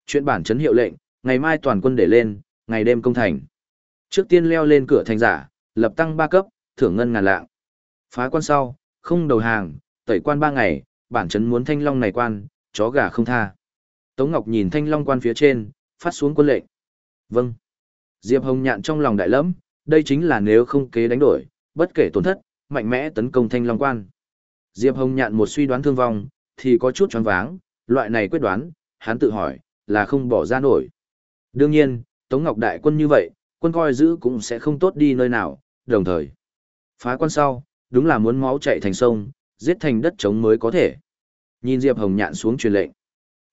Chuyện bản chấn hiệu lệnh, ngày mai toàn quân để lên, ngày đêm công thành. Trước tiên leo lên cửa thành giả, lập tăng ba cấp, thưởng ngân ngàn lạng. Phá quan sau, không đầu hàng, tẩy quan ba ngày, bản chấn muốn thanh long này quan, chó gà không tha. Tống Ngọc nhìn thanh long quan phía trên, phát xuống quân lệnh. Vâng. Diệp Hồng nhạn trong lòng đại lẫm, đây chính là nếu không kế đánh đổi, bất kể tổn thất, mạnh mẽ tấn công thanh long quan. Diệp Hồng nhạn một suy đoán thương vong, thì có chút choáng váng, loại này quyết đoán, hắn tự hỏi, là không bỏ ra nổi. Đương nhiên, Tống Ngọc đại quân như vậy, quân coi giữ cũng sẽ không tốt đi nơi nào, đồng thời. Phá quan sau, đúng là muốn máu chạy thành sông, giết thành đất trống mới có thể. Nhìn Diệp Hồng nhạn xuống truyền lệnh.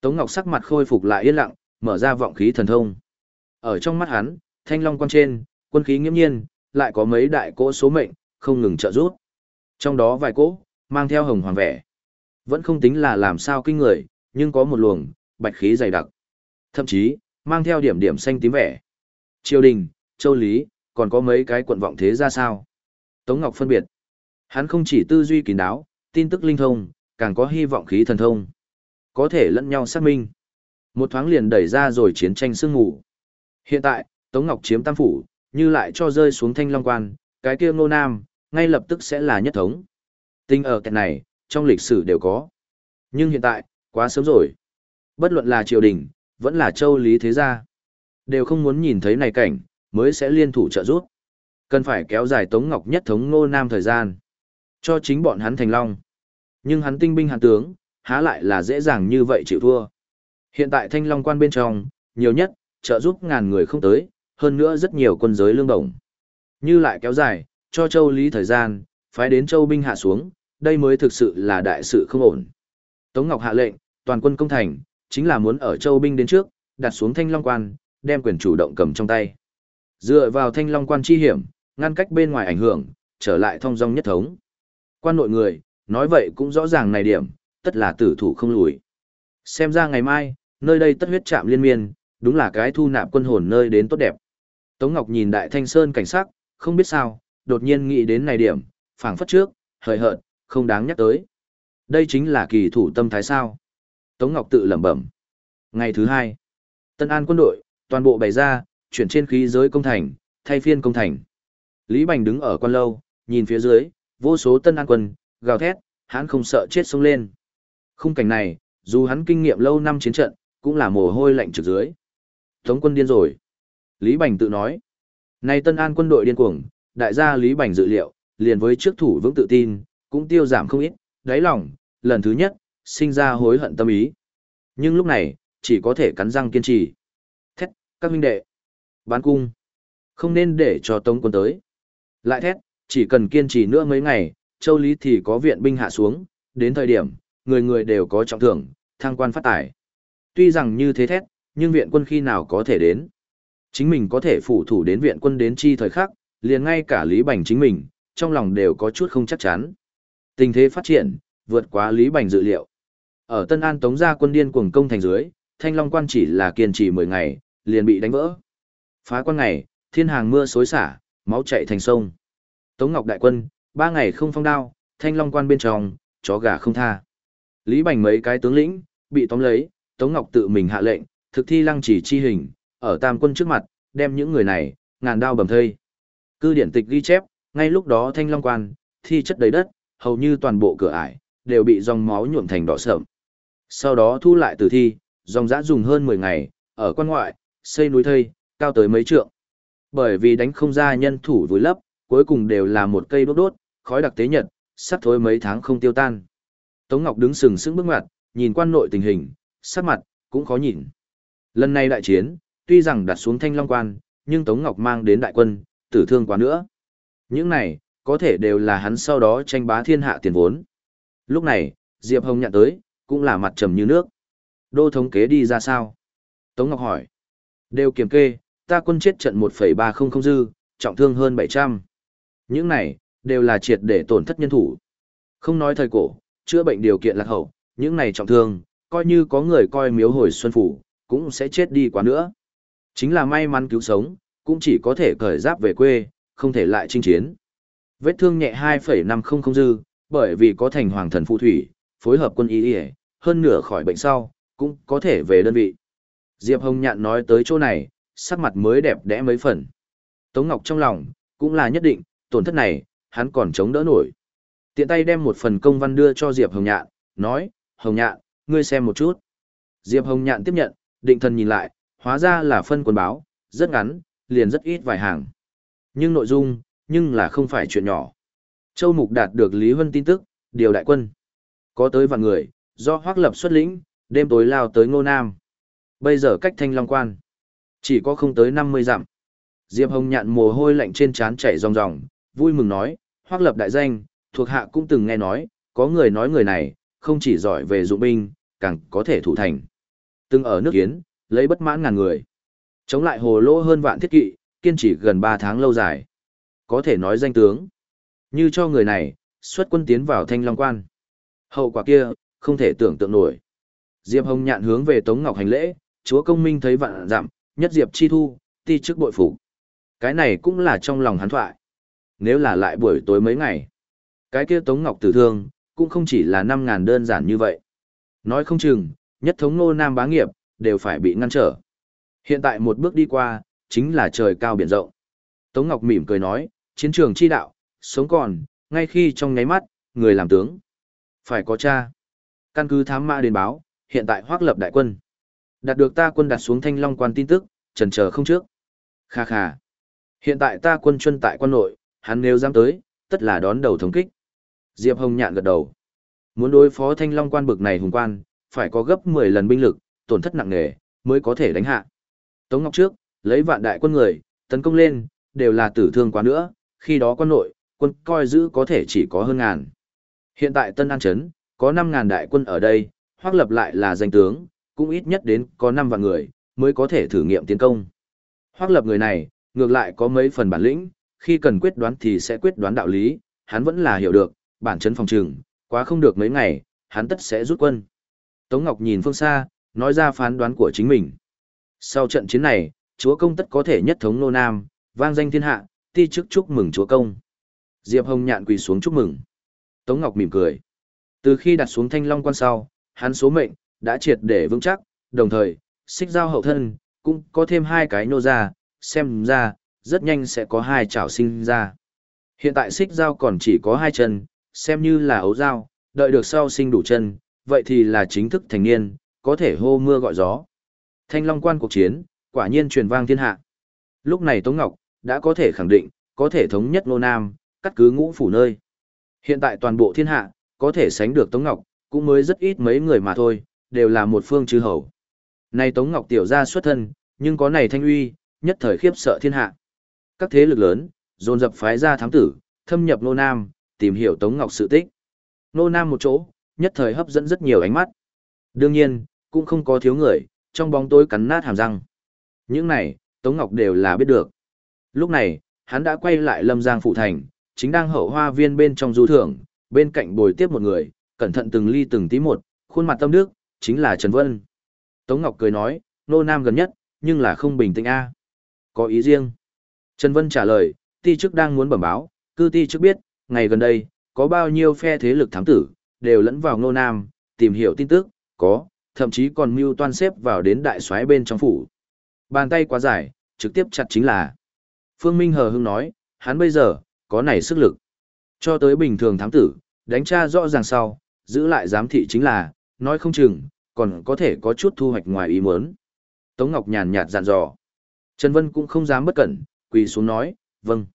Tống Ngọc sắc mặt khôi phục lại yên lặng, mở ra vọng khí thần thông. Ở trong mắt hắn, thanh long quan trên, quân khí nghiêm nhiên, lại có mấy đại cỗ số mệnh, không ngừng trợ rút. Trong đó vài cỗ, mang theo hồng hoàng vẻ. Vẫn không tính là làm sao kinh người, nhưng có một luồng, bạch khí dày đặc. Thậm chí, mang theo điểm điểm xanh tím vẻ. Triều đình, châu lý, còn có mấy cái quận vọng thế ra sao? Tống Ngọc phân biệt. Hắn không chỉ tư duy kín đáo, tin tức linh thông, càng có hy vọng khí thần thông. Có thể lẫn nhau xác minh. Một thoáng liền đẩy ra rồi chiến tranh sương ngủ. Hiện tại, Tống Ngọc chiếm tam phủ, như lại cho rơi xuống thanh long quan, cái kia ngô nam, ngay lập tức sẽ là nhất thống. Tình ở cái này, trong lịch sử đều có. Nhưng hiện tại, quá sớm rồi. Bất luận là triều đình, vẫn là châu lý thế gia. Đều không muốn nhìn thấy này cảnh, mới sẽ liên thủ trợ giúp. Cần phải kéo dài Tống Ngọc nhất thống ngô nam thời gian. Cho chính bọn hắn thành long. Nhưng hắn tinh binh hàn tướng, há lại là dễ dàng như vậy chịu thua. Hiện tại thanh long quan bên trong, nhiều nhất, trợ giúp ngàn người không tới, hơn nữa rất nhiều quân giới lương đồng. Như lại kéo dài, cho châu lý thời gian, phái đến châu binh hạ xuống, đây mới thực sự là đại sự không ổn. Tống Ngọc hạ lệnh, toàn quân công thành, chính là muốn ở châu binh đến trước, đặt xuống thanh long quan, đem quyền chủ động cầm trong tay. Dựa vào thanh long quan chi hiểm, ngăn cách bên ngoài ảnh hưởng, trở lại thông dong nhất thống. Quan nội người, nói vậy cũng rõ ràng này điểm, tất là tử thủ không lùi. Xem ra ngày mai, nơi đây tất huyết chạm liên miên, đúng là cái thu nạp quân hồn nơi đến tốt đẹp. Tống Ngọc nhìn Đại Thanh Sơn cảnh sắc, không biết sao, đột nhiên nghĩ đến này điểm, phảng phất trước, hời hợt, không đáng nhắc tới. Đây chính là kỳ thủ tâm thái sao. Tống Ngọc tự lẩm bẩm. Ngày thứ hai, Tân An quân đội, toàn bộ bày ra, chuyển trên khí giới công thành, thay phiên công thành. Lý Bành đứng ở quan lâu, nhìn phía dưới, vô số Tân An quân, gào thét, hắn không sợ chết sống lên. Khung cảnh này, dù hắn kinh nghiệm lâu năm chiến trận, cũng là mồ hôi lạnh trực dưới. Tống quân điên rồi. Lý Bành tự nói. nay Tân An quân đội điên cuồng, đại gia Lý Bành dự liệu, liền với trước thủ vững tự tin, cũng tiêu giảm không ít, đáy lòng, lần thứ nhất, sinh ra hối hận tâm ý. Nhưng lúc này, chỉ có thể cắn răng kiên trì. Thét, các huynh đệ. Bán cung. Không nên để cho Tống quân tới. Lại thét, chỉ cần kiên trì nữa mấy ngày, châu Lý thì có viện binh hạ xuống, đến thời điểm, người người đều có trọng thưởng, thăng quan phát tài. Tuy rằng như thế thét, nhưng viện quân khi nào có thể đến. Chính mình có thể phụ thủ đến viện quân đến chi thời khắc, liền ngay cả Lý Bành chính mình, trong lòng đều có chút không chắc chắn. Tình thế phát triển, vượt quá Lý Bành dự liệu. Ở Tân An tống gia quân điên cuồng công thành dưới, Thanh Long quan chỉ là kiên trì 10 ngày, liền bị đánh vỡ. Phá quan ngày, thiên hàng mưa xối xả, máu chảy thành sông. Tống Ngọc đại quân, ba ngày không phong đao, Thanh Long quan bên trong, chó gà không tha. Lý Bành mấy cái tướng lĩnh, bị tóm lấy, Tống Ngọc tự mình hạ lệnh, thực thi lăng chỉ chi hình, ở tam quân trước mặt, đem những người này, ngàn đao bầm thây. Cư điển tịch ghi chép, ngay lúc đó thanh long quan, thi chất đầy đất, hầu như toàn bộ cửa ải, đều bị dòng máu nhuộm thành đỏ sợm. Sau đó thu lại tử thi, dòng dã dùng hơn 10 ngày, ở quan ngoại, xây núi thây, cao tới mấy trượng. Bởi vì đánh không ra nhân thủ vùi lấp, cuối cùng đều là một cây đốt đốt, khói đặc tế nhật, sắp thối mấy tháng không tiêu tan. Tống Ngọc đứng sừng sững bước ngoặt, nhìn quan nội tình hình, sắc mặt, cũng khó nhìn. Lần này đại chiến, tuy rằng đặt xuống thanh long quan, nhưng Tống Ngọc mang đến đại quân, tử thương quá nữa. Những này, có thể đều là hắn sau đó tranh bá thiên hạ tiền vốn. Lúc này, Diệp Hồng nhận tới, cũng là mặt trầm như nước. Đô thống kế đi ra sao? Tống Ngọc hỏi. Đều kiểm kê, ta quân chết trận 1,300 dư, trọng thương hơn 700. Những này, đều là triệt để tổn thất nhân thủ. Không nói thời cổ, chữa bệnh điều kiện lạc hậu, những này trọng thương, coi như có người coi miếu hồi xuân phủ, cũng sẽ chết đi quá nữa. Chính là may mắn cứu sống, cũng chỉ có thể cởi giáp về quê, không thể lại chinh chiến. Vết thương nhẹ 2,500 dư, bởi vì có thành hoàng thần phụ thủy, phối hợp quân y y, hơn nửa khỏi bệnh sau, cũng có thể về đơn vị. Diệp Hồng Nhạn nói tới chỗ này, sắc mặt mới đẹp đẽ mấy phần. Tống Ngọc trong lòng, cũng là nhất định, tổn thất này, hắn còn chống đỡ nổi. Tiện tay đem một phần công văn đưa cho Diệp Hồng Nhạn, nói, Hồng Nhạn, ngươi xem một chút. Diệp Hồng Nhạn tiếp nhận, định thần nhìn lại, hóa ra là phân quần báo, rất ngắn, liền rất ít vài hàng. Nhưng nội dung, nhưng là không phải chuyện nhỏ. Châu Mục đạt được Lý Vân tin tức, điều đại quân. Có tới vạn người, do hoác lập xuất lĩnh, đêm tối lao tới Ngô Nam. Bây giờ cách thanh long quan, chỉ có không tới 50 dặm. Diệp Hồng nhạn mồ hôi lạnh trên trán chảy ròng ròng, vui mừng nói, hoác lập đại danh, thuộc hạ cũng từng nghe nói, có người nói người này, không chỉ giỏi về dụng binh, càng có thể thủ thành. Từng ở nước Kiến, lấy bất mãn ngàn người. Chống lại hồ lỗ hơn vạn thiết kỵ, kiên trì gần 3 tháng lâu dài. Có thể nói danh tướng. Như cho người này, xuất quân tiến vào thanh long quan. Hậu quả kia, không thể tưởng tượng nổi. Diệp Hồng nhạn hướng về Tống Ngọc hành lễ, chúa công minh thấy vạn dặm, nhất diệp chi thu, ti chức bội phục. Cái này cũng là trong lòng hắn thoại. Nếu là lại buổi tối mấy ngày, cái kia Tống Ngọc tử thương, cũng không chỉ là 5.000 đơn giản như vậy. Nói không chừng, nhất thống nô nam bá nghiệp, đều phải bị ngăn trở. Hiện tại một bước đi qua, chính là trời cao biển rộng. Tống Ngọc mỉm cười nói, chiến trường chi đạo, sống còn, ngay khi trong nháy mắt, người làm tướng. Phải có cha. Căn cứ thám mã đến báo, hiện tại hoác lập đại quân. Đạt được ta quân đặt xuống thanh long quan tin tức, trần chờ không trước. Kha kha. Hiện tại ta quân chuân tại quan nội, hắn nếu dám tới, tất là đón đầu thống kích. Diệp Hồng nhạn gật đầu. Muốn đối phó thanh long quan bực này hùng quan, phải có gấp 10 lần binh lực, tổn thất nặng nề, mới có thể đánh hạ. Tống Ngọc trước, lấy vạn đại quân người, tấn công lên, đều là tử thương quá nữa, khi đó quân nội, quân coi giữ có thể chỉ có hơn ngàn. Hiện tại Tân An Trấn, có 5.000 đại quân ở đây, hoặc lập lại là danh tướng, cũng ít nhất đến có 5 vạn người, mới có thể thử nghiệm tiến công. Hoác lập người này, ngược lại có mấy phần bản lĩnh, khi cần quyết đoán thì sẽ quyết đoán đạo lý, hắn vẫn là hiểu được, bản chấn phòng trừng, quá không được mấy ngày, hắn tất sẽ rút quân. Tống Ngọc nhìn phương xa, nói ra phán đoán của chính mình. Sau trận chiến này, chúa công tất có thể nhất thống nô nam, vang danh thiên hạ, ti chức chúc mừng chúa công. Diệp Hồng nhạn quỳ xuống chúc mừng. Tống Ngọc mỉm cười. Từ khi đặt xuống thanh long quan sau, hắn số mệnh, đã triệt để vững chắc, đồng thời, xích giao hậu thân, cũng có thêm hai cái nô ra, xem ra, rất nhanh sẽ có hai chảo sinh ra. Hiện tại xích dao còn chỉ có hai chân, xem như là ấu dao đợi được sau sinh đủ chân, vậy thì là chính thức thành niên, có thể hô mưa gọi gió. Thanh Long quan cuộc chiến, quả nhiên truyền vang thiên hạ. Lúc này Tống Ngọc đã có thể khẳng định, có thể thống nhất Nô Nam, cắt cứ ngũ phủ nơi. Hiện tại toàn bộ thiên hạ, có thể sánh được Tống Ngọc, cũng mới rất ít mấy người mà thôi, đều là một phương chư hầu. Này Tống Ngọc tiểu ra xuất thân, nhưng có này thanh uy, nhất thời khiếp sợ thiên hạ. Các thế lực lớn, dồn dập phái ra thám tử, thâm nhập Nô Nam, tìm hiểu Tống Ngọc sự tích. Nô Nam một chỗ, nhất thời hấp dẫn rất nhiều ánh mắt. Đương nhiên, cũng không có thiếu người, trong bóng tối cắn nát hàm răng. Những này, Tống Ngọc đều là biết được. Lúc này, hắn đã quay lại Lâm Giang Phụ Thành, chính đang hậu hoa viên bên trong du thưởng, bên cạnh bồi tiếp một người, cẩn thận từng ly từng tí một, khuôn mặt tâm đức, chính là Trần Vân. Tống Ngọc cười nói, nô nam gần nhất, nhưng là không bình tĩnh a. Có ý riêng. Trần Vân trả lời, ti chức đang muốn bẩm báo, cư ti chức biết, ngày gần đây, có bao nhiêu phe thế lực thám tử, đều lẫn vào nô nam, tìm hiểu tin tức, có, thậm chí còn mưu toan xếp vào đến đại soái bên trong phủ. Bàn tay quá dài, trực tiếp chặt chính là. Phương Minh hờ hững nói, hắn bây giờ, có này sức lực. Cho tới bình thường thám tử, đánh tra rõ ràng sau, giữ lại giám thị chính là, nói không chừng, còn có thể có chút thu hoạch ngoài ý muốn. Tống Ngọc nhàn nhạt dặn dò. Trần Vân cũng không dám bất cẩn, quỳ xuống nói, vâng.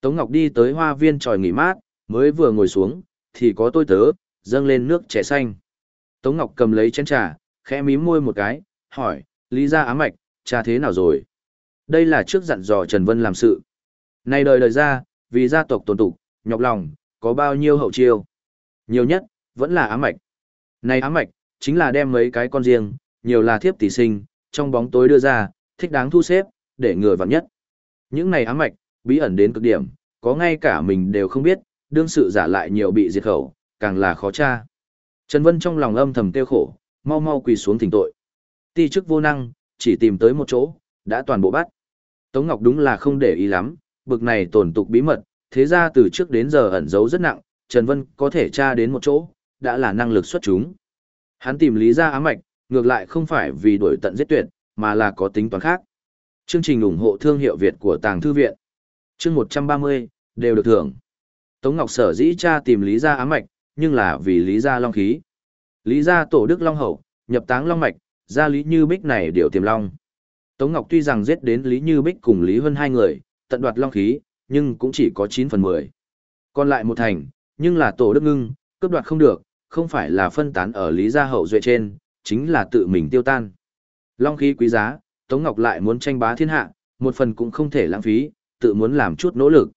Tống Ngọc đi tới hoa viên tròi nghỉ mát, mới vừa ngồi xuống, thì có tôi tớ, dâng lên nước trẻ xanh. Tống Ngọc cầm lấy chén trà, khẽ mím môi một cái, hỏi, lý ra ám mạch, trà thế nào rồi? Đây là trước dặn dò Trần Vân làm sự. nay đời đời ra, vì gia tộc tồn tục, nhọc lòng, có bao nhiêu hậu chiêu? Nhiều nhất, vẫn là ám mạch. Này ám mạch, chính là đem mấy cái con riêng, nhiều là thiếp tỷ sinh, trong bóng tối đưa ra, thích đáng thu xếp, để người vặn nhất. Những này ám mạch, bí ẩn đến cực điểm, có ngay cả mình đều không biết, đương sự giả lại nhiều bị diệt khẩu, càng là khó tra. Trần Vân trong lòng âm thầm tiêu khổ, mau mau quỳ xuống thỉnh tội. Ti chức vô năng, chỉ tìm tới một chỗ, đã toàn bộ bắt. Tống Ngọc đúng là không để ý lắm, bực này tổn tục bí mật, thế ra từ trước đến giờ ẩn giấu rất nặng, Trần Vân có thể tra đến một chỗ, đã là năng lực xuất chúng. Hắn tìm lý ra ám mạch, ngược lại không phải vì đổi tận giết tuyệt, mà là có tính toán khác. Chương trình ủng hộ thương hiệu Việt của Tàng Thư Viện. Chương 130, đều được thưởng. Tống Ngọc sở dĩ cha tìm lý gia ám mạch, nhưng là vì lý gia long khí. Lý gia tổ đức long hậu, nhập táng long mạch, gia lý như bích này điều tiềm long. Tống Ngọc tuy rằng giết đến lý như bích cùng lý hơn hai người, tận đoạt long khí, nhưng cũng chỉ có 9 phần 10. Còn lại một thành, nhưng là tổ đức ngưng, cướp đoạt không được, không phải là phân tán ở lý gia hậu duệ trên, chính là tự mình tiêu tan. Long khí quý giá, Tống Ngọc lại muốn tranh bá thiên hạ, một phần cũng không thể lãng phí, tự muốn làm chút nỗ lực.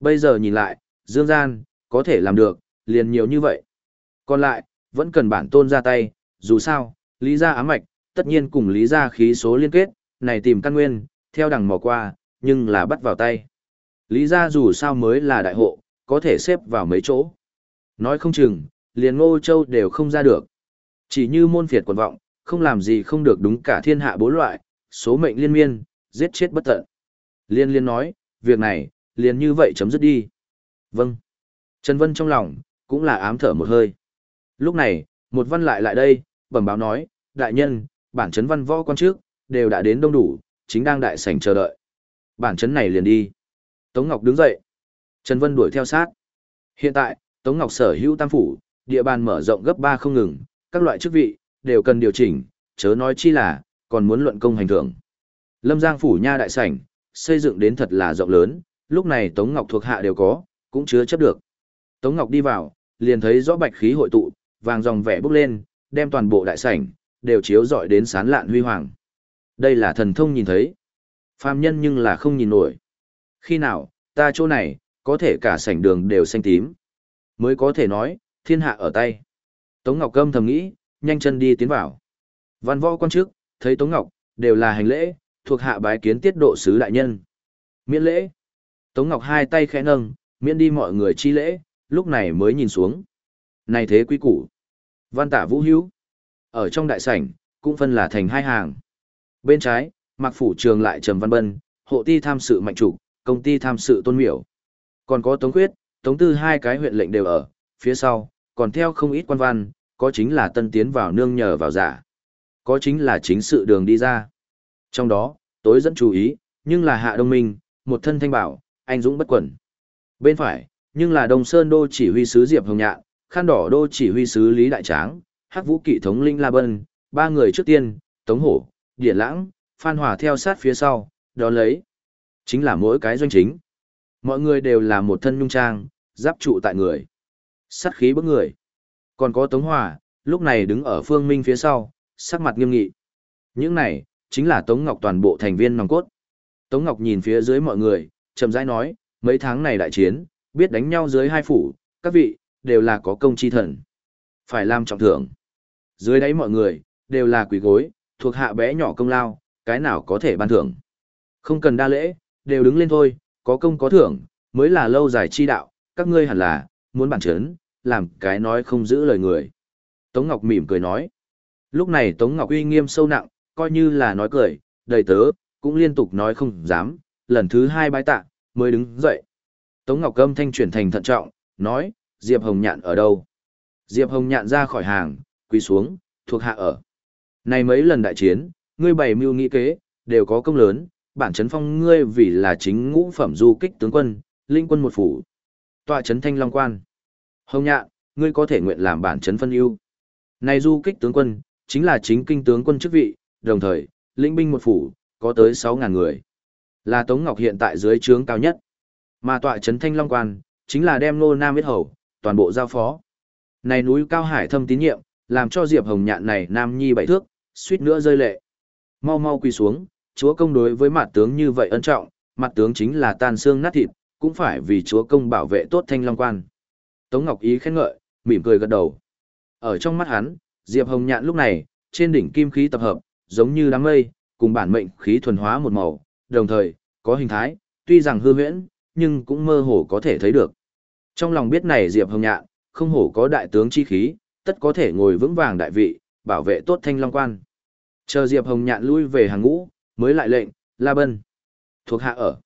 Bây giờ nhìn lại, Dương Gian, có thể làm được, liền nhiều như vậy. Còn lại, vẫn cần bản tôn ra tay, dù sao, lý gia ám mạch, tất nhiên cùng lý gia khí số liên kết, này tìm căn nguyên, theo đằng mò qua, nhưng là bắt vào tay. Lý gia dù sao mới là đại hộ, có thể xếp vào mấy chỗ. Nói không chừng, liền ngô châu đều không ra được. Chỉ như môn phiệt quần vọng, không làm gì không được đúng cả thiên hạ bố loại, số mệnh liên miên, giết chết bất tận. Liên liên nói, việc này, liền như vậy chấm dứt đi. Vâng. Trần Vân trong lòng, cũng là ám thở một hơi. Lúc này, một văn lại lại đây, bẩm báo nói, đại nhân, bản chấn văn võ quan trước, đều đã đến đông đủ, chính đang đại sảnh chờ đợi. Bản chấn này liền đi. Tống Ngọc đứng dậy. Trần Vân đuổi theo sát. Hiện tại, Tống Ngọc sở hữu tam phủ, địa bàn mở rộng gấp ba không ngừng, các loại chức vị, đều cần điều chỉnh, chớ nói chi là, còn muốn luận công hành thưởng. Lâm Giang phủ nha đại sảnh, xây dựng đến thật là rộng lớn, lúc này Tống Ngọc thuộc hạ đều có, cũng chứa chấp được. Tống Ngọc đi vào, liền thấy rõ bạch khí hội tụ, vàng dòng vẻ bốc lên, đem toàn bộ đại sảnh, đều chiếu rọi đến sán lạn huy hoàng. Đây là thần thông nhìn thấy. Phàm nhân nhưng là không nhìn nổi. Khi nào, ta chỗ này, có thể cả sảnh đường đều xanh tím. Mới có thể nói, thiên hạ ở tay. Tống Ngọc Câm thầm nghĩ, nhanh chân đi tiến vào. Văn võ quan chức, thấy Tống Ngọc, đều là hành lễ, thuộc hạ bái kiến tiết độ sứ đại nhân. Miễn lễ. Tống Ngọc hai tay khẽ nâng, miễn đi mọi người chi lễ, lúc này mới nhìn xuống. Này thế quý củ. Văn tả vũ hữu. Ở trong đại sảnh, cũng phân là thành hai hàng. Bên trái, mặc phủ trường lại trầm văn bân, hộ ti tham sự mạnh chủ, công ty tham sự tôn miểu. Còn có Tống Quyết, Tống Tư hai cái huyện lệnh đều ở, phía sau, còn theo không ít quan văn, có chính là tân tiến vào nương nhờ vào giả. Có chính là chính sự đường đi ra. Trong đó, tối dẫn chú ý, nhưng là Hạ Đông Minh, một thân thanh bảo, anh dũng bất quẩn. Bên phải, nhưng là Đông Sơn Đô chỉ huy sứ Diệp Hồng Nhạn, Khan Đỏ Đô chỉ huy sứ Lý Đại Tráng, Hắc Vũ Kỵ thống linh La Bân, ba người trước tiên, Tống Hổ, Điển Lãng, Phan Hòa theo sát phía sau, đó lấy. Chính là mỗi cái doanh chính. Mọi người đều là một thân nhung trang, giáp trụ tại người. Sát khí bức người. Còn có Tống Hòa, lúc này đứng ở phương minh phía sau, sắc mặt nghiêm nghị. Những này, chính là Tống Ngọc toàn bộ thành viên nòng cốt. Tống Ngọc nhìn phía dưới mọi người, chậm rãi nói, mấy tháng này đại chiến, biết đánh nhau dưới hai phủ, các vị, đều là có công chi thần. Phải làm trọng thưởng. Dưới đáy mọi người, đều là quỷ gối, thuộc hạ bé nhỏ công lao, cái nào có thể ban thưởng. Không cần đa lễ, đều đứng lên thôi, có công có thưởng, mới là lâu dài chi đạo, các ngươi hẳn là, muốn bản chấn, làm cái nói không giữ lời người. Tống Ngọc mỉm cười nói. Lúc này Tống Ngọc uy nghiêm sâu nặng, coi như là nói cười, đầy tớ, cũng liên tục nói không dám, lần thứ hai bái tạ, mới đứng dậy. Tống Ngọc âm thanh chuyển thành thận trọng, nói, Diệp Hồng Nhạn ở đâu? Diệp Hồng Nhạn ra khỏi hàng, quỳ xuống, thuộc hạ ở. Này mấy lần đại chiến, ngươi bày mưu nghĩ kế, đều có công lớn, bản chấn phong ngươi vì là chính ngũ phẩm du kích tướng quân, linh quân một phủ. Tọa chấn thanh long quan. Hồng Nhạn, ngươi có thể nguyện làm bản chấn phân ưu. Này du kích tướng quân, chính là chính kinh tướng quân chức vị, đồng thời, lĩnh binh một phủ, có tới 6.000 người. Là Tống Ngọc hiện tại dưới trướng cao nhất. Mà tọa trấn Thanh Long Quan, chính là đem Nô Nam biết hầu, toàn bộ giao phó. Này núi cao hải thâm tín nhiệm, làm cho Diệp Hồng Nhạn này Nam Nhi bảy thước, suýt nữa rơi lệ. Mau mau quỳ xuống, chúa công đối với mặt tướng như vậy ân trọng, mặt tướng chính là tan xương nát thịt, cũng phải vì chúa công bảo vệ tốt Thanh Long Quan. Tống Ngọc Ý khen ngợi, mỉm cười gật đầu. Ở trong mắt hắn, Diệp Hồng Nhạn lúc này, trên đỉnh kim khí tập hợp, giống như đám mây, cùng bản mệnh khí thuần hóa một màu, đồng thời, có hình thái, tuy rằng hư huyễn, nhưng cũng mơ hồ có thể thấy được. Trong lòng biết này Diệp Hồng Nhạn, không hổ có đại tướng chi khí, tất có thể ngồi vững vàng đại vị, bảo vệ tốt thanh long quan. Chờ Diệp Hồng Nhạn lui về hàng ngũ, mới lại lệnh, La Bân. Thuộc hạ ở.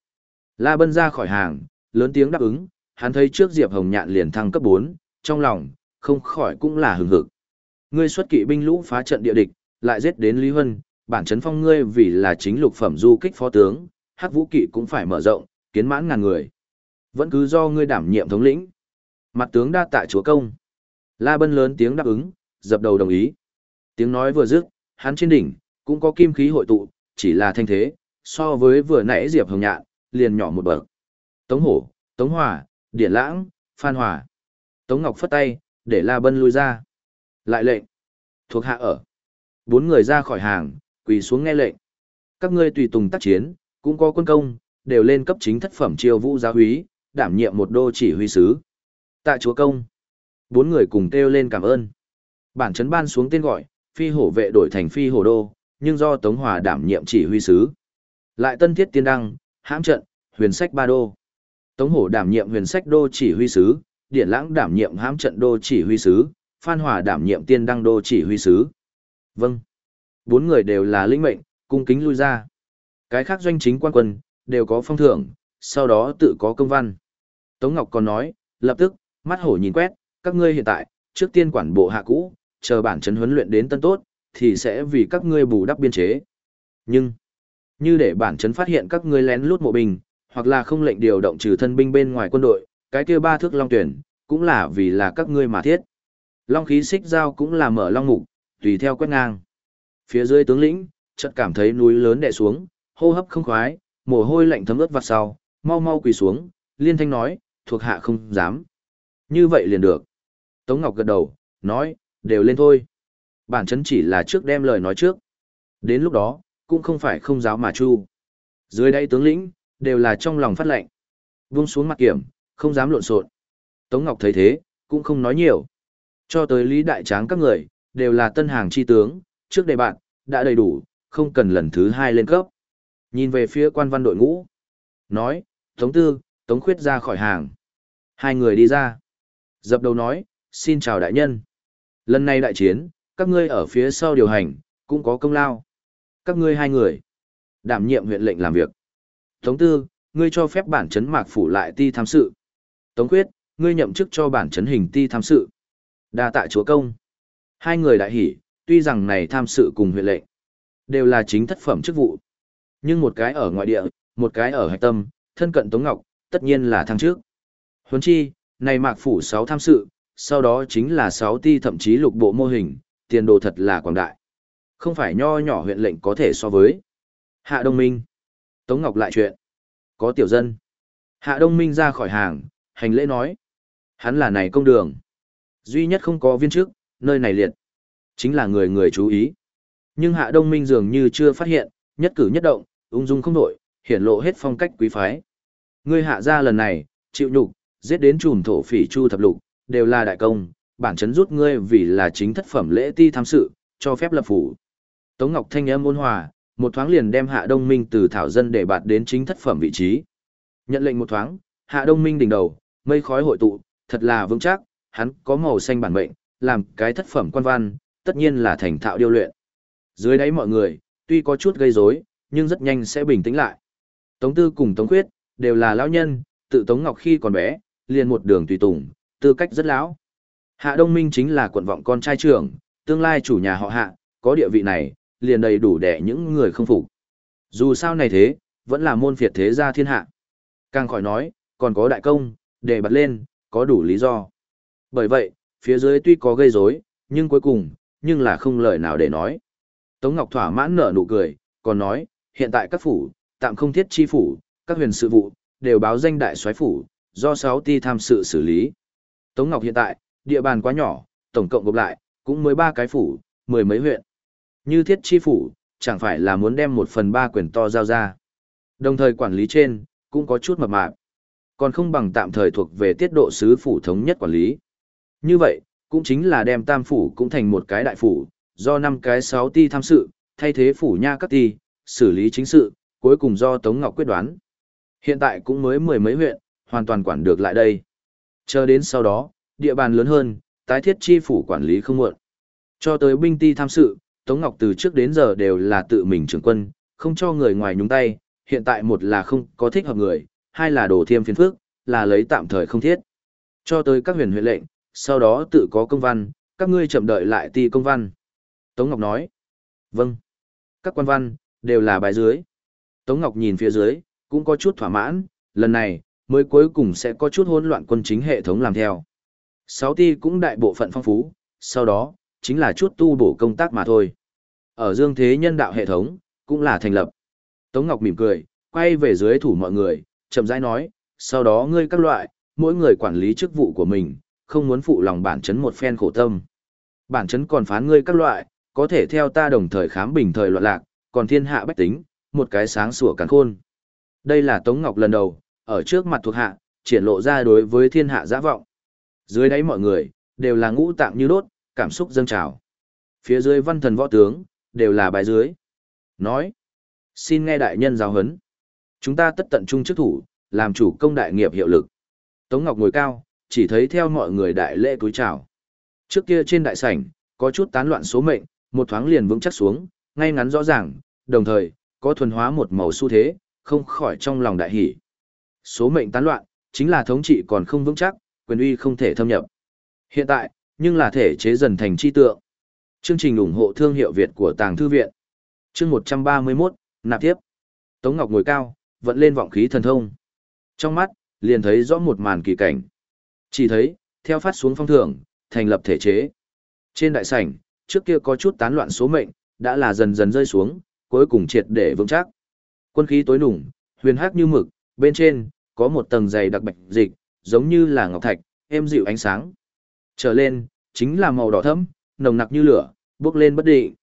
La Bân ra khỏi hàng, lớn tiếng đáp ứng, hắn thấy trước Diệp Hồng Nhạn liền thăng cấp 4, trong lòng, không khỏi cũng là hừng hực. Ngươi xuất kỵ binh lũ phá trận địa địch, lại giết đến Lý Huân, bản chấn phong ngươi vì là chính lục phẩm du kích phó tướng, hắc vũ kỵ cũng phải mở rộng, kiến mãn ngàn người. Vẫn cứ do ngươi đảm nhiệm thống lĩnh. Mặt tướng đa tạ chúa công. La Bân lớn tiếng đáp ứng, dập đầu đồng ý. Tiếng nói vừa dứt, hắn trên đỉnh, cũng có kim khí hội tụ, chỉ là thanh thế, so với vừa nãy Diệp Hồng Nhạn, liền nhỏ một bậc. Tống Hổ, Tống Hòa, Điển Lãng, Phan Hòa. Tống Ngọc phất tay, để La Bân lui ra. Lại lệnh. Thuộc hạ ở. Bốn người ra khỏi hàng, quỳ xuống nghe lệnh. Các ngươi tùy tùng tác chiến, cũng có quân công, đều lên cấp chính thất phẩm triều vũ giáo húy, đảm nhiệm một đô chỉ huy sứ. Tạ chúa công. Bốn người cùng kêu lên cảm ơn. Bản chấn ban xuống tên gọi, phi hổ vệ đổi thành phi hổ đô, nhưng do Tống Hòa đảm nhiệm chỉ huy sứ. Lại tân thiết tiên đăng, hãm trận, huyền sách ba đô. Tống hổ đảm nhiệm huyền sách đô chỉ huy sứ, Điển Lãng đảm nhiệm hãm trận đô chỉ huy sứ, Phan Hòa đảm nhiệm tiên đăng đô chỉ huy sứ. Vâng. Bốn người đều là linh mệnh, cung kính lui ra. Cái khác doanh chính quan quân, đều có phong thưởng, sau đó tự có công văn. Tống Ngọc còn nói, lập tức, mắt hổ nhìn quét, các ngươi hiện tại, trước tiên quản bộ hạ cũ, chờ bản chấn huấn luyện đến tân tốt, thì sẽ vì các ngươi bù đắp biên chế. Nhưng, như để bản chấn phát hiện các ngươi lén lút mộ binh, hoặc là không lệnh điều động trừ thân binh bên ngoài quân đội, cái kia ba thước long tuyển, cũng là vì là các ngươi mà thiết. Long khí xích dao cũng là mở long mục, tùy theo quét ngang. Phía dưới tướng lĩnh, chợt cảm thấy núi lớn đè xuống, hô hấp không khoái, mồ hôi lạnh thấm ướt vặt sau, mau mau quỳ xuống, liên thanh nói, thuộc hạ không dám. Như vậy liền được. Tống Ngọc gật đầu, nói, đều lên thôi. Bản chấn chỉ là trước đem lời nói trước. Đến lúc đó, cũng không phải không giáo mà chu. Dưới đây tướng lĩnh, đều là trong lòng phát lệnh. Vung xuống mặt kiểm, không dám lộn xộn. Tống Ngọc thấy thế, cũng không nói nhiều. Cho tới Lý Đại Tráng các người, đều là tân hàng chi tướng, trước đây bạn, đã đầy đủ, không cần lần thứ hai lên cấp. Nhìn về phía quan văn đội ngũ. Nói, Tống Tư, Tống Khuyết ra khỏi hàng. Hai người đi ra. Dập đầu nói, xin chào đại nhân. Lần này đại chiến, các ngươi ở phía sau điều hành, cũng có công lao. Các ngươi hai người, đảm nhiệm huyện lệnh làm việc. Tống Tư, ngươi cho phép bản chấn mạc phủ lại ti tham sự. Tống Khuyết, ngươi nhậm chức cho bản chấn hình ti tham sự. Đa tạ chúa công. Hai người đại hỉ, tuy rằng này tham sự cùng huyện lệnh, đều là chính thất phẩm chức vụ. Nhưng một cái ở ngoại địa, một cái ở hạch tâm, thân cận Tống Ngọc, tất nhiên là thăng trước. Huấn chi, này mạc phủ sáu tham sự, sau đó chính là sáu ti thậm chí lục bộ mô hình, tiền đồ thật là quảng đại. Không phải nho nhỏ huyện lệnh có thể so với. Hạ Đông Minh. Tống Ngọc lại chuyện. Có tiểu dân. Hạ Đông Minh ra khỏi hàng, hành lễ nói. Hắn là này công đường. Duy nhất không có viên chức, nơi này liệt. Chính là người người chú ý. Nhưng Hạ Đông Minh dường như chưa phát hiện, nhất cử nhất động, ung dung không đổi, hiển lộ hết phong cách quý phái. Ngươi hạ ra lần này, chịu nhục, giết đến chùm thổ phỉ chu thập lục, đều là đại công, bản chấn rút ngươi vì là chính thất phẩm lễ ti tham sự, cho phép lập phủ. Tống Ngọc Thanh âm ôn hòa, một thoáng liền đem Hạ Đông Minh từ thảo dân để bạt đến chính thất phẩm vị trí. Nhận lệnh một thoáng, Hạ Đông Minh đỉnh đầu, mây khói hội tụ, thật là vững chắc, hắn có màu xanh bản mệnh, làm cái thất phẩm quan văn, tất nhiên là thành thạo điêu luyện. Dưới đáy mọi người, tuy có chút gây rối, nhưng rất nhanh sẽ bình tĩnh lại. Tống Tư cùng Tống Khuyết, đều là lão nhân, tự Tống Ngọc khi còn bé, liền một đường tùy tùng, tư cách rất lão. Hạ Đông Minh chính là quận vọng con trai trưởng, tương lai chủ nhà họ Hạ, có địa vị này, liền đầy đủ để những người không phục. Dù sao này thế, vẫn là môn phiệt thế gia thiên hạ. Càng khỏi nói, còn có đại công, để bật lên, có đủ lý do. Bởi vậy, phía dưới tuy có gây rối, nhưng cuối cùng, nhưng là không lời nào để nói. Tống Ngọc thỏa mãn nở nụ cười, còn nói, hiện tại các phủ, tạm không thiết chi phủ, các huyền sự vụ, đều báo danh đại soái phủ, do sáu ti tham sự xử lý. Tống Ngọc hiện tại, địa bàn quá nhỏ, tổng cộng gộp lại, cũng mới ba cái phủ, mười mấy huyện. Như thiết chi phủ, chẳng phải là muốn đem một phần ba quyền to giao ra. Đồng thời quản lý trên, cũng có chút mập mạp. Còn không bằng tạm thời thuộc về tiết độ sứ phủ thống nhất quản lý. Như vậy, cũng chính là đem tam phủ cũng thành một cái đại phủ, do năm cái sáu ti tham sự, thay thế phủ nha các ti, xử lý chính sự, cuối cùng do Tống Ngọc quyết đoán. Hiện tại cũng mới mười mấy huyện, hoàn toàn quản được lại đây. Chờ đến sau đó, địa bàn lớn hơn, tái thiết chi phủ quản lý không muộn. Cho tới binh ti tham sự, Tống Ngọc từ trước đến giờ đều là tự mình trưởng quân, không cho người ngoài nhúng tay, hiện tại một là không có thích hợp người, hai là đổ thiêm phiền phước, là lấy tạm thời không thiết. Cho tới các huyền huyện lệnh, sau đó tự có công văn, các ngươi chậm đợi lại ti công văn. Tống Ngọc nói, vâng. Các quan văn, đều là bài dưới. Tống Ngọc nhìn phía dưới, cũng có chút thỏa mãn, lần này, mới cuối cùng sẽ có chút hỗn loạn quân chính hệ thống làm theo. Sáu ti cũng đại bộ phận phong phú, sau đó, chính là chút tu bổ công tác mà thôi. Ở dương thế nhân đạo hệ thống, cũng là thành lập. Tống Ngọc mỉm cười, quay về dưới thủ mọi người, chậm rãi nói, sau đó ngươi các loại, mỗi người quản lý chức vụ của mình, không muốn phụ lòng bản chấn một phen khổ tâm. Bản chấn còn phán ngươi các loại, có thể theo ta đồng thời khám bình thời loạn lạc, còn thiên hạ bách tính, một cái sáng sủa càn khôn. Đây là Tống Ngọc lần đầu, ở trước mặt thuộc hạ, triển lộ ra đối với thiên hạ giã vọng. Dưới đáy mọi người, đều là ngũ tạng như đốt, cảm xúc dâng trào. Phía dưới văn thần võ tướng, đều là bài dưới. Nói, xin nghe đại nhân giáo huấn. Chúng ta tất tận trung chức thủ, làm chủ công đại nghiệp hiệu lực. Tống Ngọc ngồi cao, chỉ thấy theo mọi người đại lễ cúi chào. Trước kia trên đại sảnh, có chút tán loạn số mệnh, một thoáng liền vững chắc xuống, ngay ngắn rõ ràng, đồng thời, có thuần hóa một màu xu thế, không khỏi trong lòng đại hỷ. Số mệnh tán loạn, chính là thống trị còn không vững chắc, quyền uy không thể thâm nhập. Hiện tại, nhưng là thể chế dần thành chi tượng. Chương trình ủng hộ thương hiệu Việt của Tàng Thư Viện. Chương 131, nạp tiếp. Tống Ngọc ngồi cao, vận lên vọng khí thần thông. Trong mắt, liền thấy rõ một màn kỳ cảnh. Chỉ thấy, theo phát xuống phong thưởng, thành lập thể chế. Trên đại sảnh, trước kia có chút tán loạn số mệnh, đã là dần dần rơi xuống, cuối cùng triệt để vững chắc. Quân khí tối nùng, huyền hắc như mực, bên trên có một tầng dày đặc bạch dịch, giống như là ngọc thạch, êm dịu ánh sáng. Trở lên, chính là màu đỏ thẫm, nồng nặc như lửa, bước lên bất định.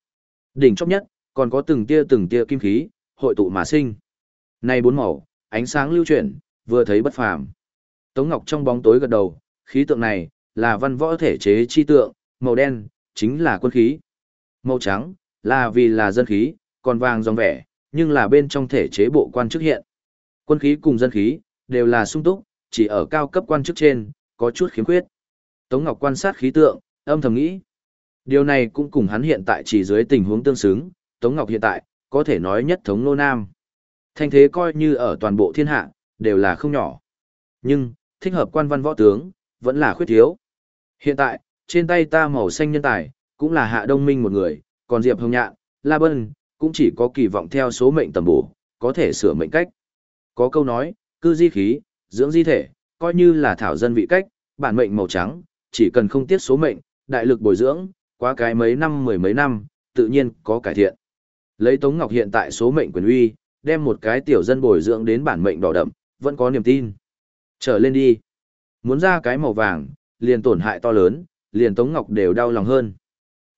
Đỉnh chóp nhất, còn có từng tia từng tia kim khí, hội tụ mà sinh. nay bốn màu, ánh sáng lưu chuyển, vừa thấy bất phàm. Tống Ngọc trong bóng tối gật đầu, khí tượng này là văn võ thể chế chi tượng, màu đen chính là quân khí. Màu trắng là vì là dân khí, còn vàng dòng vẻ, nhưng là bên trong thể chế bộ quan chức hiện. Quân khí cùng dân khí đều là sung túc, chỉ ở cao cấp quan chức trên có chút khiếm khuyết. Tống Ngọc quan sát khí tượng, âm thầm nghĩ. Điều này cũng cùng hắn hiện tại chỉ dưới tình huống tương xứng, Tống Ngọc hiện tại, có thể nói nhất thống nô nam. Thanh thế coi như ở toàn bộ thiên hạ, đều là không nhỏ. Nhưng, thích hợp quan văn võ tướng, vẫn là khuyết thiếu. Hiện tại, trên tay ta màu xanh nhân tài, cũng là hạ đông minh một người, còn Diệp Hồng Nhạn, La Bân, cũng chỉ có kỳ vọng theo số mệnh tầm bổ, có thể sửa mệnh cách. Có câu nói, cư di khí, dưỡng di thể, coi như là thảo dân vị cách, bản mệnh màu trắng, chỉ cần không tiết số mệnh, đại lực bồi dưỡng, qua cái mấy năm mười mấy năm, tự nhiên có cải thiện. Lấy Tống Ngọc hiện tại số mệnh quyền uy, đem một cái tiểu dân bồi dưỡng đến bản mệnh đỏ đậm, vẫn có niềm tin. Trở lên đi. Muốn ra cái màu vàng, liền tổn hại to lớn, liền Tống Ngọc đều đau lòng hơn.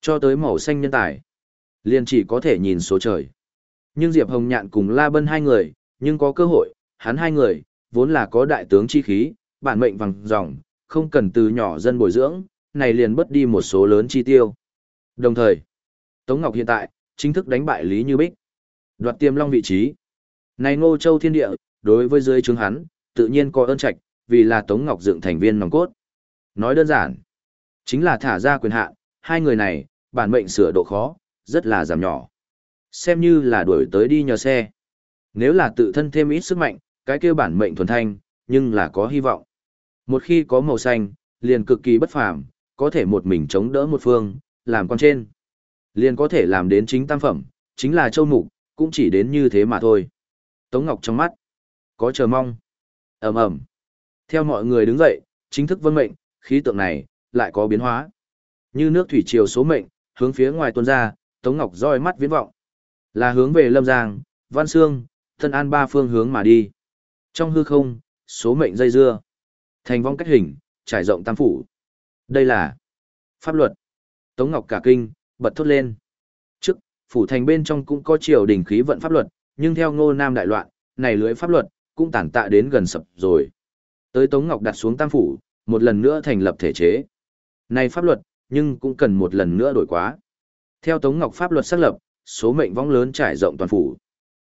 Cho tới màu xanh nhân tài, liền chỉ có thể nhìn số trời. Nhưng Diệp Hồng Nhạn cùng La Bân hai người, nhưng có cơ hội, hắn hai người, vốn là có đại tướng chi khí, bản mệnh vàng dòng, không cần từ nhỏ dân bồi dưỡng, này liền bất đi một số lớn chi tiêu. Đồng thời, Tống Ngọc hiện tại, chính thức đánh bại Lý Như Bích. Đoạt tiêm long vị trí. Này Ngô Châu Thiên Địa, đối với dưới chứng hắn, tự nhiên có ơn trạch, vì là Tống Ngọc dựng thành viên nòng cốt. Nói đơn giản, chính là thả ra quyền hạn, hai người này, bản mệnh sửa độ khó, rất là giảm nhỏ. Xem như là đuổi tới đi nhờ xe. Nếu là tự thân thêm ít sức mạnh, cái kia bản mệnh thuần thanh, nhưng là có hy vọng. Một khi có màu xanh, liền cực kỳ bất phàm, có thể một mình chống đỡ một phương, làm con trên. Liền có thể làm đến chính tam phẩm, chính là châu mục, cũng chỉ đến như thế mà thôi. Tống Ngọc trong mắt, có chờ mong ầm ầm Theo mọi người đứng dậy, chính thức vân mệnh, khí tượng này, lại có biến hóa. Như nước thủy triều số mệnh, hướng phía ngoài tuôn ra, Tống Ngọc roi mắt viễn vọng. Là hướng về Lâm Giang, Văn Sương, thân An ba phương hướng mà đi. Trong hư không, số mệnh dây dưa. Thành vong cách hình, trải rộng tam phủ. Đây là pháp luật. Tống Ngọc cả kinh, bật thốt lên. Trước, phủ thành bên trong cũng có triều đình khí vận pháp luật, nhưng theo ngô nam đại loạn, này lưới pháp luật, cũng tản tạ đến gần sập rồi. Tới Tống Ngọc đặt xuống tam phủ, một lần nữa thành lập thể chế. Này pháp luật, nhưng cũng cần một lần nữa đổi quá. Theo Tống Ngọc pháp luật xác lập, số mệnh vong lớn trải rộng toàn phủ.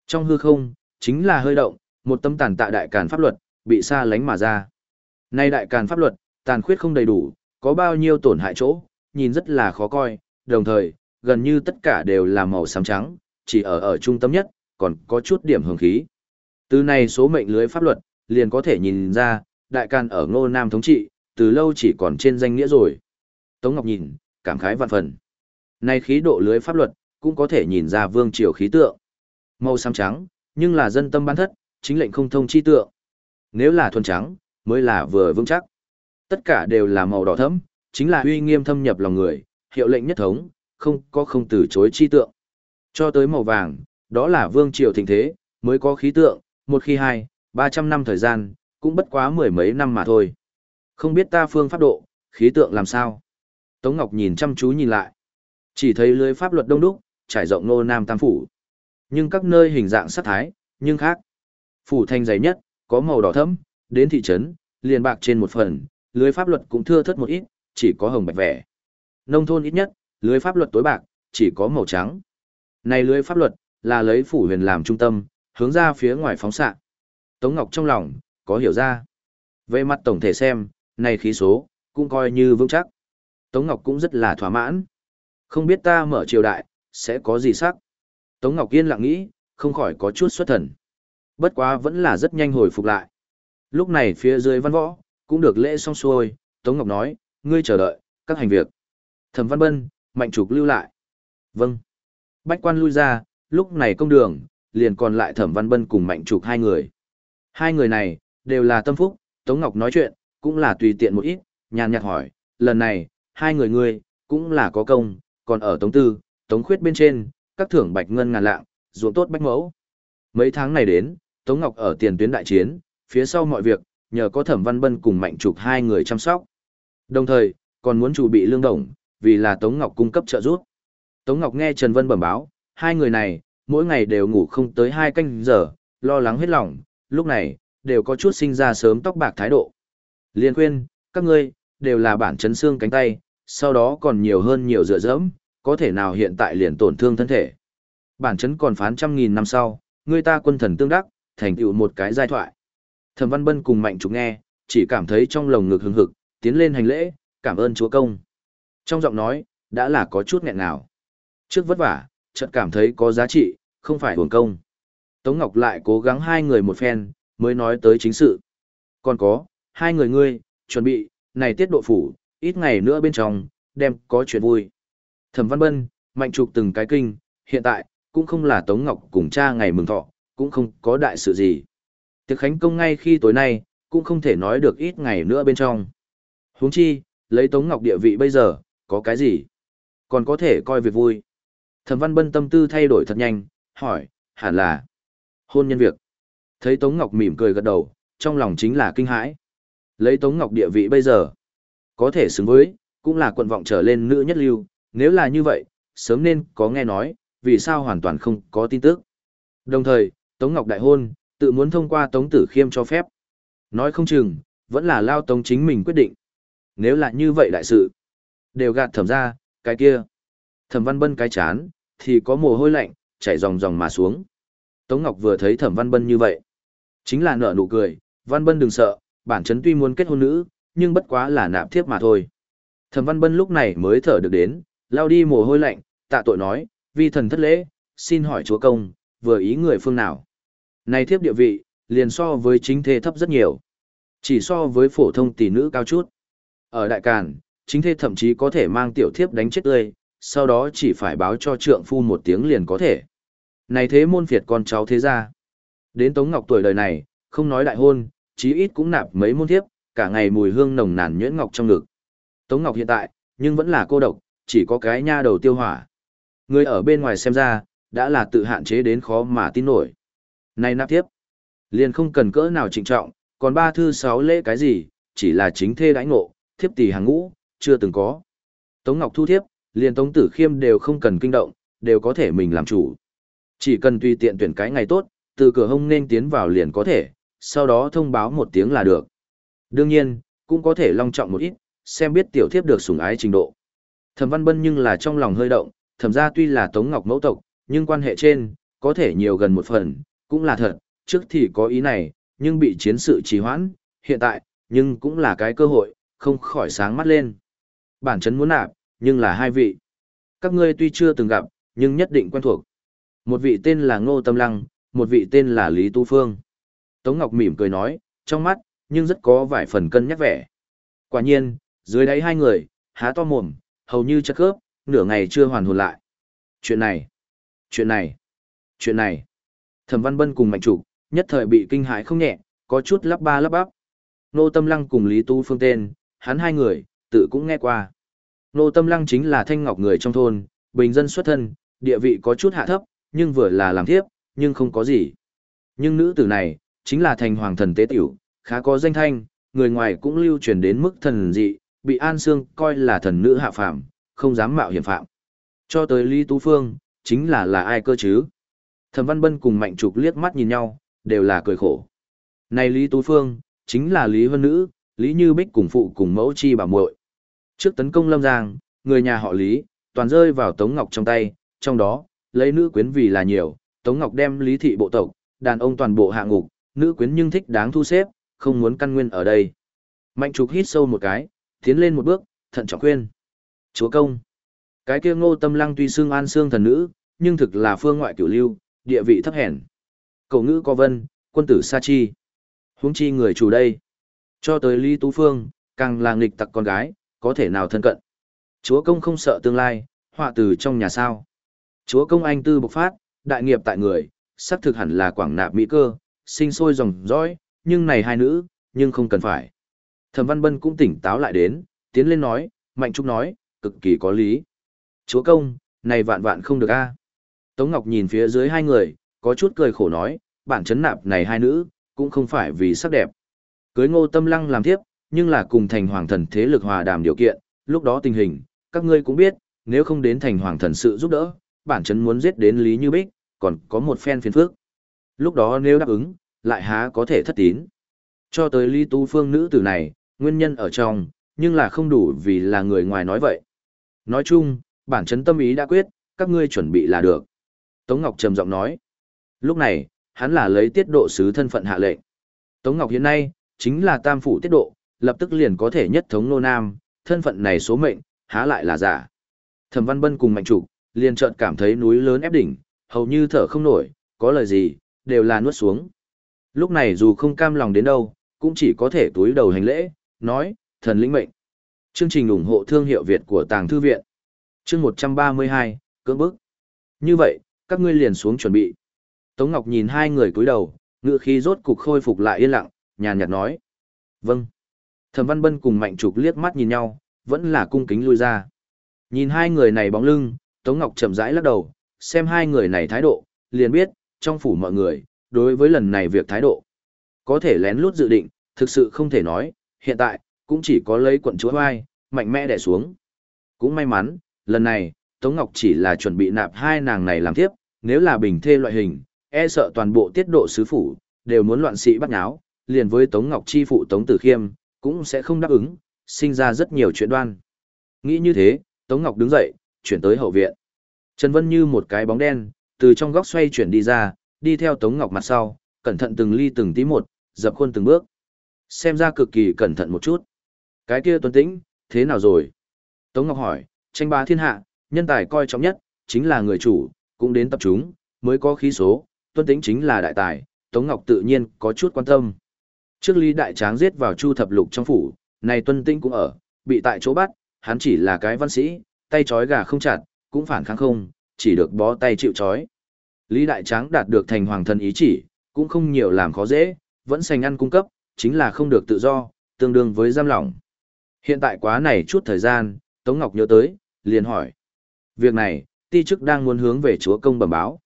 Trong hư không, chính là hơi động, một tâm tàn tạ đại càn pháp luật, bị xa lánh mà ra. Nay đại càn pháp luật, tàn khuyết không đầy đủ, có bao nhiêu tổn hại chỗ, nhìn rất là khó coi, đồng thời, gần như tất cả đều là màu xám trắng, chỉ ở ở trung tâm nhất, còn có chút điểm hương khí. Từ này số mệnh lưới pháp luật, liền có thể nhìn ra, đại can ở ngô nam thống trị, từ lâu chỉ còn trên danh nghĩa rồi. Tống Ngọc nhìn, cảm khái vạn phần. Này khí độ lưới pháp luật, cũng có thể nhìn ra vương triều khí tượng. Màu xám trắng, nhưng là dân tâm bán thất, chính lệnh không thông chi tượng. Nếu là thuần trắng, mới là vừa vững chắc. Tất cả đều là màu đỏ thẫm, chính là uy nghiêm thâm nhập lòng người, hiệu lệnh nhất thống, không có không từ chối chi tượng. Cho tới màu vàng, đó là vương triều thịnh thế, mới có khí tượng, một khi hai, ba trăm năm thời gian, cũng bất quá mười mấy năm mà thôi. Không biết ta phương pháp độ, khí tượng làm sao? Tống Ngọc nhìn chăm chú nhìn lại. Chỉ thấy lưới pháp luật đông đúc, trải rộng nô nam tam phủ. Nhưng các nơi hình dạng sắc thái, nhưng khác. Phủ thanh dày nhất, có màu đỏ thẫm, đến thị trấn, liền bạc trên một phần, lưới pháp luật cũng thưa thớt một ít, chỉ có hồng bạch vẻ. Nông thôn ít nhất, lưới pháp luật tối bạc, chỉ có màu trắng. Này lưới pháp luật, là lấy phủ huyền làm trung tâm, hướng ra phía ngoài phóng xạ. Tống Ngọc trong lòng, có hiểu ra. Về mặt tổng thể xem, này khí số, cũng coi như vững chắc. Tống Ngọc cũng rất là thỏa mãn. Không biết ta mở triều đại, sẽ có gì sắc. Tống Ngọc Yên lặng nghĩ, không khỏi có chút xuất thần. Bất quá vẫn là rất nhanh hồi phục lại. Lúc này phía dưới văn võ, cũng được lễ xong xuôi, Tống Ngọc nói, ngươi chờ đợi, các hành việc. Thẩm Văn Bân, Mạnh Trục lưu lại. Vâng. Bách quan lui ra, lúc này công đường, liền còn lại Thẩm Văn Bân cùng Mạnh Trục hai người. Hai người này, đều là tâm phúc, Tống Ngọc nói chuyện, cũng là tùy tiện một ít, nhàn nhạt hỏi, lần này, hai người ngươi, cũng là có công, còn ở Tống Tư, Tống Khuyết bên trên, các thưởng bạch ngân ngàn lạng, ruộng tốt bách mẫu. Mấy tháng này đến, Tống Ngọc ở tiền tuyến đại chiến, phía sau mọi việc, nhờ có Thẩm Văn Bân cùng Mạnh Trục hai người chăm sóc. Đồng thời, còn muốn chủ bị lương đồng, vì là Tống Ngọc cung cấp trợ giúp. Tống Ngọc nghe Trần Vân bẩm báo, hai người này, mỗi ngày đều ngủ không tới hai canh giờ, lo lắng hết lòng, lúc này, đều có chút sinh ra sớm tóc bạc thái độ. Liên khuyên, các ngươi, đều là bản chấn xương cánh tay, sau đó còn nhiều hơn nhiều dựa dẫm, có thể nào hiện tại liền tổn thương thân thể. Bản chấn còn phán trăm nghìn năm sau, người ta quân thần tương đắc, thành tựu một cái giai thoại. Thẩm Văn Bân cùng Mạnh Trục nghe, chỉ cảm thấy trong lồng ngực hừng hực, tiến lên hành lễ, cảm ơn chúa công. Trong giọng nói, đã là có chút nghẹn nào. Trước vất vả, chợt cảm thấy có giá trị, không phải hưởng công. Tống Ngọc lại cố gắng hai người một phen, mới nói tới chính sự. Còn có, hai người ngươi, chuẩn bị, này tiết độ phủ, ít ngày nữa bên trong, đem có chuyện vui. Thẩm Văn Bân, Mạnh Trục từng cái kinh, hiện tại, cũng không là Tống Ngọc cùng cha ngày mừng thọ, cũng không có đại sự gì. Tiệc khánh công ngay khi tối nay, cũng không thể nói được ít ngày nữa bên trong. huống chi, lấy Tống Ngọc địa vị bây giờ, có cái gì? Còn có thể coi việc vui. Thẩm Văn Bân tâm tư thay đổi thật nhanh, hỏi, hẳn là hôn nhân việc. Thấy Tống Ngọc mỉm cười gật đầu, trong lòng chính là kinh hãi. Lấy Tống Ngọc địa vị bây giờ, có thể xứng với, cũng là quận vọng trở lên nữ nhất lưu, nếu là như vậy, sớm nên có nghe nói, vì sao hoàn toàn không có tin tức. Đồng thời, Tống Ngọc đại hôn, tự muốn thông qua Tống Tử Khiêm cho phép. Nói không chừng, vẫn là lao Tống chính mình quyết định. Nếu là như vậy đại sự, đều gạt thẩm ra, cái kia. Thẩm Văn Bân cái chán, thì có mồ hôi lạnh, chảy ròng ròng mà xuống. Tống Ngọc vừa thấy Thẩm Văn Bân như vậy, chính là nở nụ cười, Văn Bân đừng sợ, bản chấn tuy muốn kết hôn nữ, nhưng bất quá là nạp thiếp mà thôi. Thẩm Văn Bân lúc này mới thở được đến, lao đi mồ hôi lạnh, tạ tội nói, vi thần thất lễ, xin hỏi chúa công, vừa ý người phương nào. Này thiếp địa vị, liền so với chính thê thấp rất nhiều. Chỉ so với phổ thông tỷ nữ cao chút. Ở Đại Càn, chính thê thậm chí có thể mang tiểu thiếp đánh chết tươi, sau đó chỉ phải báo cho trượng phu một tiếng liền có thể. Này thế môn phiệt con cháu thế ra. Đến Tống Ngọc tuổi đời này, không nói đại hôn, chí ít cũng nạp mấy môn thiếp, cả ngày mùi hương nồng nàn nhuyễn ngọc trong ngực. Tống Ngọc hiện tại, nhưng vẫn là cô độc, chỉ có cái nha đầu tiêu hỏa. Người ở bên ngoài xem ra, đã là tự hạn chế đến khó mà tin nổi. Này nạp tiếp, liền không cần cỡ nào trịnh trọng, còn ba thư sáu lễ cái gì, chỉ là chính thê đãi ngộ, thiếp tỷ hàng ngũ, chưa từng có. Tống Ngọc thu thiếp, liền Tống Tử Khiêm đều không cần kinh động, đều có thể mình làm chủ. Chỉ cần tùy tiện tuyển cái ngày tốt, từ cửa hông nên tiến vào liền có thể, sau đó thông báo một tiếng là được. Đương nhiên, cũng có thể long trọng một ít, xem biết tiểu thiếp được sủng ái trình độ. Thẩm Văn Bân nhưng là trong lòng hơi động, thẩm ra tuy là Tống Ngọc mẫu tộc, nhưng quan hệ trên, có thể nhiều gần một phần, cũng là thật, trước thì có ý này, nhưng bị chiến sự trì hoãn, hiện tại, nhưng cũng là cái cơ hội, không khỏi sáng mắt lên. Bản chấn muốn nạp, nhưng là hai vị. Các ngươi tuy chưa từng gặp, nhưng nhất định quen thuộc. Một vị tên là Ngô Tâm Lăng, một vị tên là Lý Tu Phương. Tống Ngọc mỉm cười nói, trong mắt, nhưng rất có vài phần cân nhắc vẻ. Quả nhiên, dưới đáy hai người, há to mồm, hầu như chất khớp, nửa ngày chưa hoàn hồn lại. Chuyện này, chuyện này, chuyện này. Thẩm Văn Bân cùng Mạnh Trục, nhất thời bị kinh hãi không nhẹ, có chút lắp ba lắp bắp. Nô Tâm Lăng cùng Lý Tu Phương tên, hắn hai người, tự cũng nghe qua. Nô Tâm Lăng chính là thanh ngọc người trong thôn, bình dân xuất thân, địa vị có chút hạ thấp, nhưng vừa là làm thiếp, nhưng không có gì. Nhưng nữ tử này, chính là thành hoàng thần tế tiểu, khá có danh thanh, người ngoài cũng lưu truyền đến mức thần dị, bị An Sương coi là thần nữ hạ phạm, không dám mạo hiểm phạm. Cho tới Lý Tú Phương, chính là là ai cơ chứ? Thẩm Văn Bân cùng Mạnh Trục liếc mắt nhìn nhau, đều là cười khổ. Này Lý Tú Phương, chính là Lý Vân Nữ, Lý Như Bích cùng phụ cùng mẫu chi bảo muội. Trước tấn công Lâm Giang, người nhà họ Lý, toàn rơi vào Tống Ngọc trong tay, trong đó, lấy nữ quyến vì là nhiều, Tống Ngọc đem Lý thị bộ tộc, đàn ông toàn bộ hạ ngục, nữ quyến nhưng thích đáng thu xếp, không muốn căn nguyên ở đây. Mạnh trục hít sâu một cái, tiến lên một bước, thận trọng khuyên. Chúa công. Cái kia ngô tâm lăng tuy xương an xương thần nữ, nhưng thực là phương ngoại cửu lưu, địa vị thấp hèn. Cầu ngữ có vân, quân tử sa chi. Huống chi người chủ đây. Cho tới Lý Tú Phương, càng là nghịch tặc con gái, có thể nào thân cận. Chúa công không sợ tương lai, họa từ trong nhà sao. Chúa công anh tư bộc phát, đại nghiệp tại người, sắc thực hẳn là quảng nạp mỹ cơ, sinh sôi dòng dõi, nhưng này hai nữ, nhưng không cần phải. Thẩm Văn Bân cũng tỉnh táo lại đến, tiến lên nói, Mạnh Trúc nói, cực kỳ có lý. Chúa công, này vạn vạn không được a. Tống Ngọc nhìn phía dưới hai người, có chút cười khổ nói, bản chấn nạp này hai nữ, cũng không phải vì sắc đẹp. Cưới ngô tâm lăng làm tiếp, nhưng là cùng thành hoàng thần thế lực hòa đàm điều kiện, lúc đó tình hình, các ngươi cũng biết, nếu không đến thành hoàng thần sự giúp đỡ, bản chấn muốn giết đến Lý Như Bích, còn có một phen phiền phước. Lúc đó nếu đáp ứng, lại há có thể thất tín. Cho tới Lý Tu Phương nữ tử này, nguyên nhân ở trong, nhưng là không đủ vì là người ngoài nói vậy. Nói chung, bản chấn tâm ý đã quyết, các ngươi chuẩn bị là được. Tống Ngọc trầm giọng nói. Lúc này, hắn là lấy tiết độ sứ thân phận hạ lệnh. Tống Ngọc hiện nay, chính là tam phủ tiết độ, lập tức liền có thể nhất thống nô nam, thân phận này số mệnh, há lại là giả. Thẩm Văn Bân cùng Mạnh Trục, liền chợt cảm thấy núi lớn ép đỉnh, hầu như thở không nổi, có lời gì, đều là nuốt xuống. Lúc này dù không cam lòng đến đâu, cũng chỉ có thể túi đầu hành lễ, nói, thần lĩnh mệnh. Chương trình ủng hộ thương hiệu Việt của Tàng Thư Viện. Chương 132, cưỡng bức. Như vậy, các ngươi liền xuống chuẩn bị. Tống Ngọc nhìn hai người cúi đầu, ngựa khí rốt cục khôi phục lại yên lặng, nhàn nhạt nói. Vâng. Thẩm Văn Bân cùng Mạnh Trục liếc mắt nhìn nhau, vẫn là cung kính lui ra. Nhìn hai người này bóng lưng, Tống Ngọc chậm rãi lắc đầu, xem hai người này thái độ, liền biết, trong phủ mọi người, đối với lần này việc thái độ, có thể lén lút dự định, thực sự không thể nói, hiện tại, cũng chỉ có lấy quận chúa vai, mạnh mẽ đè xuống. Cũng may mắn, lần này, Tống Ngọc chỉ là chuẩn bị nạp hai nàng này làm tiếp, nếu là bình thê loại hình, e sợ toàn bộ tiết độ sứ phủ, đều muốn loạn sĩ bắt nháo, liền với Tống Ngọc chi phụ Tống Tử Khiêm, cũng sẽ không đáp ứng, sinh ra rất nhiều chuyện đoan. Nghĩ như thế, Tống Ngọc đứng dậy, chuyển tới hậu viện. Trần Vân như một cái bóng đen, từ trong góc xoay chuyển đi ra, đi theo Tống Ngọc mặt sau, cẩn thận từng ly từng tí một, dập khuôn từng bước. Xem ra cực kỳ cẩn thận một chút. Cái kia tuấn tĩnh, thế nào rồi? Tống Ngọc hỏi, tranh bá thiên hạ, nhân tài coi trọng nhất, chính là người chủ, cũng đến tập chúng, mới có khí số, tuấn tĩnh chính là đại tài, Tống Ngọc tự nhiên có chút quan tâm. Trước Lý Đại Tráng giết vào Chu Thập Lục trong phủ, này tuân tĩnh cũng ở, bị tại chỗ bắt, hắn chỉ là cái văn sĩ, tay trói gà không chặt, cũng phản kháng không, chỉ được bó tay chịu trói. Lý Đại Tráng đạt được thành hoàng thần ý chỉ, cũng không nhiều làm khó dễ, vẫn sành ăn cung cấp, chính là không được tự do, tương đương với giam lỏng. Hiện tại quá này chút thời gian, Tống Ngọc nhớ tới, liền hỏi. Việc này, ti chức đang muốn hướng về chúa công bẩm báo.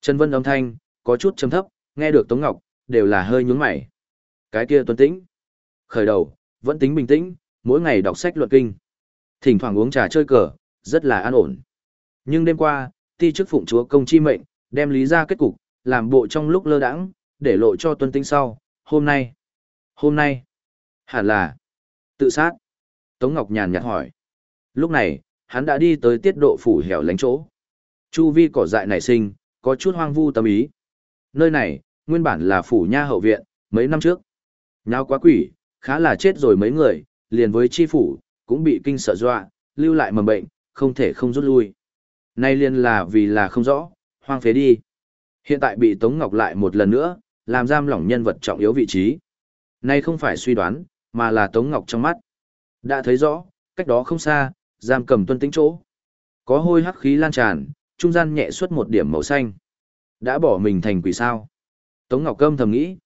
Trần Vân âm thanh, có chút trầm thấp, nghe được Tống Ngọc, đều là hơi nhướng mày. Cái kia tuân tĩnh. Khởi đầu, vẫn tính bình tĩnh, mỗi ngày đọc sách luận kinh. Thỉnh thoảng uống trà chơi cờ, rất là an ổn. Nhưng đêm qua, ti chức phụng chúa công chi mệnh, đem lý ra kết cục, làm bộ trong lúc lơ đãng, để lộ cho tuân tĩnh sau, hôm nay. Hôm nay, hẳn là tự sát. Tống Ngọc nhàn nhạt hỏi. Lúc này, hắn đã đi tới tiết độ phủ hẻo lánh chỗ. Chu vi cỏ dại nảy sinh, có chút hoang vu tâm ý. Nơi này, nguyên bản là phủ nha hậu viện, mấy năm trước. Nháo quá quỷ, khá là chết rồi mấy người, liền với chi phủ, cũng bị kinh sợ dọa, lưu lại mầm bệnh, không thể không rút lui. Nay liền là vì là không rõ, hoang phế đi. Hiện tại bị Tống Ngọc lại một lần nữa, làm giam lỏng nhân vật trọng yếu vị trí. Nay không phải suy đoán, mà là Tống Ngọc trong mắt. Đã thấy rõ, cách đó không xa, giam cầm tuân tính chỗ. Có hôi hắc khí lan tràn, trung gian nhẹ xuất một điểm màu xanh. Đã bỏ mình thành quỷ sao. Tống Ngọc cơm thầm nghĩ.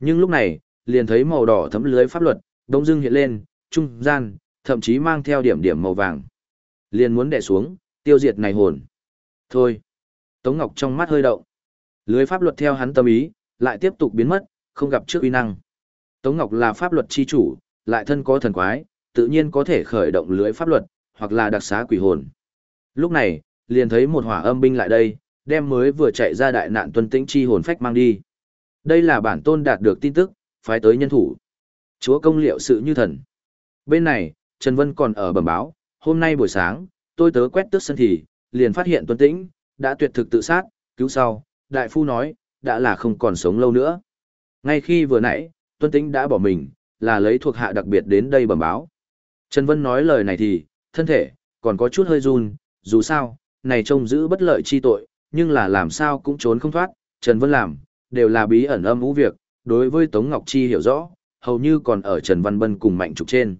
Nhưng lúc này, liền thấy màu đỏ thấm lưới pháp luật, đông dưng hiện lên, trung gian, thậm chí mang theo điểm điểm màu vàng. Liền muốn đè xuống, tiêu diệt này hồn. Thôi. Tống Ngọc trong mắt hơi động. Lưới pháp luật theo hắn tâm ý, lại tiếp tục biến mất, không gặp trước uy năng. Tống Ngọc là pháp luật chi chủ, lại thân có thần quái, tự nhiên có thể khởi động lưới pháp luật, hoặc là đặc xá quỷ hồn. Lúc này, liền thấy một hỏa âm binh lại đây, đem mới vừa chạy ra đại nạn tuân tĩnh chi hồn phách mang đi. Đây là bản tôn đạt được tin tức, phái tới nhân thủ. Chúa công liệu sự như thần. Bên này, Trần Vân còn ở bẩm báo, hôm nay buổi sáng, tôi tớ quét tước sân thì, liền phát hiện tuân tĩnh, đã tuyệt thực tự sát, cứu sau, đại phu nói, đã là không còn sống lâu nữa. Ngay khi vừa nãy, tuân tĩnh đã bỏ mình, là lấy thuộc hạ đặc biệt đến đây bẩm báo. Trần Vân nói lời này thì, thân thể, còn có chút hơi run, dù sao, này trông giữ bất lợi chi tội, nhưng là làm sao cũng trốn không thoát, Trần Vân làm, đều là bí ẩn âm ú việc, đối với Tống Ngọc Chi hiểu rõ, hầu như còn ở Trần Văn Bân cùng mạnh trục trên.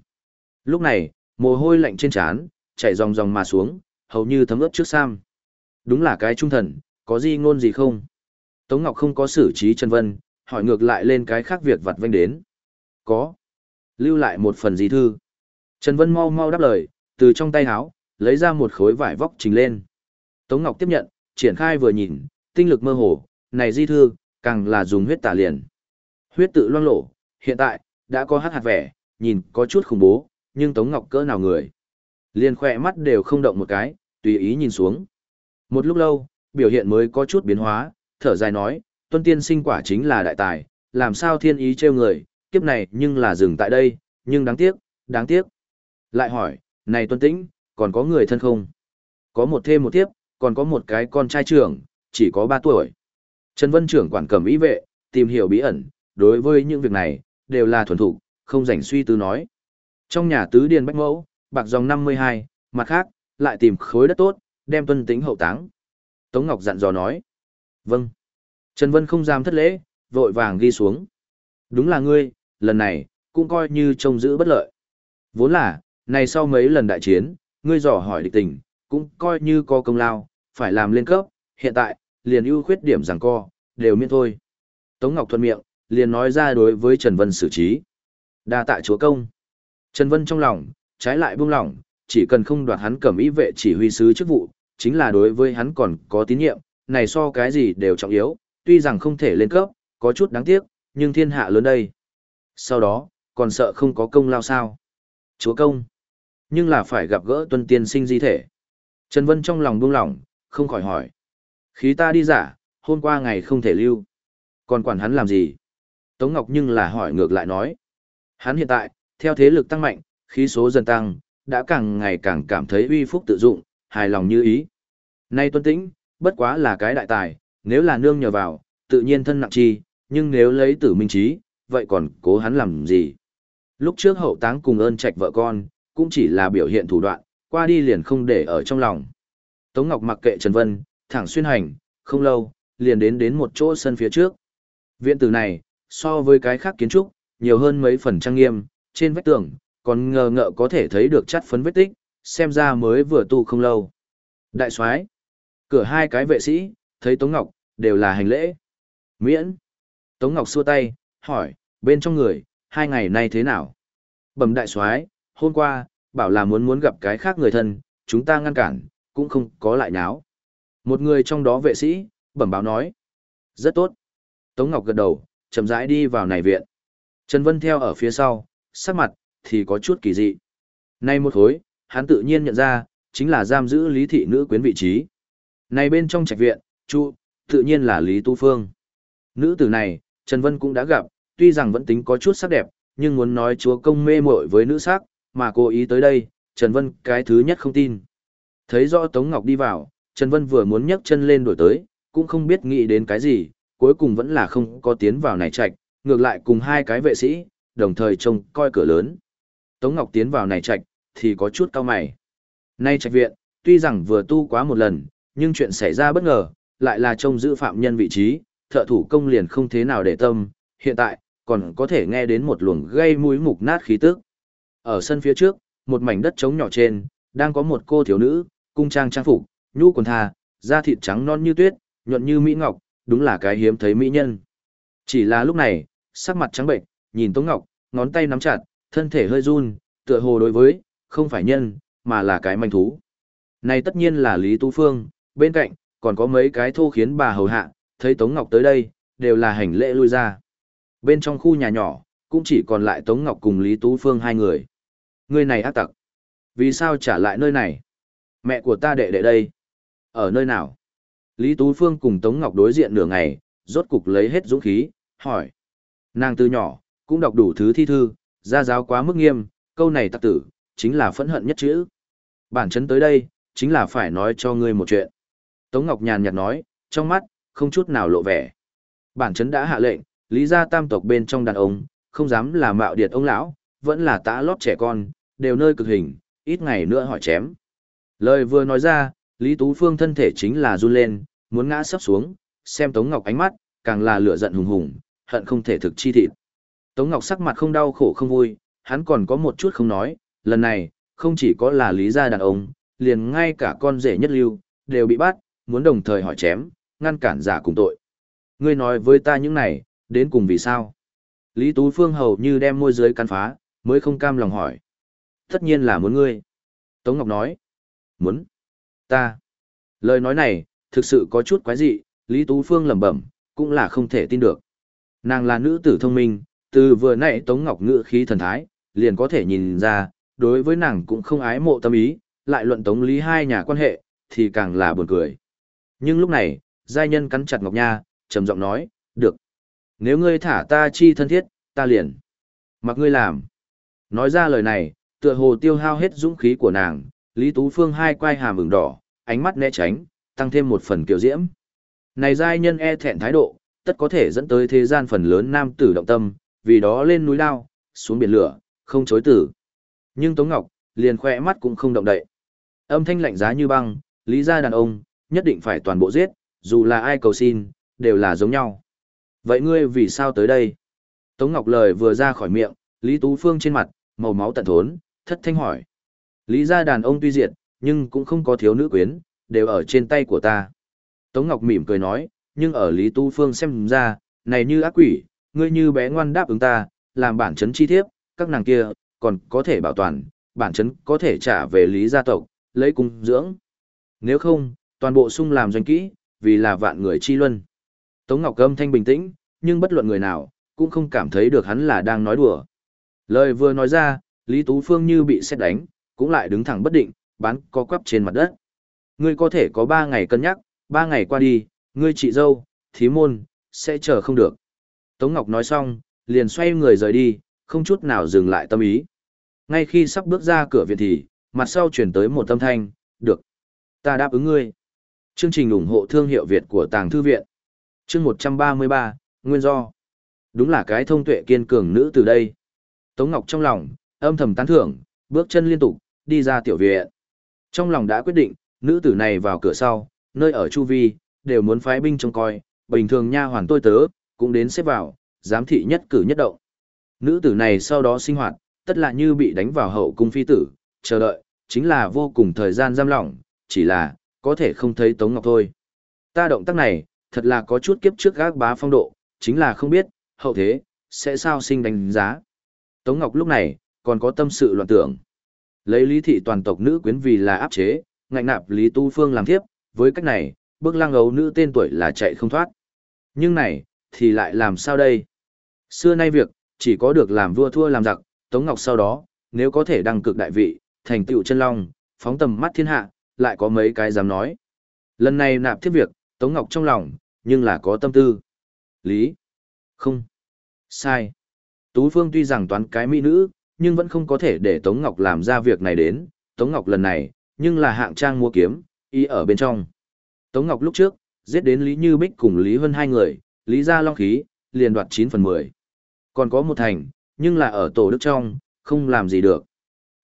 Lúc này, mồ hôi lạnh trên trán, chảy ròng ròng mà xuống, hầu như thấm ướt trước sam. Đúng là cái trung thần, có gì ngôn gì không? Tống Ngọc không có xử trí Trần Vân, hỏi ngược lại lên cái khác việc vặt vanh đến. Có. Lưu lại một phần gì thư. Trần Vân mau mau đáp lời, từ trong tay háo, lấy ra một khối vải vóc trình lên. Tống Ngọc tiếp nhận, triển khai vừa nhìn, tinh lực mơ hồ, này di thư, càng là dùng huyết tả liền. Huyết tự loang lộ, hiện tại, đã có hát hạt vẻ, nhìn có chút khủng bố, nhưng Tống Ngọc cỡ nào người. Liền khỏe mắt đều không động một cái, tùy ý nhìn xuống. Một lúc lâu, biểu hiện mới có chút biến hóa, thở dài nói, tuân tiên sinh quả chính là đại tài, làm sao thiên ý trêu người, kiếp này nhưng là dừng tại đây, nhưng đáng tiếc, đáng tiếc. Lại hỏi, này tuân tĩnh, còn có người thân không? Có một thêm một tiếp, còn có một cái con trai trưởng, chỉ có 3 tuổi. Trần Vân trưởng quản cầm ý vệ, tìm hiểu bí ẩn, đối với những việc này, đều là thuần thủ, không rảnh suy tư nói. Trong nhà tứ điền bách mẫu, bạc dòng 52, mặt khác, lại tìm khối đất tốt, đem tuân tính hậu táng. Tống Ngọc dặn dò nói. Vâng. Trần Vân không dám thất lễ, vội vàng ghi xuống. Đúng là ngươi, lần này, cũng coi như trông giữ bất lợi. Vốn là, này sau mấy lần đại chiến, ngươi dò hỏi địch tình, cũng coi như có công lao, phải làm lên cấp, hiện tại, liền ưu khuyết điểm rằng co, đều miễn thôi. Tống Ngọc thuận miệng, liền nói ra đối với Trần Vân xử trí. đa tạ chúa công. Trần Vân trong lòng, trái lại buông lòng, chỉ cần không đoạt hắn cầm ý vệ chỉ huy sứ chức vụ, chính là đối với hắn còn có tín nhiệm, này so cái gì đều trọng yếu, tuy rằng không thể lên cấp, có chút đáng tiếc, nhưng thiên hạ lớn đây. Sau đó, còn sợ không có công lao sao. Chúa công. Nhưng là phải gặp gỡ tuân tiên sinh di thể. Trần Vân trong lòng buông lỏng, không khỏi hỏi. Khí ta đi giả, hôm qua ngày không thể lưu. Còn quản hắn làm gì? Tống Ngọc nhưng là hỏi ngược lại nói. Hắn hiện tại, theo thế lực tăng mạnh, khí số dần tăng, đã càng ngày càng cảm thấy uy phúc tự dụng, hài lòng như ý. Nay tuân tĩnh, bất quá là cái đại tài, nếu là nương nhờ vào, tự nhiên thân nặng chi, nhưng nếu lấy tử minh trí, vậy còn cố hắn làm gì? Lúc trước hậu táng cùng ơn trạch vợ con, cũng chỉ là biểu hiện thủ đoạn, qua đi liền không để ở trong lòng. Tống Ngọc mặc kệ Trần Vân, thẳng xuyên hành, không lâu, liền đến đến một chỗ sân phía trước. Viện tử này, so với cái khác kiến trúc, nhiều hơn mấy phần trang nghiêm, trên vách tường, còn ngờ ngợ có thể thấy được chắt phấn vết tích, xem ra mới vừa tu không lâu. Đại soái cửa hai cái vệ sĩ, thấy Tống Ngọc, đều là hành lễ. Miễn. Tống Ngọc xua tay, hỏi, bên trong người, hai ngày nay thế nào? Bẩm đại soái hôm qua, bảo là muốn muốn gặp cái khác người thân, chúng ta ngăn cản, cũng không có lại nháo. Một người trong đó vệ sĩ, bẩm báo nói. Rất tốt. Tống Ngọc gật đầu, chậm rãi đi vào này viện. Trần Vân theo ở phía sau, sắc mặt, thì có chút kỳ dị. Nay một hối, hắn tự nhiên nhận ra, chính là giam giữ lý thị nữ quyến vị trí. Này bên trong trạch viện, chu, tự nhiên là Lý Tu Phương. Nữ tử này, Trần Vân cũng đã gặp, tuy rằng vẫn tính có chút sắc đẹp, nhưng muốn nói chúa công mê muội với nữ sắc, mà cố ý tới đây, Trần Vân cái thứ nhất không tin. Thấy rõ Tống Ngọc đi vào, Trần Vân vừa muốn nhấc chân lên đổi tới, cũng không biết nghĩ đến cái gì, cuối cùng vẫn là không có tiến vào này trạch, ngược lại cùng hai cái vệ sĩ, đồng thời trông coi cửa lớn. Tống Ngọc tiến vào này trạch, thì có chút cao mày. Nay trạch viện, tuy rằng vừa tu quá một lần, nhưng chuyện xảy ra bất ngờ, lại là trông giữ phạm nhân vị trí, thợ thủ công liền không thế nào để tâm, hiện tại, còn có thể nghe đến một luồng gây mũi mục nát khí tức. Ở sân phía trước, một mảnh đất trống nhỏ trên, đang có một cô thiếu nữ, cung trang trang phục, nhu quần thà da thịt trắng non như tuyết, nhuận như mỹ ngọc, đúng là cái hiếm thấy mỹ nhân. Chỉ là lúc này, sắc mặt trắng bệnh, nhìn Tống Ngọc, ngón tay nắm chặt, thân thể hơi run, tựa hồ đối với, không phải nhân, mà là cái manh thú. Này tất nhiên là Lý Tú Phương, bên cạnh, còn có mấy cái thô khiến bà hầu hạ, thấy Tống Ngọc tới đây, đều là hành lễ lui ra. Bên trong khu nhà nhỏ, cũng chỉ còn lại Tống Ngọc cùng Lý Tú Phương hai người. Người này ác tặc. Vì sao trả lại nơi này? Mẹ của ta đệ đệ đây. Ở nơi nào? Lý Tú Phương cùng Tống Ngọc đối diện nửa ngày, rốt cục lấy hết dũng khí, hỏi. Nàng từ nhỏ, cũng đọc đủ thứ thi thư, ra giáo quá mức nghiêm, câu này tặc tử, chính là phẫn hận nhất chữ. Bản chấn tới đây, chính là phải nói cho ngươi một chuyện. Tống Ngọc nhàn nhạt nói, trong mắt, không chút nào lộ vẻ. Bản chấn đã hạ lệnh, lý gia tam tộc bên trong đàn ông, không dám là mạo điệt ông lão, vẫn là tã lót trẻ con, đều nơi cực hình, ít ngày nữa hỏi chém. Lời vừa nói ra, Lý Tú Phương thân thể chính là run lên, muốn ngã sắp xuống, xem Tống Ngọc ánh mắt, càng là lửa giận hùng hùng, hận không thể thực chi thịt. Tống Ngọc sắc mặt không đau khổ không vui, hắn còn có một chút không nói, lần này, không chỉ có là lý gia đàn ông, liền ngay cả con rể nhất lưu, đều bị bắt, muốn đồng thời hỏi chém, ngăn cản giả cùng tội. Ngươi nói với ta những này, đến cùng vì sao? Lý Tú Phương hầu như đem môi dưới cắn phá, mới không cam lòng hỏi. Tất nhiên là muốn ngươi. Tống Ngọc nói. Muốn. Ta. Lời nói này, thực sự có chút quái dị, Lý Tú Phương lẩm bẩm, cũng là không thể tin được. Nàng là nữ tử thông minh, từ vừa nãy Tống Ngọc ngữ khí thần thái, liền có thể nhìn ra, đối với nàng cũng không ái mộ tâm ý, lại luận Tống Lý hai nhà quan hệ, thì càng là buồn cười. Nhưng lúc này, giai nhân cắn chặt Ngọc Nha, trầm giọng nói, được. Nếu ngươi thả ta chi thân thiết, ta liền. Mặc ngươi làm. Nói ra lời này, tựa hồ tiêu hao hết dũng khí của nàng, Lý Tú Phương hai quai hàm ửng đỏ, ánh mắt né tránh, tăng thêm một phần kiều diễm. Này giai nhân e thẹn thái độ, tất có thể dẫn tới thế gian phần lớn nam tử động tâm, vì đó lên núi lao, xuống biển lửa, không chối tử. Nhưng Tống Ngọc, liền khoe mắt cũng không động đậy. Âm thanh lạnh giá như băng, lý gia đàn ông, nhất định phải toàn bộ giết, dù là ai cầu xin, đều là giống nhau. Vậy ngươi vì sao tới đây? Tống Ngọc lời vừa ra khỏi miệng, Lý Tú Phương trên mặt, màu máu tận thốn, thất thanh hỏi. Lý gia đàn ông tuy diệt, nhưng cũng không có thiếu nữ quyến, đều ở trên tay của ta. Tống Ngọc mỉm cười nói, nhưng ở Lý Tu Phương xem ra, này như ác quỷ, ngươi như bé ngoan đáp ứng ta, làm bản chấn chi thiếp, các nàng kia, còn có thể bảo toàn, bản chấn có thể trả về Lý gia tộc, lấy cung dưỡng. Nếu không, toàn bộ sung làm doanh kỹ, vì là vạn người chi luân. Tống Ngọc âm thanh bình tĩnh, nhưng bất luận người nào, cũng không cảm thấy được hắn là đang nói đùa. Lời vừa nói ra, Lý Tú Phương như bị xét đánh, cũng lại đứng thẳng bất định, bán co quắp trên mặt đất. Ngươi có thể có ba ngày cân nhắc, ba ngày qua đi, ngươi chị dâu, thí môn, sẽ chờ không được. Tống Ngọc nói xong, liền xoay người rời đi, không chút nào dừng lại tâm ý. Ngay khi sắp bước ra cửa viện thì, mặt sau chuyển tới một tâm thanh, được. Ta đáp ứng ngươi. Chương trình ủng hộ thương hiệu Việt của Tàng Thư Viện. Chương 133, Nguyên do. Đúng là cái thông tuệ kiên cường nữ từ đây. Tống Ngọc trong lòng, âm thầm tán thưởng, bước chân liên tục, đi ra tiểu viện. Trong lòng đã quyết định, nữ tử này vào cửa sau, nơi ở chu vi, đều muốn phái binh trông coi, bình thường nha hoàn tôi tớ, cũng đến xếp vào, giám thị nhất cử nhất động. Nữ tử này sau đó sinh hoạt, tất là như bị đánh vào hậu cung phi tử, chờ đợi, chính là vô cùng thời gian giam lỏng, chỉ là, có thể không thấy Tống Ngọc thôi. Ta động tác này, thật là có chút kiếp trước gác bá phong độ, chính là không biết, hậu thế, sẽ sao sinh đánh giá. Tống Ngọc lúc này, còn có tâm sự loạn tưởng. Lấy lý thị toàn tộc nữ quyến vì là áp chế, ngạnh nạp Lý Tu Phương làm thiếp, với cách này, bước lang ấu nữ tên tuổi là chạy không thoát. Nhưng này, thì lại làm sao đây? Xưa nay việc, chỉ có được làm vua thua làm giặc, Tống Ngọc sau đó, nếu có thể đăng cực đại vị, thành tựu chân long, phóng tầm mắt thiên hạ, lại có mấy cái dám nói. Lần này nạp thiết việc, Tống Ngọc trong lòng, nhưng là có tâm tư. Lý. Không. Sai. Tú Phương tuy rằng toán cái mỹ nữ, nhưng vẫn không có thể để Tống Ngọc làm ra việc này đến. Tống Ngọc lần này, nhưng là hạng trang mua kiếm, ý ở bên trong. Tống Ngọc lúc trước, giết đến Lý Như Bích cùng Lý Vân hai người, Lý gia long khí, liền đoạt 9 phần 10. Còn có một thành, nhưng là ở tổ đức trong, không làm gì được.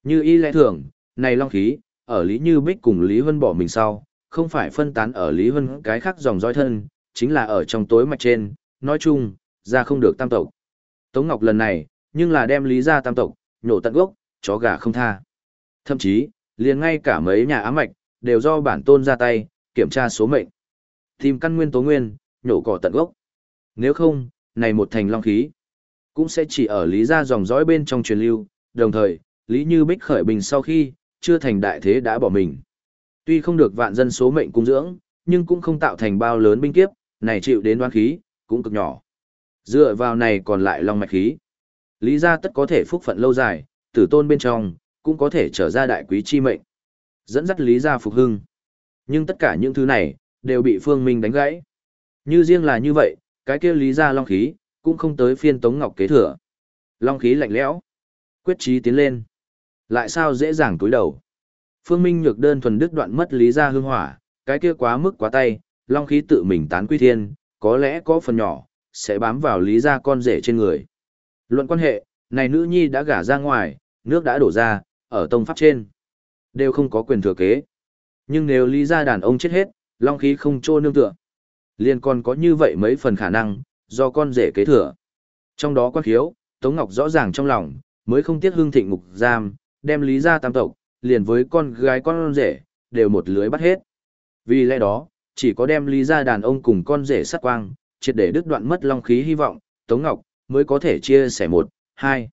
Như y lẽ thường, này long khí, ở Lý Như Bích cùng Lý Vân bỏ mình sau, không phải phân tán ở Lý Vân cái khác dòng dõi thân, chính là ở trong tối mạch trên, nói chung, ra không được tam tộc. Tống Ngọc lần này, nhưng là đem Lý gia tam tộc, nhổ tận gốc, chó gà không tha. Thậm chí, liền ngay cả mấy nhà ám mạch, đều do bản tôn ra tay, kiểm tra số mệnh. Tìm căn nguyên tố nguyên, nhổ cỏ tận gốc. Nếu không, này một thành long khí, cũng sẽ chỉ ở lý gia dòng dõi bên trong truyền lưu, đồng thời, lý như bích khởi bình sau khi, chưa thành đại thế đã bỏ mình. Tuy không được vạn dân số mệnh cung dưỡng, nhưng cũng không tạo thành bao lớn binh kiếp, này chịu đến đoán khí, cũng cực nhỏ. Dựa vào này còn lại long mạch khí. Lý gia tất có thể phúc phận lâu dài, tử tôn bên trong, cũng có thể trở ra đại quý chi mệnh. Dẫn dắt Lý gia phục hưng. Nhưng tất cả những thứ này, đều bị Phương Minh đánh gãy. Như riêng là như vậy, cái kia Lý gia long khí, cũng không tới phiên Tống Ngọc kế thừa. Long khí lạnh lẽo, quyết chí tiến lên. Lại sao dễ dàng túi đầu. Phương Minh nhược đơn thuần đức đoạn mất Lý gia hương hỏa, cái kia quá mức quá tay, long khí tự mình tán quy thiên, có lẽ có phần nhỏ, sẽ bám vào Lý gia con rể trên người. Luận quan hệ, này nữ nhi đã gả ra ngoài, nước đã đổ ra, ở tông pháp trên. Đều không có quyền thừa kế. Nhưng nếu lý gia đàn ông chết hết, long khí không trô nương tựa. Liên còn có như vậy mấy phần khả năng, do con rể kế thừa. Trong đó quan khiếu, Tống Ngọc rõ ràng trong lòng, mới không tiếc hương thịnh ngục giam, đem lý gia tam tộc, liền với con gái con rể, đều một lưới bắt hết. Vì lẽ đó, chỉ có đem lý gia đàn ông cùng con rể sát quang, triệt để đứt đoạn mất long khí hy vọng, Tống Ngọc mới có thể chia sẻ một, hai.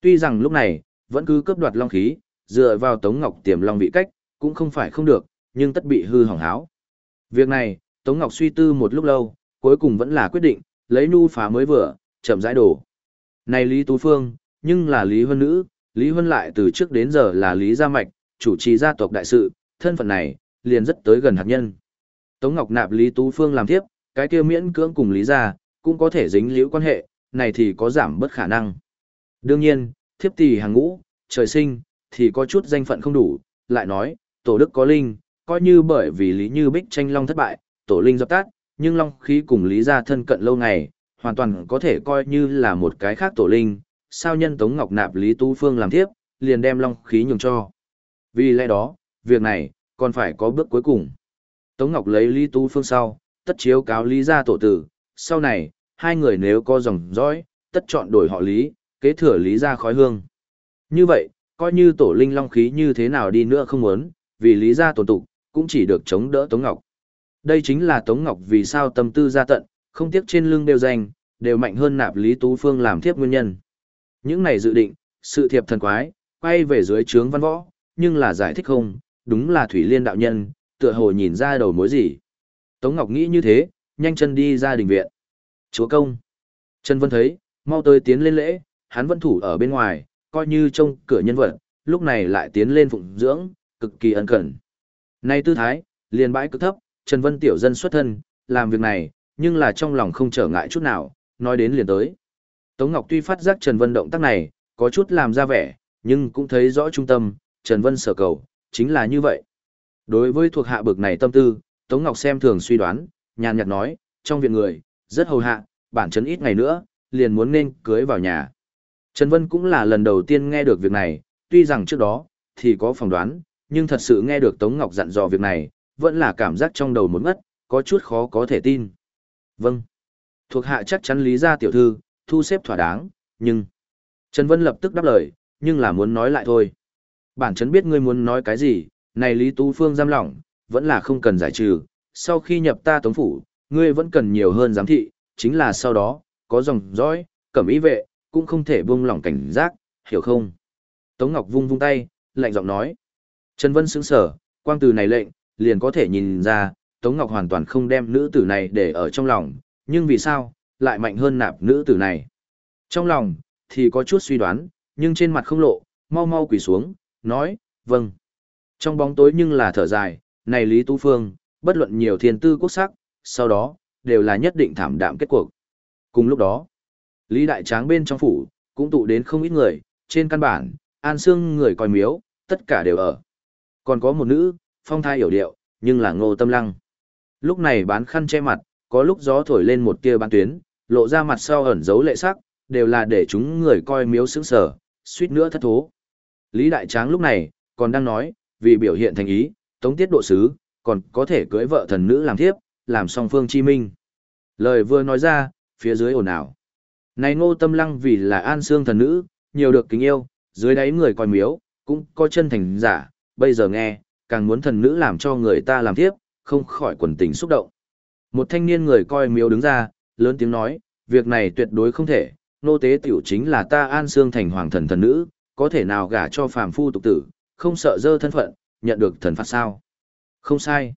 Tuy rằng lúc này, vẫn cứ cướp đoạt long khí, dựa vào Tống Ngọc tiềm long vị cách, cũng không phải không được, nhưng tất bị hư hỏng háo. Việc này, Tống Ngọc suy tư một lúc lâu, cuối cùng vẫn là quyết định, lấy nu phá mới vừa, chậm rãi đổ. Này Lý Tú Phương, nhưng là Lý Huân Nữ, Lý Huân lại từ trước đến giờ là Lý Gia Mạch, chủ trì gia tộc đại sự, thân phận này, liền rất tới gần hạt nhân. Tống Ngọc nạp Lý Tú Phương làm tiếp, cái kia miễn cưỡng cùng Lý Gia, cũng có thể dính liễu quan hệ, này thì có giảm bất khả năng. Đương nhiên, thiếp tỷ hàng ngũ, trời sinh, thì có chút danh phận không đủ, lại nói, tổ đức có linh, coi như bởi vì Lý Như Bích tranh long thất bại, tổ linh dập tắt, nhưng long khí cùng Lý gia thân cận lâu ngày, hoàn toàn có thể coi như là một cái khác tổ linh, sao nhân Tống Ngọc nạp Lý Tu Phương làm tiếp, liền đem long khí nhường cho. Vì lẽ đó, việc này, còn phải có bước cuối cùng. Tống Ngọc lấy Lý Tu Phương sau, tất chiếu cáo Lý gia tổ tử, sau này, hai người nếu có dòng dõi, tất chọn đổi họ Lý, kế thừa Lý gia khói hương. Như vậy, coi như tổ linh long khí như thế nào đi nữa không muốn, vì Lý gia tồn tục, cũng chỉ được chống đỡ Tống Ngọc. Đây chính là Tống Ngọc vì sao tâm tư ra tận, không tiếc trên lưng đều danh, đều mạnh hơn nạp Lý Tú Phương làm thiếp nguyên nhân. Những này dự định, sự thiệp thần quái, quay về dưới trướng văn võ, nhưng là giải thích không, đúng là Thủy Liên đạo nhân, tựa hồ nhìn ra đầu mối gì. Tống Ngọc nghĩ như thế, nhanh chân đi ra đình viện. Chúa công. Trần Vân thấy, mau tới tiến lên lễ, hắn vẫn thủ ở bên ngoài, coi như trông cửa nhân vật, lúc này lại tiến lên phụng dưỡng, cực kỳ ân cần. Nay tư thái, liền bãi cực thấp, Trần Vân tiểu dân xuất thân, làm việc này, nhưng là trong lòng không trở ngại chút nào, nói đến liền tới. Tống Ngọc tuy phát giác Trần Vân động tác này, có chút làm ra vẻ, nhưng cũng thấy rõ trung tâm, Trần Vân sở cầu, chính là như vậy. Đối với thuộc hạ bực này tâm tư, Tống Ngọc xem thường suy đoán, nhàn nhạt nói, trong viện người, rất hầu hạ, bản chấn ít ngày nữa, liền muốn nên cưới vào nhà. Trần Vân cũng là lần đầu tiên nghe được việc này, tuy rằng trước đó, thì có phỏng đoán, nhưng thật sự nghe được Tống Ngọc dặn dò việc này, vẫn là cảm giác trong đầu một ngất, có chút khó có thể tin. Vâng. Thuộc hạ chắc chắn lý ra tiểu thư, thu xếp thỏa đáng, nhưng... Trần Vân lập tức đáp lời, nhưng là muốn nói lại thôi. Bản chấn biết ngươi muốn nói cái gì, này Lý Tú Phương giam lỏng, vẫn là không cần giải trừ. Sau khi nhập ta tống phủ, ngươi vẫn cần nhiều hơn giám thị, chính là sau đó, có dòng dõi, cẩm ý vệ, cũng không thể buông lỏng cảnh giác, hiểu không? Tống Ngọc vung vung tay, lạnh giọng nói. Trần Vân sững sở, quang từ này lệnh, liền có thể nhìn ra, Tống Ngọc hoàn toàn không đem nữ tử này để ở trong lòng, nhưng vì sao, lại mạnh hơn nạp nữ tử này. Trong lòng, thì có chút suy đoán, nhưng trên mặt không lộ, mau mau quỳ xuống, nói, vâng. Trong bóng tối nhưng là thở dài, này Lý Tú Phương, bất luận nhiều thiên tư quốc sắc, sau đó, đều là nhất định thảm đạm kết cuộc. Cùng lúc đó, Lý Đại Tráng bên trong phủ, cũng tụ đến không ít người, trên căn bản, an xương người coi miếu, tất cả đều ở. Còn có một nữ, phong thai hiểu điệu, nhưng là ngô tâm lăng. Lúc này bán khăn che mặt, có lúc gió thổi lên một tia bán tuyến, lộ ra mặt sau ẩn dấu lệ sắc, đều là để chúng người coi miếu sững sở, suýt nữa thất thố. Lý Đại Tráng lúc này, còn đang nói, vì biểu hiện thành ý, tống tiết độ sứ, còn có thể cưới vợ thần nữ làm thiếp, làm song phương chi minh. Lời vừa nói ra, phía dưới ồn ào. Này ngô tâm lăng vì là an xương thần nữ, nhiều được kính yêu, dưới đáy người coi miếu, cũng có chân thành giả, bây giờ nghe, càng muốn thần nữ làm cho người ta làm tiếp, không khỏi quần tình xúc động. Một thanh niên người coi miếu đứng ra, lớn tiếng nói, việc này tuyệt đối không thể, nô tế tiểu chính là ta an xương thành hoàng thần thần nữ, có thể nào gả cho phàm phu tục tử, không sợ dơ thân phận, nhận được thần phạt sao. Không sai.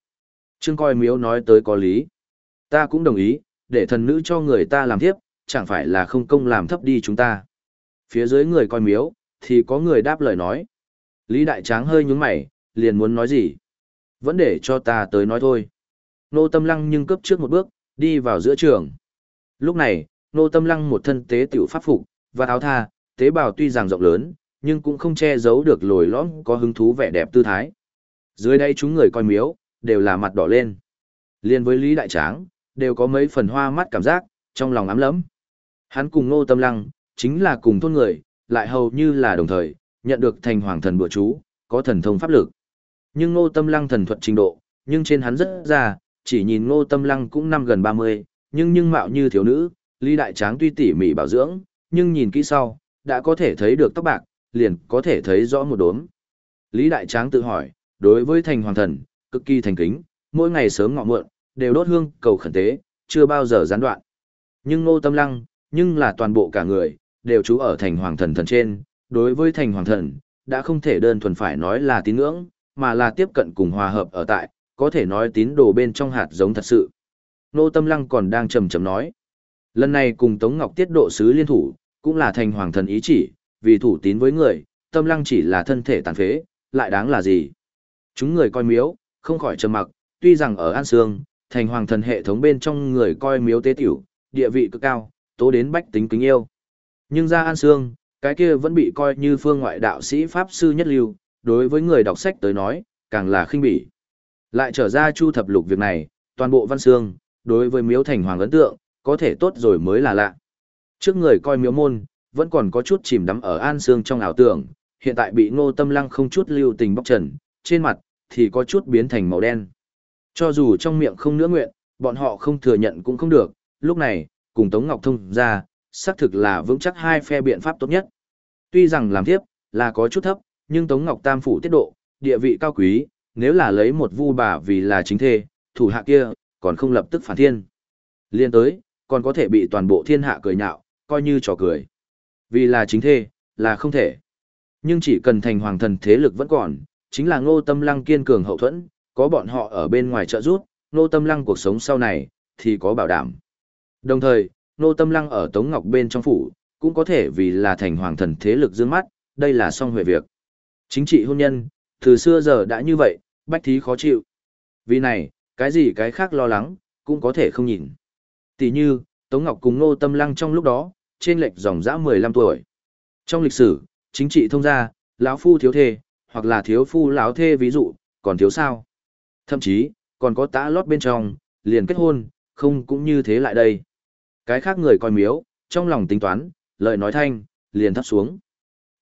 Trương coi miếu nói tới có lý. Ta cũng đồng ý, để thần nữ cho người ta làm tiếp, chẳng phải là không công làm thấp đi chúng ta. Phía dưới người coi miếu, thì có người đáp lời nói. Lý Đại Tráng hơi nhúng mày, liền muốn nói gì. Vẫn để cho ta tới nói thôi. Nô Tâm Lăng nhưng cấp trước một bước, đi vào giữa trường. Lúc này, Nô Tâm Lăng một thân tế tiểu pháp phục, và áo tha, tế bào tuy rằng rộng lớn, nhưng cũng không che giấu được lồi lõm có hứng thú vẻ đẹp tư thái. Dưới đây chúng người coi miếu, đều là mặt đỏ lên. Liên với Lý Đại Tráng, đều có mấy phần hoa mắt cảm giác, trong lòng ám lẫm. Hắn cùng Ngô Tâm Lăng, chính là cùng thôn người, lại hầu như là đồng thời, nhận được thành hoàng thần bữa chú, có thần thông pháp lực. Nhưng ngô tâm lăng thần thuật trình độ, nhưng trên hắn rất già, chỉ nhìn ngô tâm lăng cũng năm gần 30, nhưng nhưng mạo như thiếu nữ, Lý Đại Tráng tuy tỉ mỉ bảo dưỡng, nhưng nhìn kỹ sau, đã có thể thấy được tóc bạc, liền có thể thấy rõ một đốm. Lý Đại Tráng tự hỏi, đối với thành hoàng thần, cực kỳ thành kính, mỗi ngày sớm ngọ muộn, đều đốt hương cầu khẩn tế, chưa bao giờ gián đoạn. Nhưng ngô tâm lăng, nhưng là toàn bộ cả người, đều trú ở thành hoàng thần thần trên, đối với thành hoàng thần, đã không thể đơn thuần phải nói là tín ngưỡng, mà là tiếp cận cùng hòa hợp ở tại, có thể nói tín đồ bên trong hạt giống thật sự. Ngô tâm lăng còn đang trầm trầm nói. Lần này cùng Tống Ngọc tiết độ sứ liên thủ, cũng là thành hoàng thần ý chỉ, vì thủ tín với người, tâm lăng chỉ là thân thể tàn phế, lại đáng là gì? Chúng người coi miếu, không khỏi trầm mặc, tuy rằng ở An Sương, thành hoàng thần hệ thống bên trong người coi miếu tế tiểu, địa vị cực cao, tố đến bách tính kính yêu. Nhưng ra An Sương, cái kia vẫn bị coi như phương ngoại đạo sĩ Pháp Sư nhất lưu, đối với người đọc sách tới nói, càng là khinh bỉ. Lại trở ra chu thập lục việc này, toàn bộ văn xương, đối với miếu thành hoàng ấn tượng, có thể tốt rồi mới là lạ. Trước người coi miếu môn, vẫn còn có chút chìm đắm ở an xương trong ảo tưởng, hiện tại bị ngô tâm lăng không chút lưu tình bóc trần, trên mặt, thì có chút biến thành màu đen. Cho dù trong miệng không nữa nguyện, bọn họ không thừa nhận cũng không được, lúc này, cùng Tống Ngọc Thông ra, xác thực là vững chắc hai phe biện pháp tốt nhất. Tuy rằng làm tiếp, là có chút thấp, nhưng Tống Ngọc Tam phủ tiết độ, địa vị cao quý, nếu là lấy một vu bà vì là chính thê, thủ hạ kia, còn không lập tức phản thiên. Liên tới, còn có thể bị toàn bộ thiên hạ cười nhạo, coi như trò cười. Vì là chính thê, là không thể. Nhưng chỉ cần thành hoàng thần thế lực vẫn còn, chính là ngô tâm lăng kiên cường hậu thuẫn, có bọn họ ở bên ngoài trợ giúp, ngô tâm lăng cuộc sống sau này, thì có bảo đảm. Đồng thời, ngô tâm lăng ở Tống Ngọc bên trong phủ, cũng có thể vì là thành hoàng thần thế lực dương mắt, đây là song huệ việc. Chính trị hôn nhân, từ xưa giờ đã như vậy, bách thí khó chịu. Vì này, cái gì cái khác lo lắng, cũng có thể không nhìn. Tỷ như, Tống Ngọc cùng Ngô Tâm Lăng trong lúc đó, trên lệch dòng dã 15 tuổi. Trong lịch sử, chính trị thông gia, lão phu thiếu thê, hoặc là thiếu phu lão thê ví dụ, còn thiếu sao. Thậm chí, còn có tã lót bên trong, liền kết hôn, không cũng như thế lại đây. Cái khác người coi miếu, trong lòng tính toán, lời nói thanh, liền thấp xuống.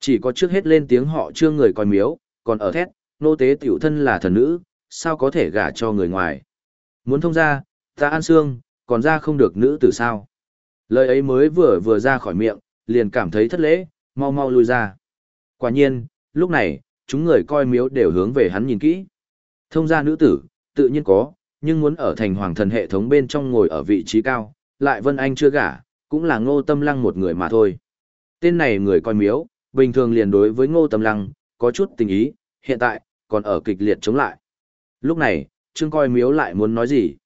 Chỉ có trước hết lên tiếng họ chưa người coi miếu, còn ở thét, nô tế tiểu thân là thần nữ, sao có thể gả cho người ngoài. Muốn thông ra, ta an xương, còn ra không được nữ tử sao. Lời ấy mới vừa vừa ra khỏi miệng, liền cảm thấy thất lễ, mau mau lui ra. Quả nhiên, lúc này, chúng người coi miếu đều hướng về hắn nhìn kỹ. Thông gia nữ tử, tự nhiên có, nhưng muốn ở thành hoàng thần hệ thống bên trong ngồi ở vị trí cao, lại Vân Anh chưa gả, cũng là ngô tâm lăng một người mà thôi. Tên này người coi miếu, bình thường liền đối với ngô tâm lăng, có chút tình ý, hiện tại, còn ở kịch liệt chống lại. Lúc này, Trương coi miếu lại muốn nói gì?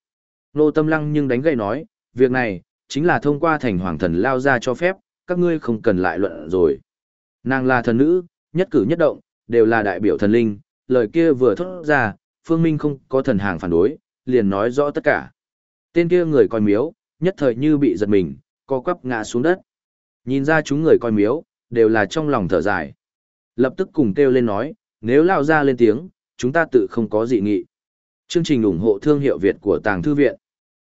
Ngô tâm lăng nhưng đánh gậy nói, việc này, chính là thông qua thành hoàng thần lao ra cho phép, các ngươi không cần lại luận rồi. Nàng là thần nữ, nhất cử nhất động, đều là đại biểu thần linh, lời kia vừa thốt ra, Phương Minh không có thần hàng phản đối, liền nói rõ tất cả. Tên kia người coi miếu, nhất thời như bị giật mình, co quắp ngã xuống đất. Nhìn ra chúng người coi miếu, đều là trong lòng thở dài. Lập tức cùng kêu lên nói, nếu lao ra lên tiếng, chúng ta tự không có dị nghị. Chương trình ủng hộ thương hiệu Việt của Tàng Thư Viện.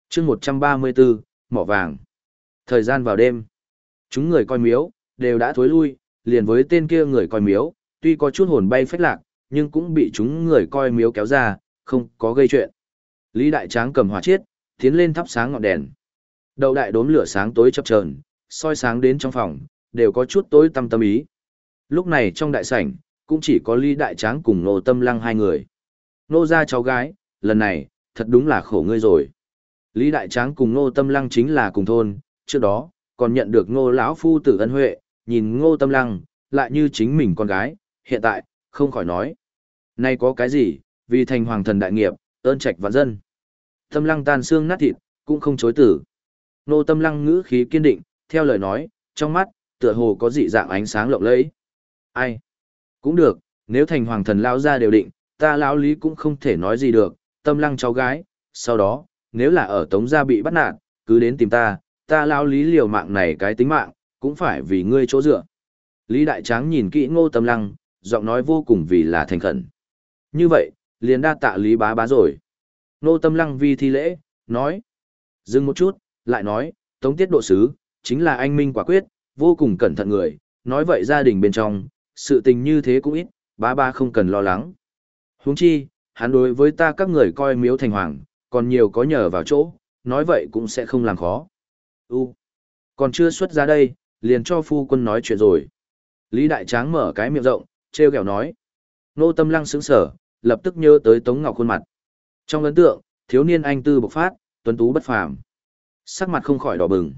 Chương 134, Mỏ Vàng. Thời gian vào đêm. Chúng người coi miếu, đều đã thối lui, liền với tên kia người coi miếu, tuy có chút hồn bay phách lạc, nhưng cũng bị chúng người coi miếu kéo ra, không có gây chuyện. Lý Đại Tráng cầm hỏa chiết, tiến lên thắp sáng ngọn đèn. Đầu đại đốm lửa sáng tối chập chờn, soi sáng đến trong phòng, đều có chút tối tâm tâm ý. Lúc này trong đại sảnh, cũng chỉ có Lý Đại Tráng cùng Nô Tâm Lăng hai người. Nô ra cháu gái, lần này, thật đúng là khổ ngươi rồi. Lý Đại Tráng cùng Nô Tâm Lăng chính là cùng thôn, trước đó, còn nhận được Ngô lão phu tử ân huệ, nhìn Ngô Tâm Lăng, lại như chính mình con gái, hiện tại, không khỏi nói. Nay có cái gì, vì thành hoàng thần đại nghiệp, ơn trạch vạn dân. Tâm Lăng tan xương nát thịt, cũng không chối tử. Nô Tâm Lăng ngữ khí kiên định, theo lời nói, trong mắt, tựa hồ có dị dạng ánh sáng lộng lẫy. Ai? Cũng được, nếu thành hoàng thần lao ra đều định, ta lão lý cũng không thể nói gì được, tâm lăng cháu gái, sau đó, nếu là ở tống gia bị bắt nạt, cứ đến tìm ta, ta lão lý liều mạng này cái tính mạng, cũng phải vì ngươi chỗ dựa. Lý Đại Tráng nhìn kỹ ngô tâm lăng, giọng nói vô cùng vì là thành khẩn. Như vậy, liền đa tạ Lý bá bá rồi. Nô tâm lăng vi thi lễ, nói. Dừng một chút, lại nói, tống tiết độ sứ, chính là anh minh quả quyết, vô cùng cẩn thận người, nói vậy gia đình bên trong, sự tình như thế cũng ít, bá bá không cần lo lắng. Huống chi, hắn đối với ta các người coi miếu thành hoàng, còn nhiều có nhờ vào chỗ, nói vậy cũng sẽ không làm khó. U, còn chưa xuất ra đây, liền cho phu quân nói chuyện rồi. Lý Đại Tráng mở cái miệng rộng, treo kẹo nói. Nô Tâm Lăng sững sở, lập tức nhớ tới Tống Ngọc khuôn mặt. Trong ấn tượng, thiếu niên anh tư bộc phát, tuấn tú bất phàm. Sắc mặt không khỏi đỏ bừng.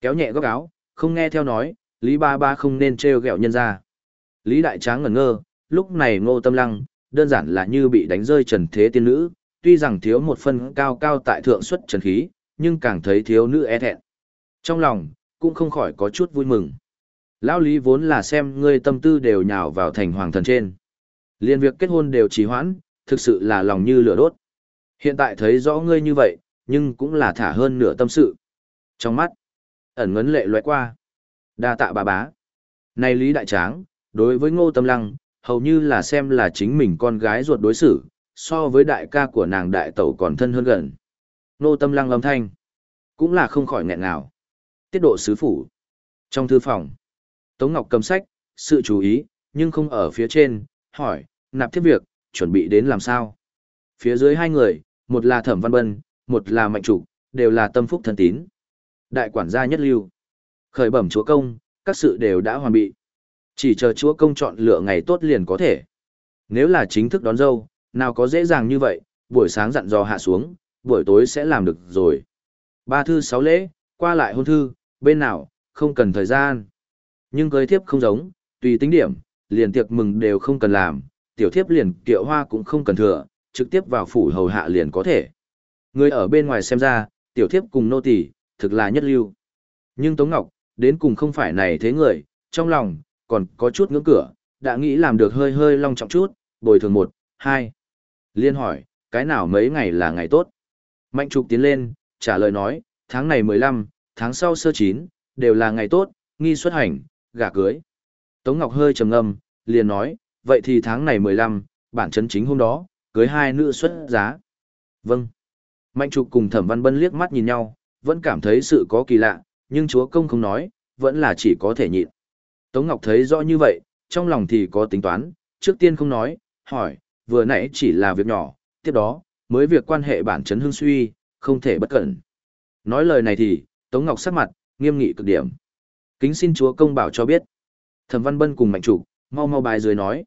Kéo nhẹ góc áo, không nghe theo nói, Lý Ba Ba không nên treo kẹo nhân ra. Lý Đại Tráng ngẩn ngơ, lúc này Ngô Tâm Lăng, đơn giản là như bị đánh rơi trần thế tiên nữ, tuy rằng thiếu một phân cao cao tại thượng xuất trần khí, nhưng càng thấy thiếu nữ e thẹn. Trong lòng, cũng không khỏi có chút vui mừng. Lão Lý vốn là xem ngươi tâm tư đều nhào vào thành hoàng thần trên. Liên việc kết hôn đều trì hoãn, thực sự là lòng như lửa đốt. Hiện tại thấy rõ ngươi như vậy, nhưng cũng là thả hơn nửa tâm sự. Trong mắt, ẩn ngấn lệ loại qua. đa tạ bà bá. Này Lý Đại Tráng, đối với ngô tâm lăng, hầu như là xem là chính mình con gái ruột đối xử, so với đại ca của nàng đại tẩu còn thân hơn gần. Ngô tâm lăng âm thanh, cũng là không khỏi nghẹn ngào. Tiết độ sứ phủ. Trong thư phòng, Tống Ngọc cầm sách, sự chú ý, nhưng không ở phía trên, hỏi, nạp thiết việc, chuẩn bị đến làm sao. Phía dưới hai người, một là Thẩm Văn Bân, một là Mạnh Trục, đều là tâm phúc thân tín. Đại quản gia nhất lưu. Khởi bẩm chúa công, các sự đều đã hoàn bị. Chỉ chờ chúa công chọn lựa ngày tốt liền có thể. Nếu là chính thức đón dâu, nào có dễ dàng như vậy, buổi sáng dặn dò hạ xuống, buổi tối sẽ làm được rồi. Ba thư sáu lễ, qua lại hôn thư, bên nào, không cần thời gian. Nhưng cưới thiếp không giống, tùy tính điểm, liền tiệc mừng đều không cần làm, tiểu thiếp liền kiệu hoa cũng không cần thừa, trực tiếp vào phủ hầu hạ liền có thể. Người ở bên ngoài xem ra, tiểu thiếp cùng nô tỳ, thực là nhất lưu. Nhưng Tống Ngọc, đến cùng không phải này thế người, trong lòng, còn có chút ngưỡng cửa, đã nghĩ làm được hơi hơi long trọng chút, bồi thường một, hai. Liên hỏi, cái nào mấy ngày là ngày tốt? Mạnh trục tiến lên, trả lời nói, tháng này 15, tháng sau sơ chín, đều là ngày tốt, nghi xuất hành, gả cưới. Tống Ngọc hơi trầm ngâm, liền nói, vậy thì tháng này 15, bản chấn chính hôm đó, cưới hai nữ xuất giá. Vâng. Mạnh trục cùng thẩm văn bân liếc mắt nhìn nhau, vẫn cảm thấy sự có kỳ lạ, nhưng chúa công không nói, vẫn là chỉ có thể nhịn. Tống Ngọc thấy rõ như vậy, trong lòng thì có tính toán, trước tiên không nói, hỏi, vừa nãy chỉ là việc nhỏ, tiếp đó, mới việc quan hệ bản chấn hương suy, không thể bất cẩn. Nói lời này thì, Tống Ngọc sắc mặt, nghiêm nghị cực điểm. Kính xin chúa công bảo cho biết. Thẩm Văn Bân cùng Mạnh Trục, mau mau bài dưới nói.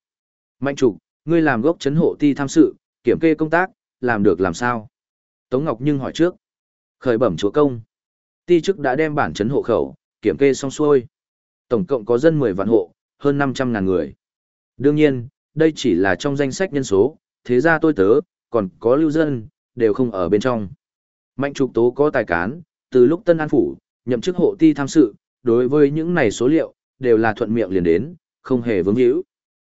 Mạnh Trục, ngươi làm gốc chấn hộ ti tham sự, kiểm kê công tác, làm được làm sao? Tống Ngọc nhưng hỏi trước. Khởi bẩm chúa công. Ti chức đã đem bản chấn hộ khẩu, kiểm kê xong xuôi. Tổng cộng có dân 10 vạn hộ, hơn 500 ngàn người. Đương nhiên, đây chỉ là trong danh sách nhân số, thế ra tôi tớ, còn có lưu dân, đều không ở bên trong. Mạnh trục tố có tài cán, từ lúc Tân An Phủ, nhậm chức hộ ti tham sự, đối với những này số liệu, đều là thuận miệng liền đến, không hề vướng hữu.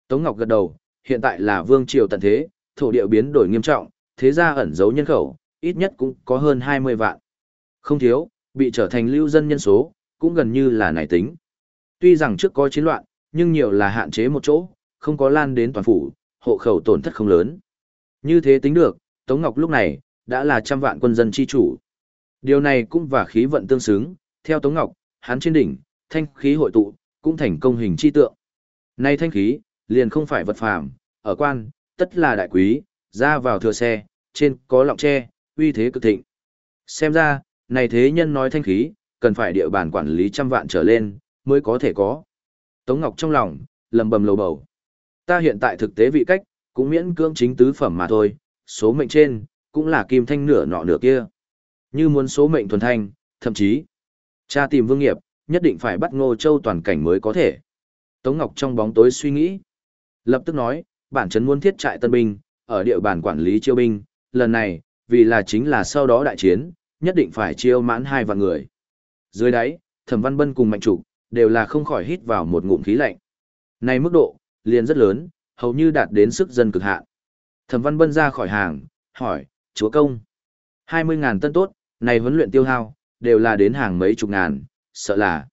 Tống Ngọc gật đầu, hiện tại là vương triều tận thế, thổ địa biến đổi nghiêm trọng, thế gia ẩn giấu nhân khẩu, ít nhất cũng có hơn 20 vạn. Không thiếu, bị trở thành lưu dân nhân số, cũng gần như là nảy tính. Tuy rằng trước có chiến loạn, nhưng nhiều là hạn chế một chỗ, không có lan đến toàn phủ, hộ khẩu tổn thất không lớn. Như thế tính được, Tống Ngọc lúc này, đã là trăm vạn quân dân chi chủ. Điều này cũng và khí vận tương xứng, theo Tống Ngọc, hắn trên đỉnh, thanh khí hội tụ, cũng thành công hình chi tượng. Nay thanh khí, liền không phải vật phàm, ở quan, tất là đại quý, ra vào thừa xe, trên có lọng tre, uy thế cực thịnh. Xem ra, này thế nhân nói thanh khí, cần phải địa bàn quản lý trăm vạn trở lên, mới có thể có. Tống Ngọc trong lòng, lầm bầm lầu bầu. Ta hiện tại thực tế vị cách, cũng miễn cưỡng chính tứ phẩm mà thôi, số mệnh trên, cũng là kim thanh nửa nọ nửa kia. Như muốn số mệnh thuần thanh, thậm chí, cha tìm vương nghiệp, nhất định phải bắt ngô châu toàn cảnh mới có thể. Tống Ngọc trong bóng tối suy nghĩ. Lập tức nói, bản chấn muốn thiết trại tân binh, ở địa bàn quản lý chiêu binh, lần này, vì là chính là sau đó đại chiến, nhất định phải chiêu mãn hai vạn người. Dưới đáy, Thẩm Văn Bân cùng Mạnh Trục đều là không khỏi hít vào một ngụm khí lạnh. Này mức độ, liền rất lớn, hầu như đạt đến sức dân cực hạn. Thẩm Văn Bân ra khỏi hàng, hỏi, chúa công. 20.000 tân tốt, này huấn luyện tiêu hao, đều là đến hàng mấy chục ngàn, sợ là.